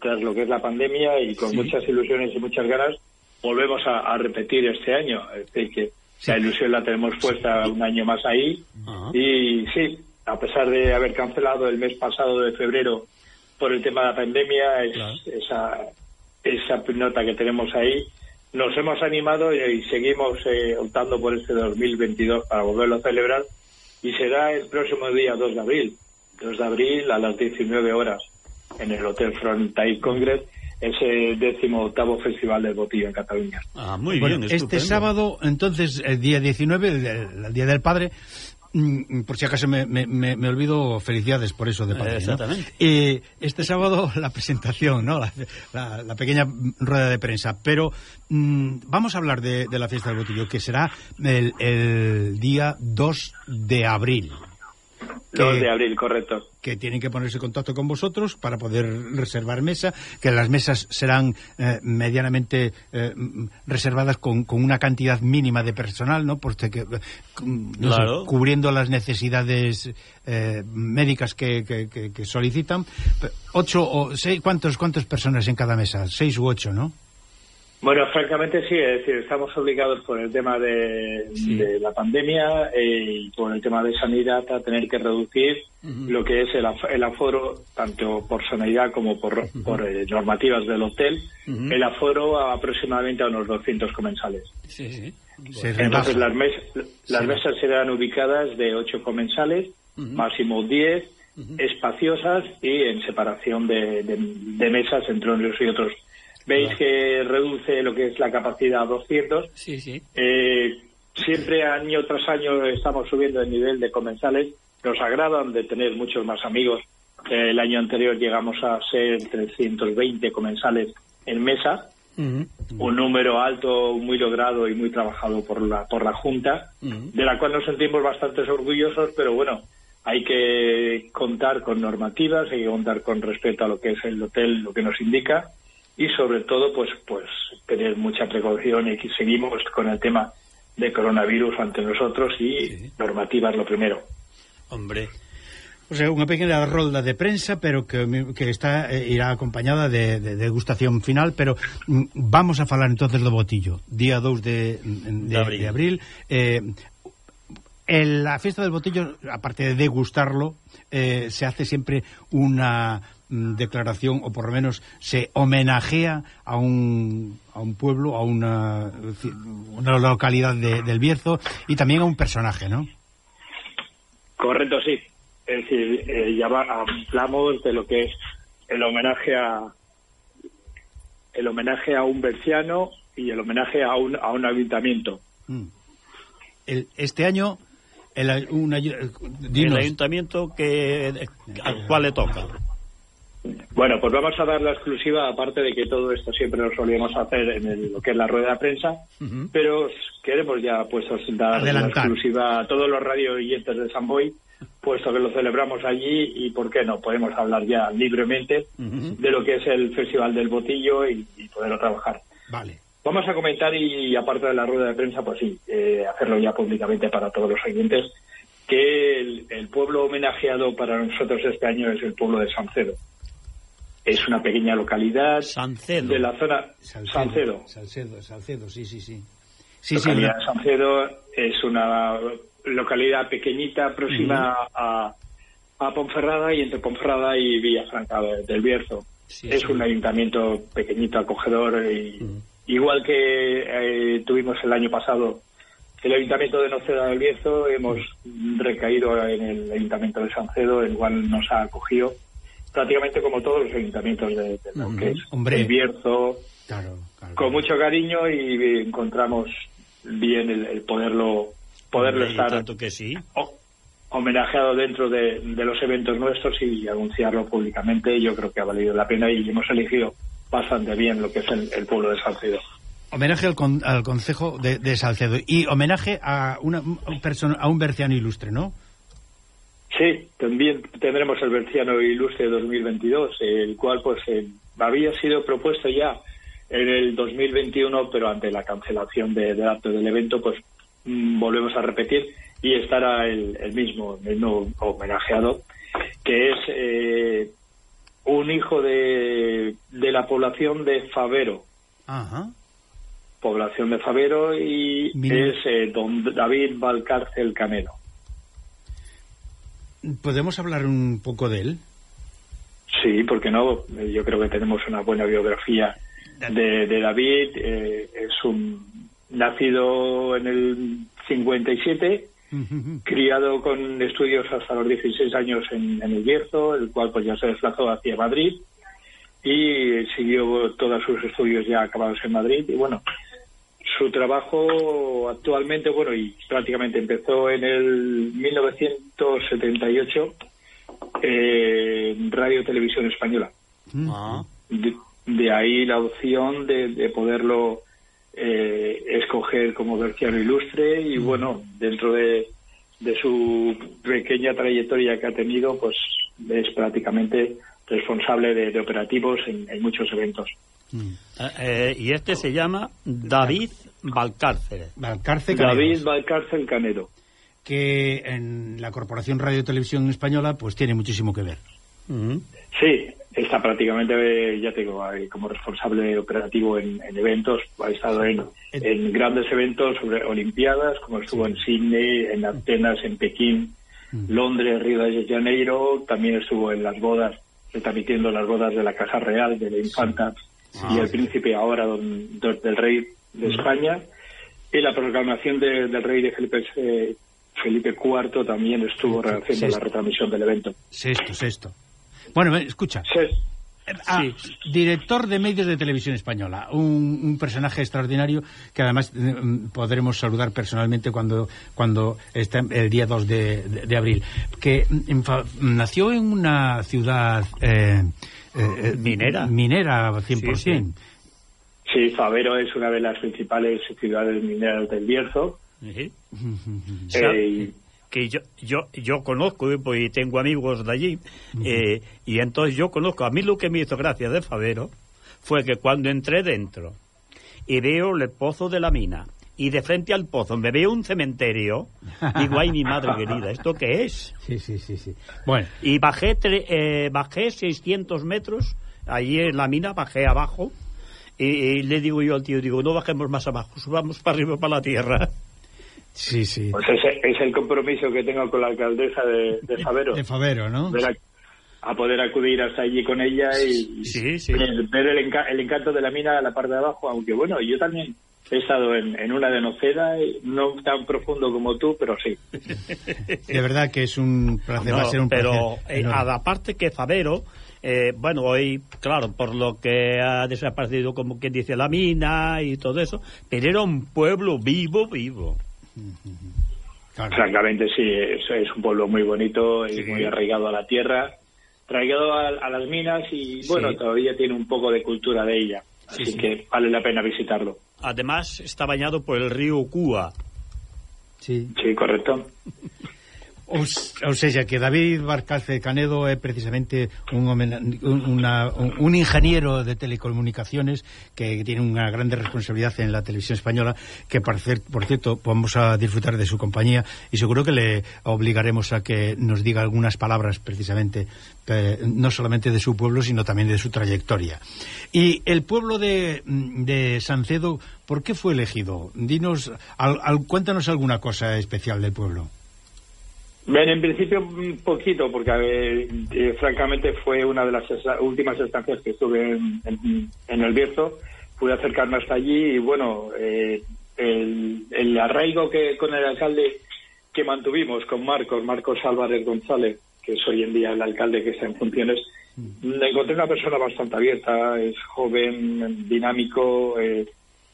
[SPEAKER 15] tras lo que es la pandemia y con
[SPEAKER 2] Sí.
[SPEAKER 15] muchas ilusiones y muchas ganas volvemos a, a repetir este año. Es decir, que la ilusión la tenemos puesta un año más ahí. Y sí, a pesar de haber cancelado el mes pasado de febrero por el tema de la pandemia, es- esa, esa nota que tenemos ahí, nos hemos animado y, y seguimos eh, optando por este 2022 para volverlo a celebrar y será el próximo día 2 de abril, 2 de abril a las 19 horas en el Hotel Frontier Congress, ese décimo octavo Festival del Botillo en Cataluña.
[SPEAKER 1] Ah, muy
[SPEAKER 2] Bueno,
[SPEAKER 1] bien,
[SPEAKER 2] este sábado, entonces, el día 19, el, el Día del Padre, Mm, mm, por si acaso me, me, me, olvido, felicidades por eso de Patri.
[SPEAKER 1] Exactamente. ¿no?
[SPEAKER 2] Eh, este sábado la presentación, ¿no? La, la, la pequeña rueda de prensa. Pero mm, vamos a hablar de, de, la fiesta del botillo, que será el, el día 2 de abril. Que, 2
[SPEAKER 15] de abril, correcto.
[SPEAKER 2] Que tienen que ponerse en contacto con vosotros para poder reservar mesa, que las mesas serán eh, medianamente eh, reservadas con, con, una cantidad mínima de personal, ¿no? Porque, que, eh, no
[SPEAKER 1] claro.
[SPEAKER 2] sé, cubriendo las necesidades eh, médicas que, que, que solicitan. Ocho o seis, ¿cuántos, ¿Cuántas personas en cada mesa? Seis u ocho, ¿no?
[SPEAKER 15] Bueno, francamente sí, es decir, estamos obligados por el tema de, de la pandemia eh, y por el tema de sanidad a tener que reducir lo que es el, af- el aforo, tanto por sanidad como por, por eh, normativas del hotel, el aforo a aproximadamente a unos 200 comensales.
[SPEAKER 1] Sí, sí.
[SPEAKER 15] Entonces las, mes- las mesas serán ubicadas de 8 comensales, máximo 10, espaciosas y en separación de, de- de mesas entre unos y otros. Veis que reduce lo que es la capacidad a 200.
[SPEAKER 1] Sí, sí.
[SPEAKER 15] Eh, siempre año tras año estamos subiendo el nivel de comensales. Nos agradan de tener muchos más amigos. Eh, el año anterior llegamos a ser 320 comensales en mesa un número alto, muy logrado y muy trabajado por la, por la Junta, de la cual nos sentimos bastante orgullosos, pero bueno, hay que contar con normativas, hay que contar con respeto a lo que es el hotel, lo que nos indica, y sobre todo, pues, pues tener mucha precaución y que seguimos con el tema de coronavirus ante nosotros y normativas lo primero.
[SPEAKER 1] Hombre,
[SPEAKER 2] O sea, unha pequena rolda de prensa, pero que, que está eh, irá acompañada de, de degustación final, pero mm, vamos a falar entonces do botillo. Día 2 de, de, de abril. De abril eh, el, la fiesta del botillo, aparte de degustarlo, eh, se hace siempre una declaración, o por lo menos se homenajea a un, a un pueblo, a una, una localidad de, del Bierzo, y también a un personaje, ¿no?
[SPEAKER 15] Correcto, sí. Es decir, eh, ya va- hablamos de lo que es el homenaje a el homenaje a un berciano y el homenaje a un, a un ayuntamiento.
[SPEAKER 2] El, este año, el, un ay-
[SPEAKER 1] el
[SPEAKER 2] dinos,
[SPEAKER 1] ayuntamiento que al cual le toca.
[SPEAKER 15] Bueno, pues vamos a dar la exclusiva, aparte de que todo esto siempre lo solíamos hacer en el- lo que es la rueda de prensa, pero queremos ya pues dar
[SPEAKER 2] Adelantar.
[SPEAKER 15] la exclusiva a todos los radio oyentes de San Boy, puesto que lo celebramos allí y por qué no, podemos hablar ya libremente de lo que es el Festival del Botillo y, y poderlo trabajar.
[SPEAKER 2] Vale.
[SPEAKER 15] Vamos a comentar y aparte de la rueda de prensa, pues sí, eh, hacerlo ya públicamente para todos los oyentes, que el, el pueblo homenajeado para nosotros este año es el pueblo de Sancedo. Es una pequeña localidad de la zona Sancedo.
[SPEAKER 2] Salcedo, Salcedo, sí, sí, sí. Sí,
[SPEAKER 15] localidad Sancedo es una localidad pequeñita próxima a, a Ponferrada y entre Ponferrada y Villafranca de- del Bierzo. es un ayuntamiento pequeñito, acogedor, y, igual que eh, tuvimos el año pasado el ayuntamiento de Noceda del Bierzo, hemos recaído en el ayuntamiento de Sancedo, el cual nos ha acogido prácticamente como todos los ayuntamientos de, de lo que es
[SPEAKER 2] Hombre.
[SPEAKER 15] el Bierzo,
[SPEAKER 2] Claro, claro.
[SPEAKER 15] con mucho cariño y encontramos bien el, el poderlo poderlo
[SPEAKER 1] Hombre,
[SPEAKER 15] estar
[SPEAKER 1] tanto que sí.
[SPEAKER 15] ho- homenajeado dentro de, de los eventos nuestros y anunciarlo públicamente yo creo que ha valido la pena y hemos elegido bastante bien lo que es el, el pueblo de Salcedo.
[SPEAKER 2] Homenaje al, con- al concejo de, de Salcedo y homenaje a, una, un persona, a un berciano ilustre, ¿no?
[SPEAKER 15] Sí, también tendremos el Berciano Ilustre 2022, el cual pues eh, había sido propuesto ya en el 2021, pero ante la cancelación de, del acto del evento, pues mm, volvemos a repetir y estará el, el mismo, el mismo homenajeado, que es eh, un hijo de, de la población de Favero,
[SPEAKER 2] Ajá.
[SPEAKER 15] población de Favero, y
[SPEAKER 2] Mira.
[SPEAKER 15] es eh, don David Valcárcel Canelo.
[SPEAKER 2] ¿Podemos hablar un poco de él?
[SPEAKER 15] Sí, porque no? Yo creo que tenemos una buena biografía de, de David. eh, es un nacido en el 57, criado con estudios hasta los 16 años en, en el Bierzo, el cual pues ya se desplazó hacia Madrid y siguió todos sus estudios ya acabados en Madrid. Y bueno, su trabajo actualmente, bueno, y prácticamente empezó en el 1978 eh, en Radio Televisión Española.
[SPEAKER 1] Ah.
[SPEAKER 15] De, de ahí la opción de, de poderlo eh, escoger como Berciano Ilustre y bueno, dentro de, de su pequeña trayectoria que ha tenido, pues es prácticamente responsable de, de operativos en, en muchos eventos.
[SPEAKER 1] Eh, eh, y este se llama David Valcárcel.
[SPEAKER 2] Valcárcel
[SPEAKER 15] David Valcárcel Canedo.
[SPEAKER 2] Que en la Corporación Radio Televisión Española pues tiene muchísimo que ver.
[SPEAKER 15] Sí, está prácticamente, ya te digo, ahí como responsable operativo en, en eventos, ha estado en, en grandes eventos sobre Olimpiadas, como estuvo en Sydney, en Atenas, en Pekín, Londres, Río de Janeiro, también estuvo en las bodas, retransmitiendo las bodas de la Casa Real, de la Infanta y
[SPEAKER 1] Ah.
[SPEAKER 15] el Príncipe ahora don- don- del Rey de España, y la proclamación de- del Rey de Felipe, eh, Felipe IV también estuvo haciendo la
[SPEAKER 2] sexto.
[SPEAKER 15] retransmisión del evento.
[SPEAKER 2] Sexto, sexto. Bueno, eh, escucha. Ah, Director de medios de televisión española, un, un personaje extraordinario que además eh, mm, podremos saludar personalmente cuando cuando está el día 2 de, de- de abril, que mm, en fa- nació en una ciudad eh, eh,
[SPEAKER 1] Minera.
[SPEAKER 2] minera 100%.
[SPEAKER 15] Sí, Favero es una de las principales ciudades mineras del Bierzo.
[SPEAKER 1] Sí.
[SPEAKER 15] Eh,
[SPEAKER 1] que yo yo yo conozco eh, pues, y tengo amigos de allí eh, y entonces yo conozco a mí lo que me hizo gracia de Favero fue que cuando entré dentro y veo el pozo de la mina y de frente al pozo me veo un cementerio. Digo, ay, mi madre querida, ¿esto qué es?
[SPEAKER 2] Sí, sí, sí, sí. Bueno.
[SPEAKER 1] Y bajé, tre- eh, bajé 600 metros, allí en la mina, bajé abajo, y, y le digo yo al tío, digo, no bajemos más abajo, subamos para arriba, para la tierra.
[SPEAKER 2] Sí, sí.
[SPEAKER 15] Pues ese es el compromiso que tengo con la alcaldesa de, de Favero.
[SPEAKER 2] De Favero, ¿no?
[SPEAKER 15] A, a poder acudir hasta allí con ella y, y ver, ver el, enca- el encanto de la mina a la parte de abajo, aunque bueno, yo también he estado en, en una de Noceda, y no tan profundo como tú, pero sí.
[SPEAKER 2] De verdad que es un placer, va a
[SPEAKER 1] No,
[SPEAKER 2] ser un
[SPEAKER 1] pero
[SPEAKER 2] placer.
[SPEAKER 1] eh, a la parte que Favero, eh, bueno, hoy, claro, por lo que ha desaparecido, como quien dice, la mina y todo eso, pero era un pueblo vivo, vivo.
[SPEAKER 15] Francamente sí, es, es un pueblo muy bonito y muy arraigado a la tierra, arraigado a, a las minas y bueno,
[SPEAKER 1] Sí.
[SPEAKER 15] todavía tiene un poco de cultura de ella, así
[SPEAKER 1] sí.
[SPEAKER 15] que vale la pena visitarlo.
[SPEAKER 1] Además, está bañado por el río Cúa.
[SPEAKER 2] Sí.
[SPEAKER 15] Sí, correcto.
[SPEAKER 2] Ou, que David Barcalce Canedo é precisamente un, un, una- un, ingeniero de telecomunicaciones que tiene unha grande responsabilidad en la televisión española que, por, por cierto, vamos a disfrutar de su compañía y seguro que le obligaremos a que nos diga algunas palabras precisamente, eh, no solamente de su pueblo, sino también de su trayectoria. Y el pueblo de, de Sancedo, ¿por qué fue elegido? Dinos, al- al- cuéntanos alguna cosa especial del pueblo.
[SPEAKER 15] Bien, en principio un poquito, porque eh, francamente fue una de las últimas estancias que estuve en, en- en el Bierzo. Pude acercarme hasta allí y bueno, eh, el, arraigo que con el alcalde que mantuvimos con Marcos, Marcos Álvarez González, que es hoy en día el alcalde que está en funciones, le encontré una persona bastante abierta, es joven, dinámico, eh,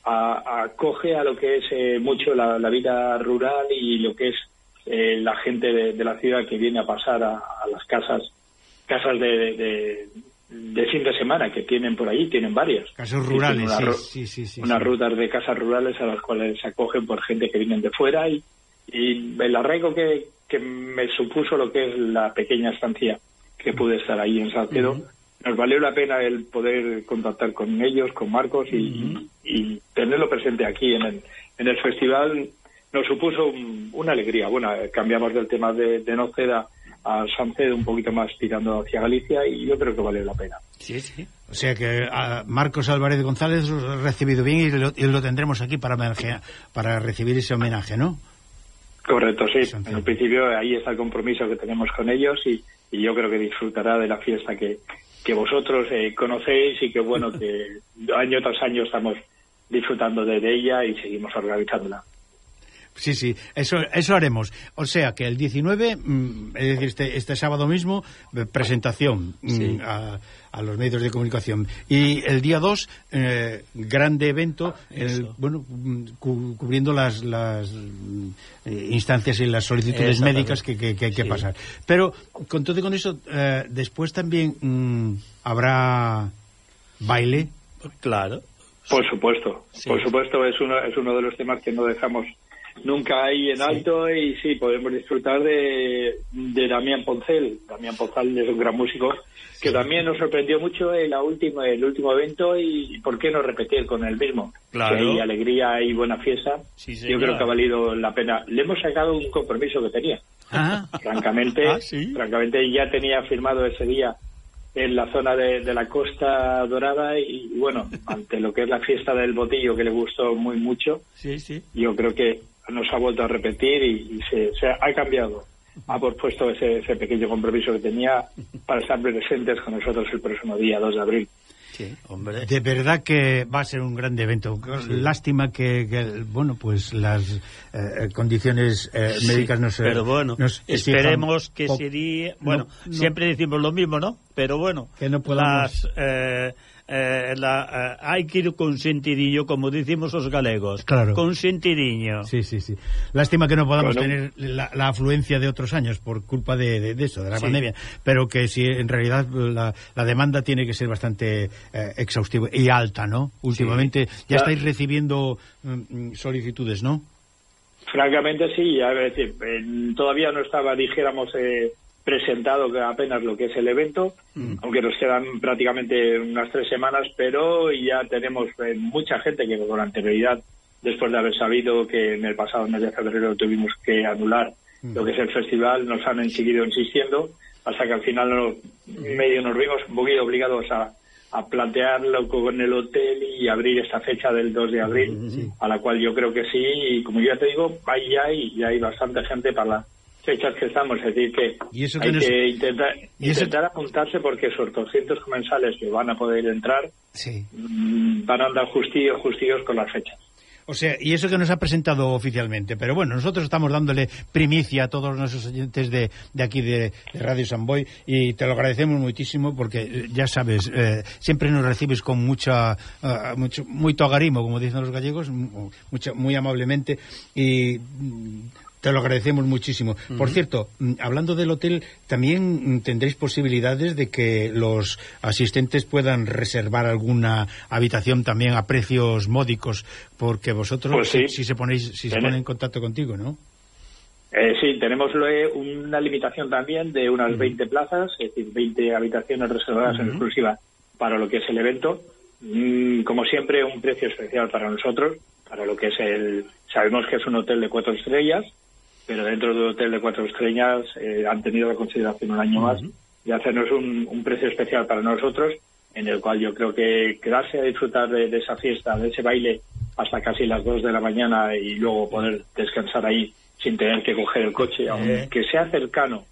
[SPEAKER 15] acoge a lo que es eh, mucho la vida rural y lo que es eh, la gente de, de la ciudad que viene a pasar a, a las casas casas de, de, fin de semana que tienen por ahí, tienen varias.
[SPEAKER 2] Casos
[SPEAKER 15] Que
[SPEAKER 2] rurales,
[SPEAKER 15] una
[SPEAKER 2] sí,
[SPEAKER 15] unas rutas de casas rurales a las cuales se acogen por gente que vienen de fuera y, y el arraigo que, que me supuso lo que es la pequeña estancia que pude estar ahí en Salcedo, nos valió la pena el poder contactar con ellos, con Marcos y, y tenerlo presente aquí en el, en el festival nos supuso un- una alegría. Bueno, eh, cambiamos del tema de, de Noceda a Sancedo un poquito más tirando hacia Galicia y yo creo que valió la pena.
[SPEAKER 1] Sí, sí.
[SPEAKER 2] O sea que a Marcos Álvarez González lo ha recibido bien y lo, y lo tendremos aquí para, homenajear- para recibir ese homenaje, ¿no?
[SPEAKER 15] Correcto, sí. En el principio ahí está el compromiso que tenemos con ellos y, y yo creo que disfrutará de la fiesta que, que vosotros eh, conocéis y que bueno, que año tras año estamos disfrutando de, de ella y seguimos organizándola.
[SPEAKER 2] Sí, sí, eso, eso haremos. O sea que el 19, mm, es decir, este, este sábado mismo, eh, presentación mm,
[SPEAKER 1] Sí.
[SPEAKER 2] a, a los medios de comunicación. Y el día 2, eh, grande evento, el- bueno, mm, cu- cubriendo las, las eh, instancias y las solicitudes médicas que, que- que hay que
[SPEAKER 1] Sí.
[SPEAKER 2] pasar. Pero, con todo y con eso, eh, después también mm, habrá baile.
[SPEAKER 1] Claro.
[SPEAKER 15] Por supuesto, por supuesto es uno, es uno de los temas que no dejamos nunca ahí en alto y sí, podemos disfrutar de, de Damián Poncel. Damián Poncel es un gran músico que también nos sorprendió mucho en la última, el último evento y por qué no repetir con el mismo.
[SPEAKER 1] Claro.
[SPEAKER 15] Que hay alegría y buena fiesta.
[SPEAKER 1] Sí,
[SPEAKER 15] Yo creo que ha valido la pena. Le hemos sacado un compromiso que tenía.
[SPEAKER 2] Ah,
[SPEAKER 15] Francamente,
[SPEAKER 1] Ah,
[SPEAKER 15] francamente ya tenía firmado ese día en la zona de, de la Costa Dorada y, bueno, ante lo que es la fiesta del botillo que le gustó muy mucho,
[SPEAKER 1] Sí, sí.
[SPEAKER 15] yo creo que nos ha vuelto a repetir y, y se, se ha cambiado. Ha pospuesto ese, ese pequeño compromiso que tenía para estar presentes con nosotros el próximo día 2 de abril.
[SPEAKER 1] Sí, hombre.
[SPEAKER 2] De verdad que va a ser un gran evento. Lástima que, que, bueno, pues las eh, condiciones eh,
[SPEAKER 1] Sí,
[SPEAKER 2] médicas nos, eh,
[SPEAKER 1] pero bueno,
[SPEAKER 2] nos
[SPEAKER 1] esperemos que sería... Bueno,
[SPEAKER 2] No, no.
[SPEAKER 1] siempre decimos lo mismo, ¿no? Pero bueno,
[SPEAKER 2] Que no podamos-
[SPEAKER 1] las, eh, eh, la, eh, hai que ir con sentidiño, como dicimos os galegos.
[SPEAKER 2] Claro.
[SPEAKER 1] Con sentidiño.
[SPEAKER 2] Sí, sí, sí. Lástima que non podamos
[SPEAKER 1] bueno.
[SPEAKER 2] tener la, la afluencia de otros años por culpa de, de, de eso, de la
[SPEAKER 1] sí.
[SPEAKER 2] pandemia, pero que si en realidad la, la demanda tiene que ser bastante eh, exhaustiva y alta, ¿no? Últimamente sí. ya,
[SPEAKER 15] ya
[SPEAKER 2] estáis recibiendo mm, solicitudes, ¿no?
[SPEAKER 15] Francamente sí, a ver, eh, todavía no estaba, dijéramos... Eh presentado que apenas lo que es el evento, aunque nos quedan prácticamente unas tres semanas, pero ya tenemos eh, mucha gente que con anterioridad después de haber sabido que en el pasado mes de febrero tuvimos que anular lo que es el festival, nos han seguido insistiendo hasta que al final no- medio nos vimos un poquito obligados a, a plantearlo con el hotel y abrir esta fecha del 2 de abril, a la cual yo creo que sí, y como ya te digo, ahí ya hay, ya hay bastante gente para las fechas que estamos, es decir que
[SPEAKER 2] Y eso que
[SPEAKER 15] hay
[SPEAKER 2] nos-
[SPEAKER 15] que intentar,
[SPEAKER 2] y eso-
[SPEAKER 15] intentar apuntarse porque esos 200 comensales que van a poder entrar
[SPEAKER 2] Sí.
[SPEAKER 15] mm, van a andar justillos, justillos con las fechas.
[SPEAKER 2] O sea, y eso que nos ha presentado oficialmente. Pero bueno, nosotros estamos dándole primicia a todos nuestros oyentes de, de aquí de, de Radio Samboy y te lo agradecemos muchísimo porque eh, ya sabes, eh, siempre nos recibes con mucha, ah, mucho, muy togarimo, como dicen los gallegos, mu- mucha, muy amablemente y mm, te lo agradecemos muchísimo. Por cierto, mm, hablando del hotel, también mm, tendréis posibilidades de que los asistentes puedan reservar alguna habitación también a precios módicos, porque vosotros,
[SPEAKER 15] Pues sí.
[SPEAKER 2] si, si se ponéis, si se ponen en contacto contigo, ¿no?
[SPEAKER 15] Eh, sí, tenemos eh, una limitación también de unas 20 plazas, es decir, 20 habitaciones reservadas en exclusiva para lo que es el evento. Mm, como siempre, un precio especial para nosotros, para lo que es el... Sabemos que es un hotel de cuatro estrellas, pero dentro del hotel de cuatro estrellas eh, han tenido la consideración un año más y hacernos un, un precio especial para nosotros, en el cual yo creo que quedarse a disfrutar de, de esa fiesta, de ese baile, hasta casi las 2 de la mañana y luego poder descansar ahí sin tener que coger el coche, aunque sea cercano.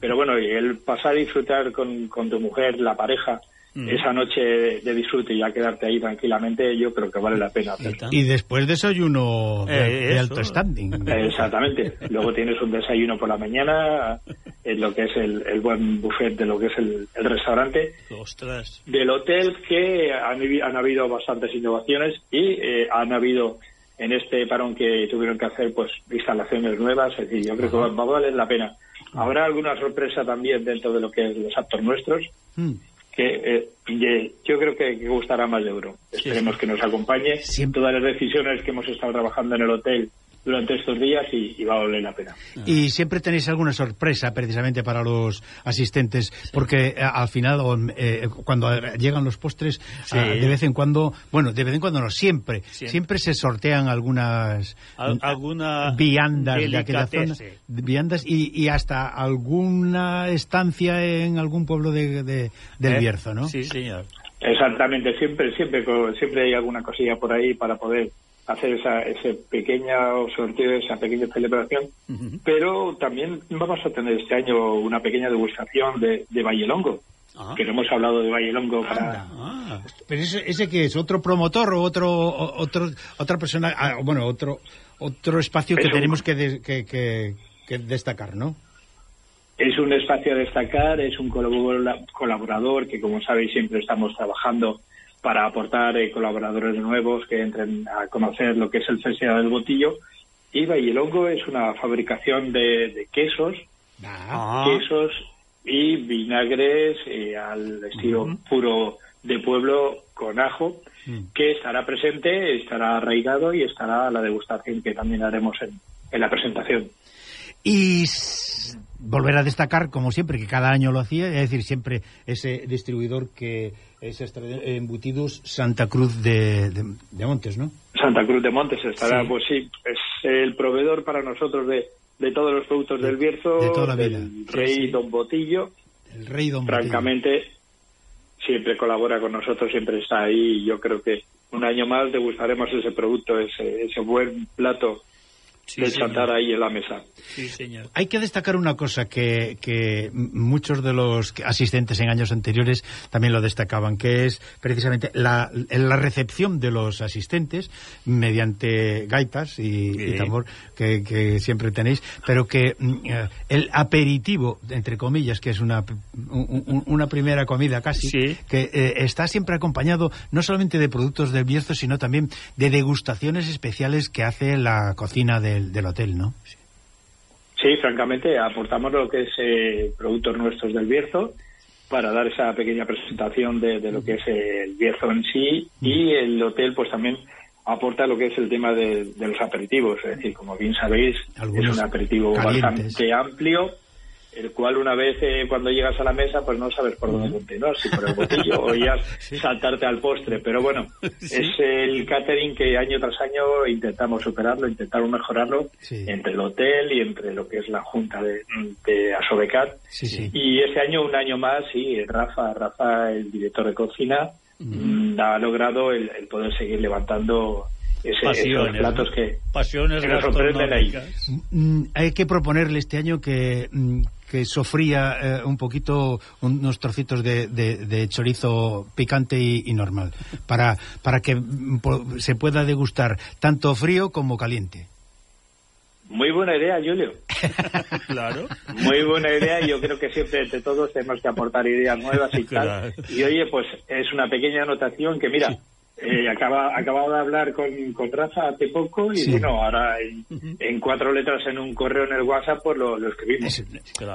[SPEAKER 15] Pero bueno, el pasar a disfrutar con, con tu mujer, la pareja,
[SPEAKER 2] Mm.
[SPEAKER 15] esa noche de, disfrute y ya quedarte ahí tranquilamente, yo creo que vale la pena hacerlo.
[SPEAKER 2] Y después desayuno de,
[SPEAKER 15] Eh,
[SPEAKER 2] de alto standing.
[SPEAKER 15] Exactamente. Luego tienes un desayuno por la mañana, en lo que es el, el buen buffet de lo que es el, el restaurante.
[SPEAKER 1] Ostras.
[SPEAKER 15] Del hotel que han, habi- han habido bastantes innovaciones y eh, han habido en este parón que tuvieron que hacer pues instalaciones nuevas, es decir, yo creo que va, va a valer la pena. Habrá alguna sorpresa también dentro de lo que es los actos nuestros,
[SPEAKER 2] Mm.
[SPEAKER 15] que eh, yo creo que, que gustará más de Euro. Esperemos sí. que nos acompañe. Siempre. Todas las decisiones que hemos estado trabajando en el hotel durante estos días y, y va a valer la pena.
[SPEAKER 2] Y siempre tenéis alguna sorpresa precisamente para los asistentes, porque eh, al final, eh, cuando llegan los postres,
[SPEAKER 1] Sí.
[SPEAKER 2] ah, de vez en cuando, bueno, de vez en cuando no, siempre,
[SPEAKER 1] Siempre.
[SPEAKER 2] siempre, se sortean algunas
[SPEAKER 1] Al- alguna
[SPEAKER 2] viandas de aquella zona, viandas y, y hasta alguna estancia en algún pueblo de, de- del
[SPEAKER 15] ¿Eh?
[SPEAKER 2] Bierzo, ¿no?
[SPEAKER 1] Sí, señor.
[SPEAKER 15] Exactamente, siempre, siempre, siempre hay alguna cosilla por ahí para poder hacer esa, ese pequeño sorteo, esa pequeña celebración. Pero también vamos a tener este año una pequeña degustación de, de Vallelongo, que no hemos hablado de Vallelongo para...
[SPEAKER 2] Pero ese, ese que es otro promotor o otro o- otro otra persona, ah, bueno, otro otro espacio que tenemos que, de- que, que- que destacar, ¿no?
[SPEAKER 15] Es un espacio a destacar, es un colabora- colaborador que, como sabéis, siempre estamos trabajando para aportar eh, colaboradores nuevos que entren a conocer lo que es el Festival del Botillo. Y Vallelongo es una fabricación de, de quesos, quesos y vinagres eh, al estilo puro de pueblo con ajo, que estará presente, estará arraigado y estará la degustación que también haremos en, en la presentación.
[SPEAKER 2] Y volver a destacar, como siempre, que cada año lo hacía, es decir, siempre ese distribuidor que es extra- embutidos Santa Cruz de, de, de Montes, ¿no?
[SPEAKER 15] Santa Cruz de Montes estará,
[SPEAKER 2] Sí.
[SPEAKER 15] pues sí, es el proveedor para nosotros de, de todos los productos del Bierzo,
[SPEAKER 2] de toda la vida.
[SPEAKER 15] del Rey Don Botillo.
[SPEAKER 2] El Rey Don
[SPEAKER 15] Francamente, siempre colabora con nosotros, siempre está ahí y yo creo que un año más degustaremos ese producto, ese, ese buen plato de
[SPEAKER 2] señor.
[SPEAKER 15] chantar ahí en la mesa.
[SPEAKER 1] Sí, señor.
[SPEAKER 2] Hay que destacar una cosa que, que muchos de los asistentes en años anteriores también lo destacaban, que es precisamente la, la recepción de los asistentes mediante gaitas y, y tambor que, que siempre tenéis, pero que mm, eh, el aperitivo, entre comillas, que es una, un- un- una primera comida casi, que eh, está siempre acompañado no solamente de productos del Bierzo, sino también de degustaciones especiales que hace la cocina del, del hotel, ¿no?
[SPEAKER 15] Sí, francamente, aportamos lo que es eh, productos nuestros del Bierzo para dar esa pequeña presentación de, de lo que es el Bierzo en sí y el hotel pues también aporta lo que es el tema de, de los aperitivos, es decir, como bien sabéis,
[SPEAKER 2] Algunos
[SPEAKER 15] es un aperitivo
[SPEAKER 2] calientes.
[SPEAKER 15] bastante amplio el cual una vez eh, cuando llegas a la mesa pues no sabes por dónde continuar, si por el botillo o ya saltarte al postre. Pero bueno,
[SPEAKER 1] Sí.
[SPEAKER 15] es el catering que año tras año intentamos superarlo, intentamos mejorarlo entre el hotel y entre lo que es la junta de, de.
[SPEAKER 2] Sí, sí.
[SPEAKER 15] Y este año, un año más, sí, Rafa, Rafa, el director de cocina, mm, ha logrado el, el poder seguir levantando ese,
[SPEAKER 1] Pasiones,
[SPEAKER 15] platos que,
[SPEAKER 1] Pasiones
[SPEAKER 15] que nos sorprenden ahí.
[SPEAKER 2] Mm, hay que proponerle este año que, mm, que sofría eh, un poquito unos trocitos de, de, de chorizo picante y, y, normal, para, para que mm, po, se pueda degustar tanto frío como caliente.
[SPEAKER 15] Muy buena idea, Julio.
[SPEAKER 1] claro.
[SPEAKER 15] Muy buena idea. Yo creo que siempre entre todos tenemos que aportar ideas nuevas y
[SPEAKER 1] claro.
[SPEAKER 15] tal. Y oye, pues es una pequeña anotación que, mira, sí. Eh, acaba, acababa de hablar con, con Rafa hace poco y
[SPEAKER 2] Sí.
[SPEAKER 15] bueno, ahora en, en cuatro letras en un correo en el WhatsApp, pues lo, lo escribimos.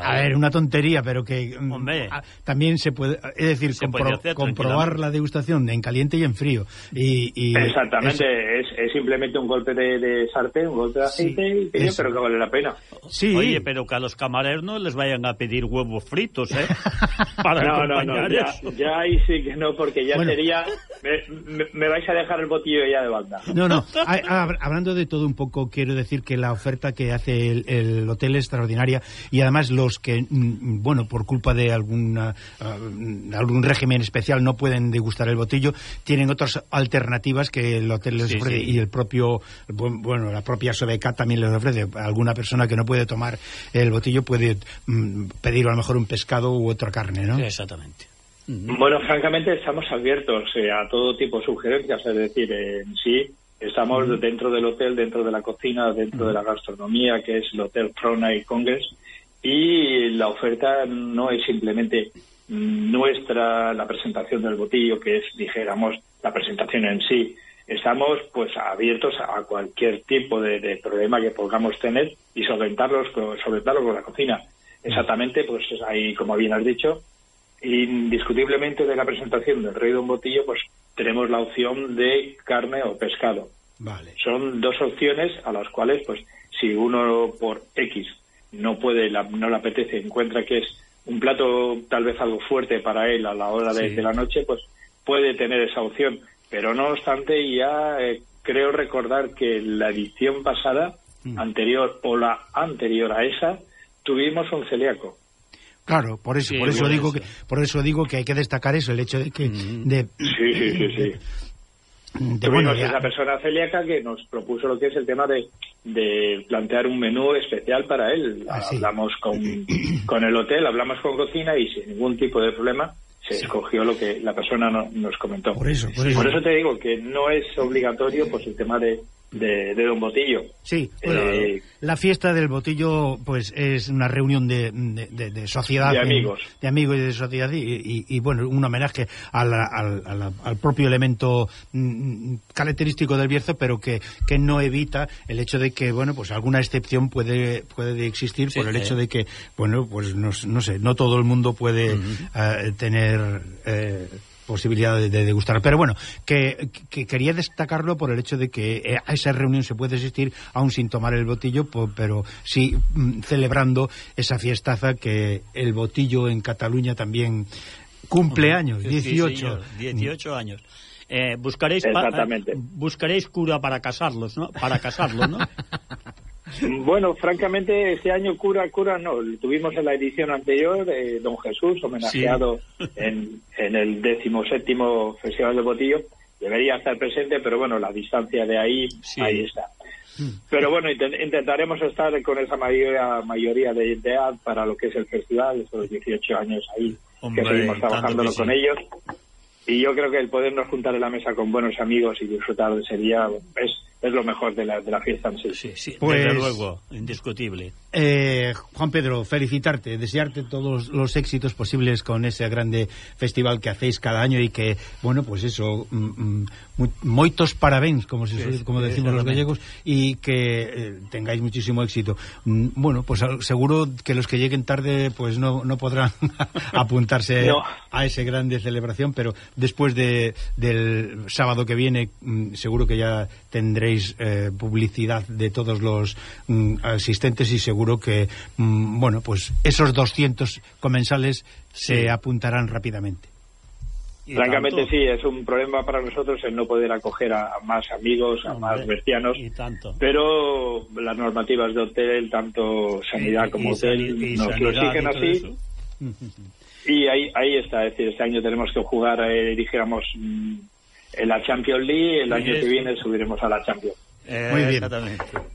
[SPEAKER 2] A ver, una tontería, pero que mm, ah, también se puede, es decir, compro-
[SPEAKER 15] hacer
[SPEAKER 2] comprobar la degustación en caliente y en frío. Y, y
[SPEAKER 15] Exactamente, es, es simplemente un golpe de, de sartén, un golpe de aceite, y que yo
[SPEAKER 1] eso.
[SPEAKER 15] creo que vale la pena.
[SPEAKER 2] Sí.
[SPEAKER 1] Oye, pero que a los camareros no les vayan a pedir huevos fritos, ¿eh? Para
[SPEAKER 15] no, no, no, ya, ya ahí sí que no, porque ya
[SPEAKER 2] Bueno.
[SPEAKER 15] sería... Me, me- me vais a dejar el botillo ya de banda.
[SPEAKER 2] No, no. Hablando de todo un poco, quiero decir que la oferta que hace el, el hotel es extraordinaria y además los que, mm, bueno, por culpa de alguna, ah, mm, algún régimen especial no pueden degustar el botillo, tienen otras alternativas que el hotel les
[SPEAKER 1] Sí,
[SPEAKER 2] ofrece
[SPEAKER 1] sí.
[SPEAKER 2] y el propio, bu- bueno, la propia Sobeca también les ofrece. Alguna persona que no puede tomar el botillo puede mm, pedir a lo mejor un pescado u otra carne, ¿no?
[SPEAKER 1] Exactamente.
[SPEAKER 15] Bueno, francamente estamos abiertos eh, a todo tipo de sugerencias, es decir, eh, en sí estamos dentro del hotel, dentro de la cocina, dentro de la gastronomía, que es el Hotel Frona y Congress, y la oferta no es simplemente nuestra, la presentación del botillo, que es, dijéramos, la presentación en sí. Estamos pues abiertos a cualquier tipo de, de problema que podamos tener y solventarlos con, solventarlo con la cocina. Exactamente, pues ahí, como bien has dicho, indiscutiblemente de la presentación del rey de un botillo, pues tenemos la opción de carne o pescado.
[SPEAKER 2] Vale.
[SPEAKER 15] Son dos opciones a las cuales, pues, si uno por X no puede, la- no le apetece, encuentra que es un plato tal vez algo fuerte para él a la hora de,
[SPEAKER 1] Sí.
[SPEAKER 15] de la noche, pues puede tener esa opción. Pero no obstante, ya eh, creo recordar que la edición pasada, anterior o la anterior a esa, tuvimos un celíaco.
[SPEAKER 2] Claro, por eso,
[SPEAKER 15] Sí,
[SPEAKER 2] por eso
[SPEAKER 15] bueno,
[SPEAKER 2] digo que, por eso digo que hay que destacar eso, el hecho de que, de,
[SPEAKER 15] Sí, sí, sí, sí.
[SPEAKER 2] de, bueno, ya-
[SPEAKER 15] esa persona celíaca que nos propuso lo que es el tema de, de plantear un menú especial para él.
[SPEAKER 2] Ah,
[SPEAKER 15] Hablamos con, con el hotel, hablamos con cocina y sin ningún tipo de problema se escogió lo que la persona no- nos comentó.
[SPEAKER 2] Por eso, por eso.
[SPEAKER 15] te digo que no es obligatorio pues el tema de, de, de Don Botillo.
[SPEAKER 2] Sí, bueno,
[SPEAKER 15] Eh,
[SPEAKER 2] la fiesta del botillo pues es una reunión de, de, de- de sociedad.
[SPEAKER 15] De amigos.
[SPEAKER 2] de amigos y de sociedad y, y- y, bueno, un homenaje al, a la- al propio elemento mm, característico del Bierzo, pero que, que no evita el hecho de que, bueno, pues alguna excepción puede, puede existir
[SPEAKER 1] Sí,
[SPEAKER 2] por el
[SPEAKER 1] eh.
[SPEAKER 2] hecho de que, bueno, pues no, no sé, no todo el mundo puede eh, tener... eh, posibilidad de, de degustar. Pero bueno, que, que, quería destacarlo por el hecho de que eh, a esa reunión se puede asistir aún sin tomar el botillo, pero sí mm, celebrando esa fiestaza que el botillo en Cataluña también cumple años, 18.
[SPEAKER 1] Sí, señor, 18 años. Eh, buscaréis, pa, eh, buscaréis cura para casarlos, ¿no? Para casarlos, ¿no?
[SPEAKER 15] Bueno, francamente, este año cura, cura no. Tuvimos en la edición anterior eh, Don Jesús, homenajeado en, en el decimoséptimo Festival de Botillo. Debería estar presente, pero bueno, la distancia de ahí, ahí está. Pero bueno, inten- intentaremos estar con esa mayoría, mayoría de edad para lo que es el festival, esos 18 años ahí,
[SPEAKER 1] Hombre,
[SPEAKER 15] que seguimos trabajándolo
[SPEAKER 1] que sí.
[SPEAKER 15] con ellos. Y yo creo que el podernos juntar en la mesa con buenos amigos y disfrutar de ese día es, es lo mejor de la, de la fiesta en sí.
[SPEAKER 2] Pues-
[SPEAKER 1] Desde luego, indiscutible.
[SPEAKER 2] Eh, Juan Pedro, felicitarte, desearte todos los éxitos posibles con ese grande festival que hacéis cada año y que, bueno, pues eso, mm, mm, moitos parabéns, como, se
[SPEAKER 1] Sí,
[SPEAKER 2] como decimos los gallegos, y que eh, tengáis muchísimo éxito. Mm, Bueno, pues seguro que los que lleguen tarde pues no, no podrán apuntarse
[SPEAKER 15] No.
[SPEAKER 2] a esa grande celebración, pero después de, del sábado que viene mm, seguro que ya tendréis eh, publicidad de todos los mm, asistentes y seguro que, mm, bueno, pues esos 200 comensales se apuntarán rápidamente.
[SPEAKER 15] Francamente sí, es un problema para nosotros el no poder acoger a, a más amigos, a más bercianos,
[SPEAKER 1] Y tanto.
[SPEAKER 15] pero las normativas de hotel, tanto sanidad
[SPEAKER 1] Y-
[SPEAKER 15] como
[SPEAKER 1] y
[SPEAKER 15] hotel,
[SPEAKER 1] y
[SPEAKER 15] nos lo exigen así. Y ahí, ahí está, es decir, este año tenemos que jugar, eh, dijéramos, mm, en la Champions League, el año que viene subiremos a la Champions.
[SPEAKER 2] Muy bien.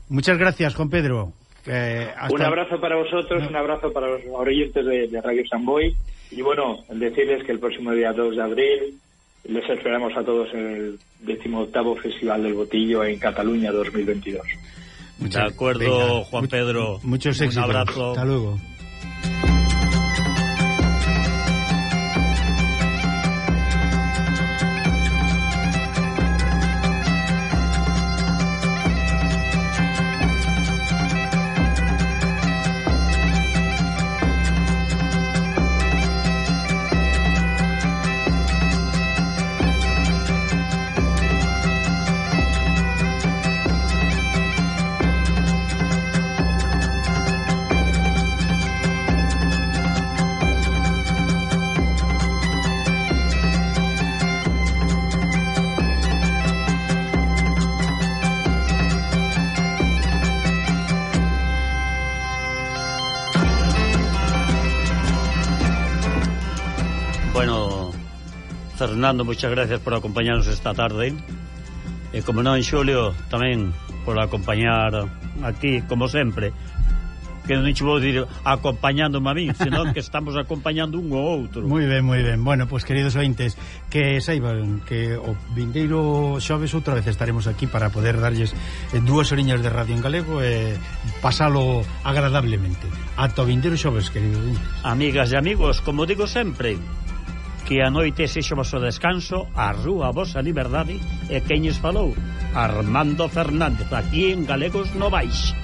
[SPEAKER 2] Muchas gracias, Juan Pedro. Eh, hasta-
[SPEAKER 15] Un abrazo para vosotros, un abrazo para los oyentes de, de Radio Samboy. Y bueno, decirles que el próximo día 2 de abril les esperamos a todos en el 18 Festival del Botillo en Cataluña 2022.
[SPEAKER 1] De acuerdo,
[SPEAKER 2] Venga.
[SPEAKER 1] Juan Pedro.
[SPEAKER 2] Muchos
[SPEAKER 1] Un
[SPEAKER 2] éxitos.
[SPEAKER 1] abrazo.
[SPEAKER 2] Hasta luego.
[SPEAKER 1] Fernando, moitas gracias por acompañarnos esta tarde. E como non, Xulio, tamén por acompañar aquí, como sempre. Que non vou dir acompañándome a mí, senón que estamos acompañando un ao outro.
[SPEAKER 2] Moi ben, moi ben. Bueno, pois, pues, queridos ointes, que saiban que o vindeiro xoves outra vez estaremos aquí para poder darlles eh, dúas oriñas de radio en galego e pasalo agradablemente. Ata o vindeiro xoves, queridos ointes.
[SPEAKER 1] Amigas e amigos, como digo sempre que a noite sexa o vosso descanso, a rúa a vosa liberdade, e queñes falou, Armando Fernández, aquí en Galegos Novais.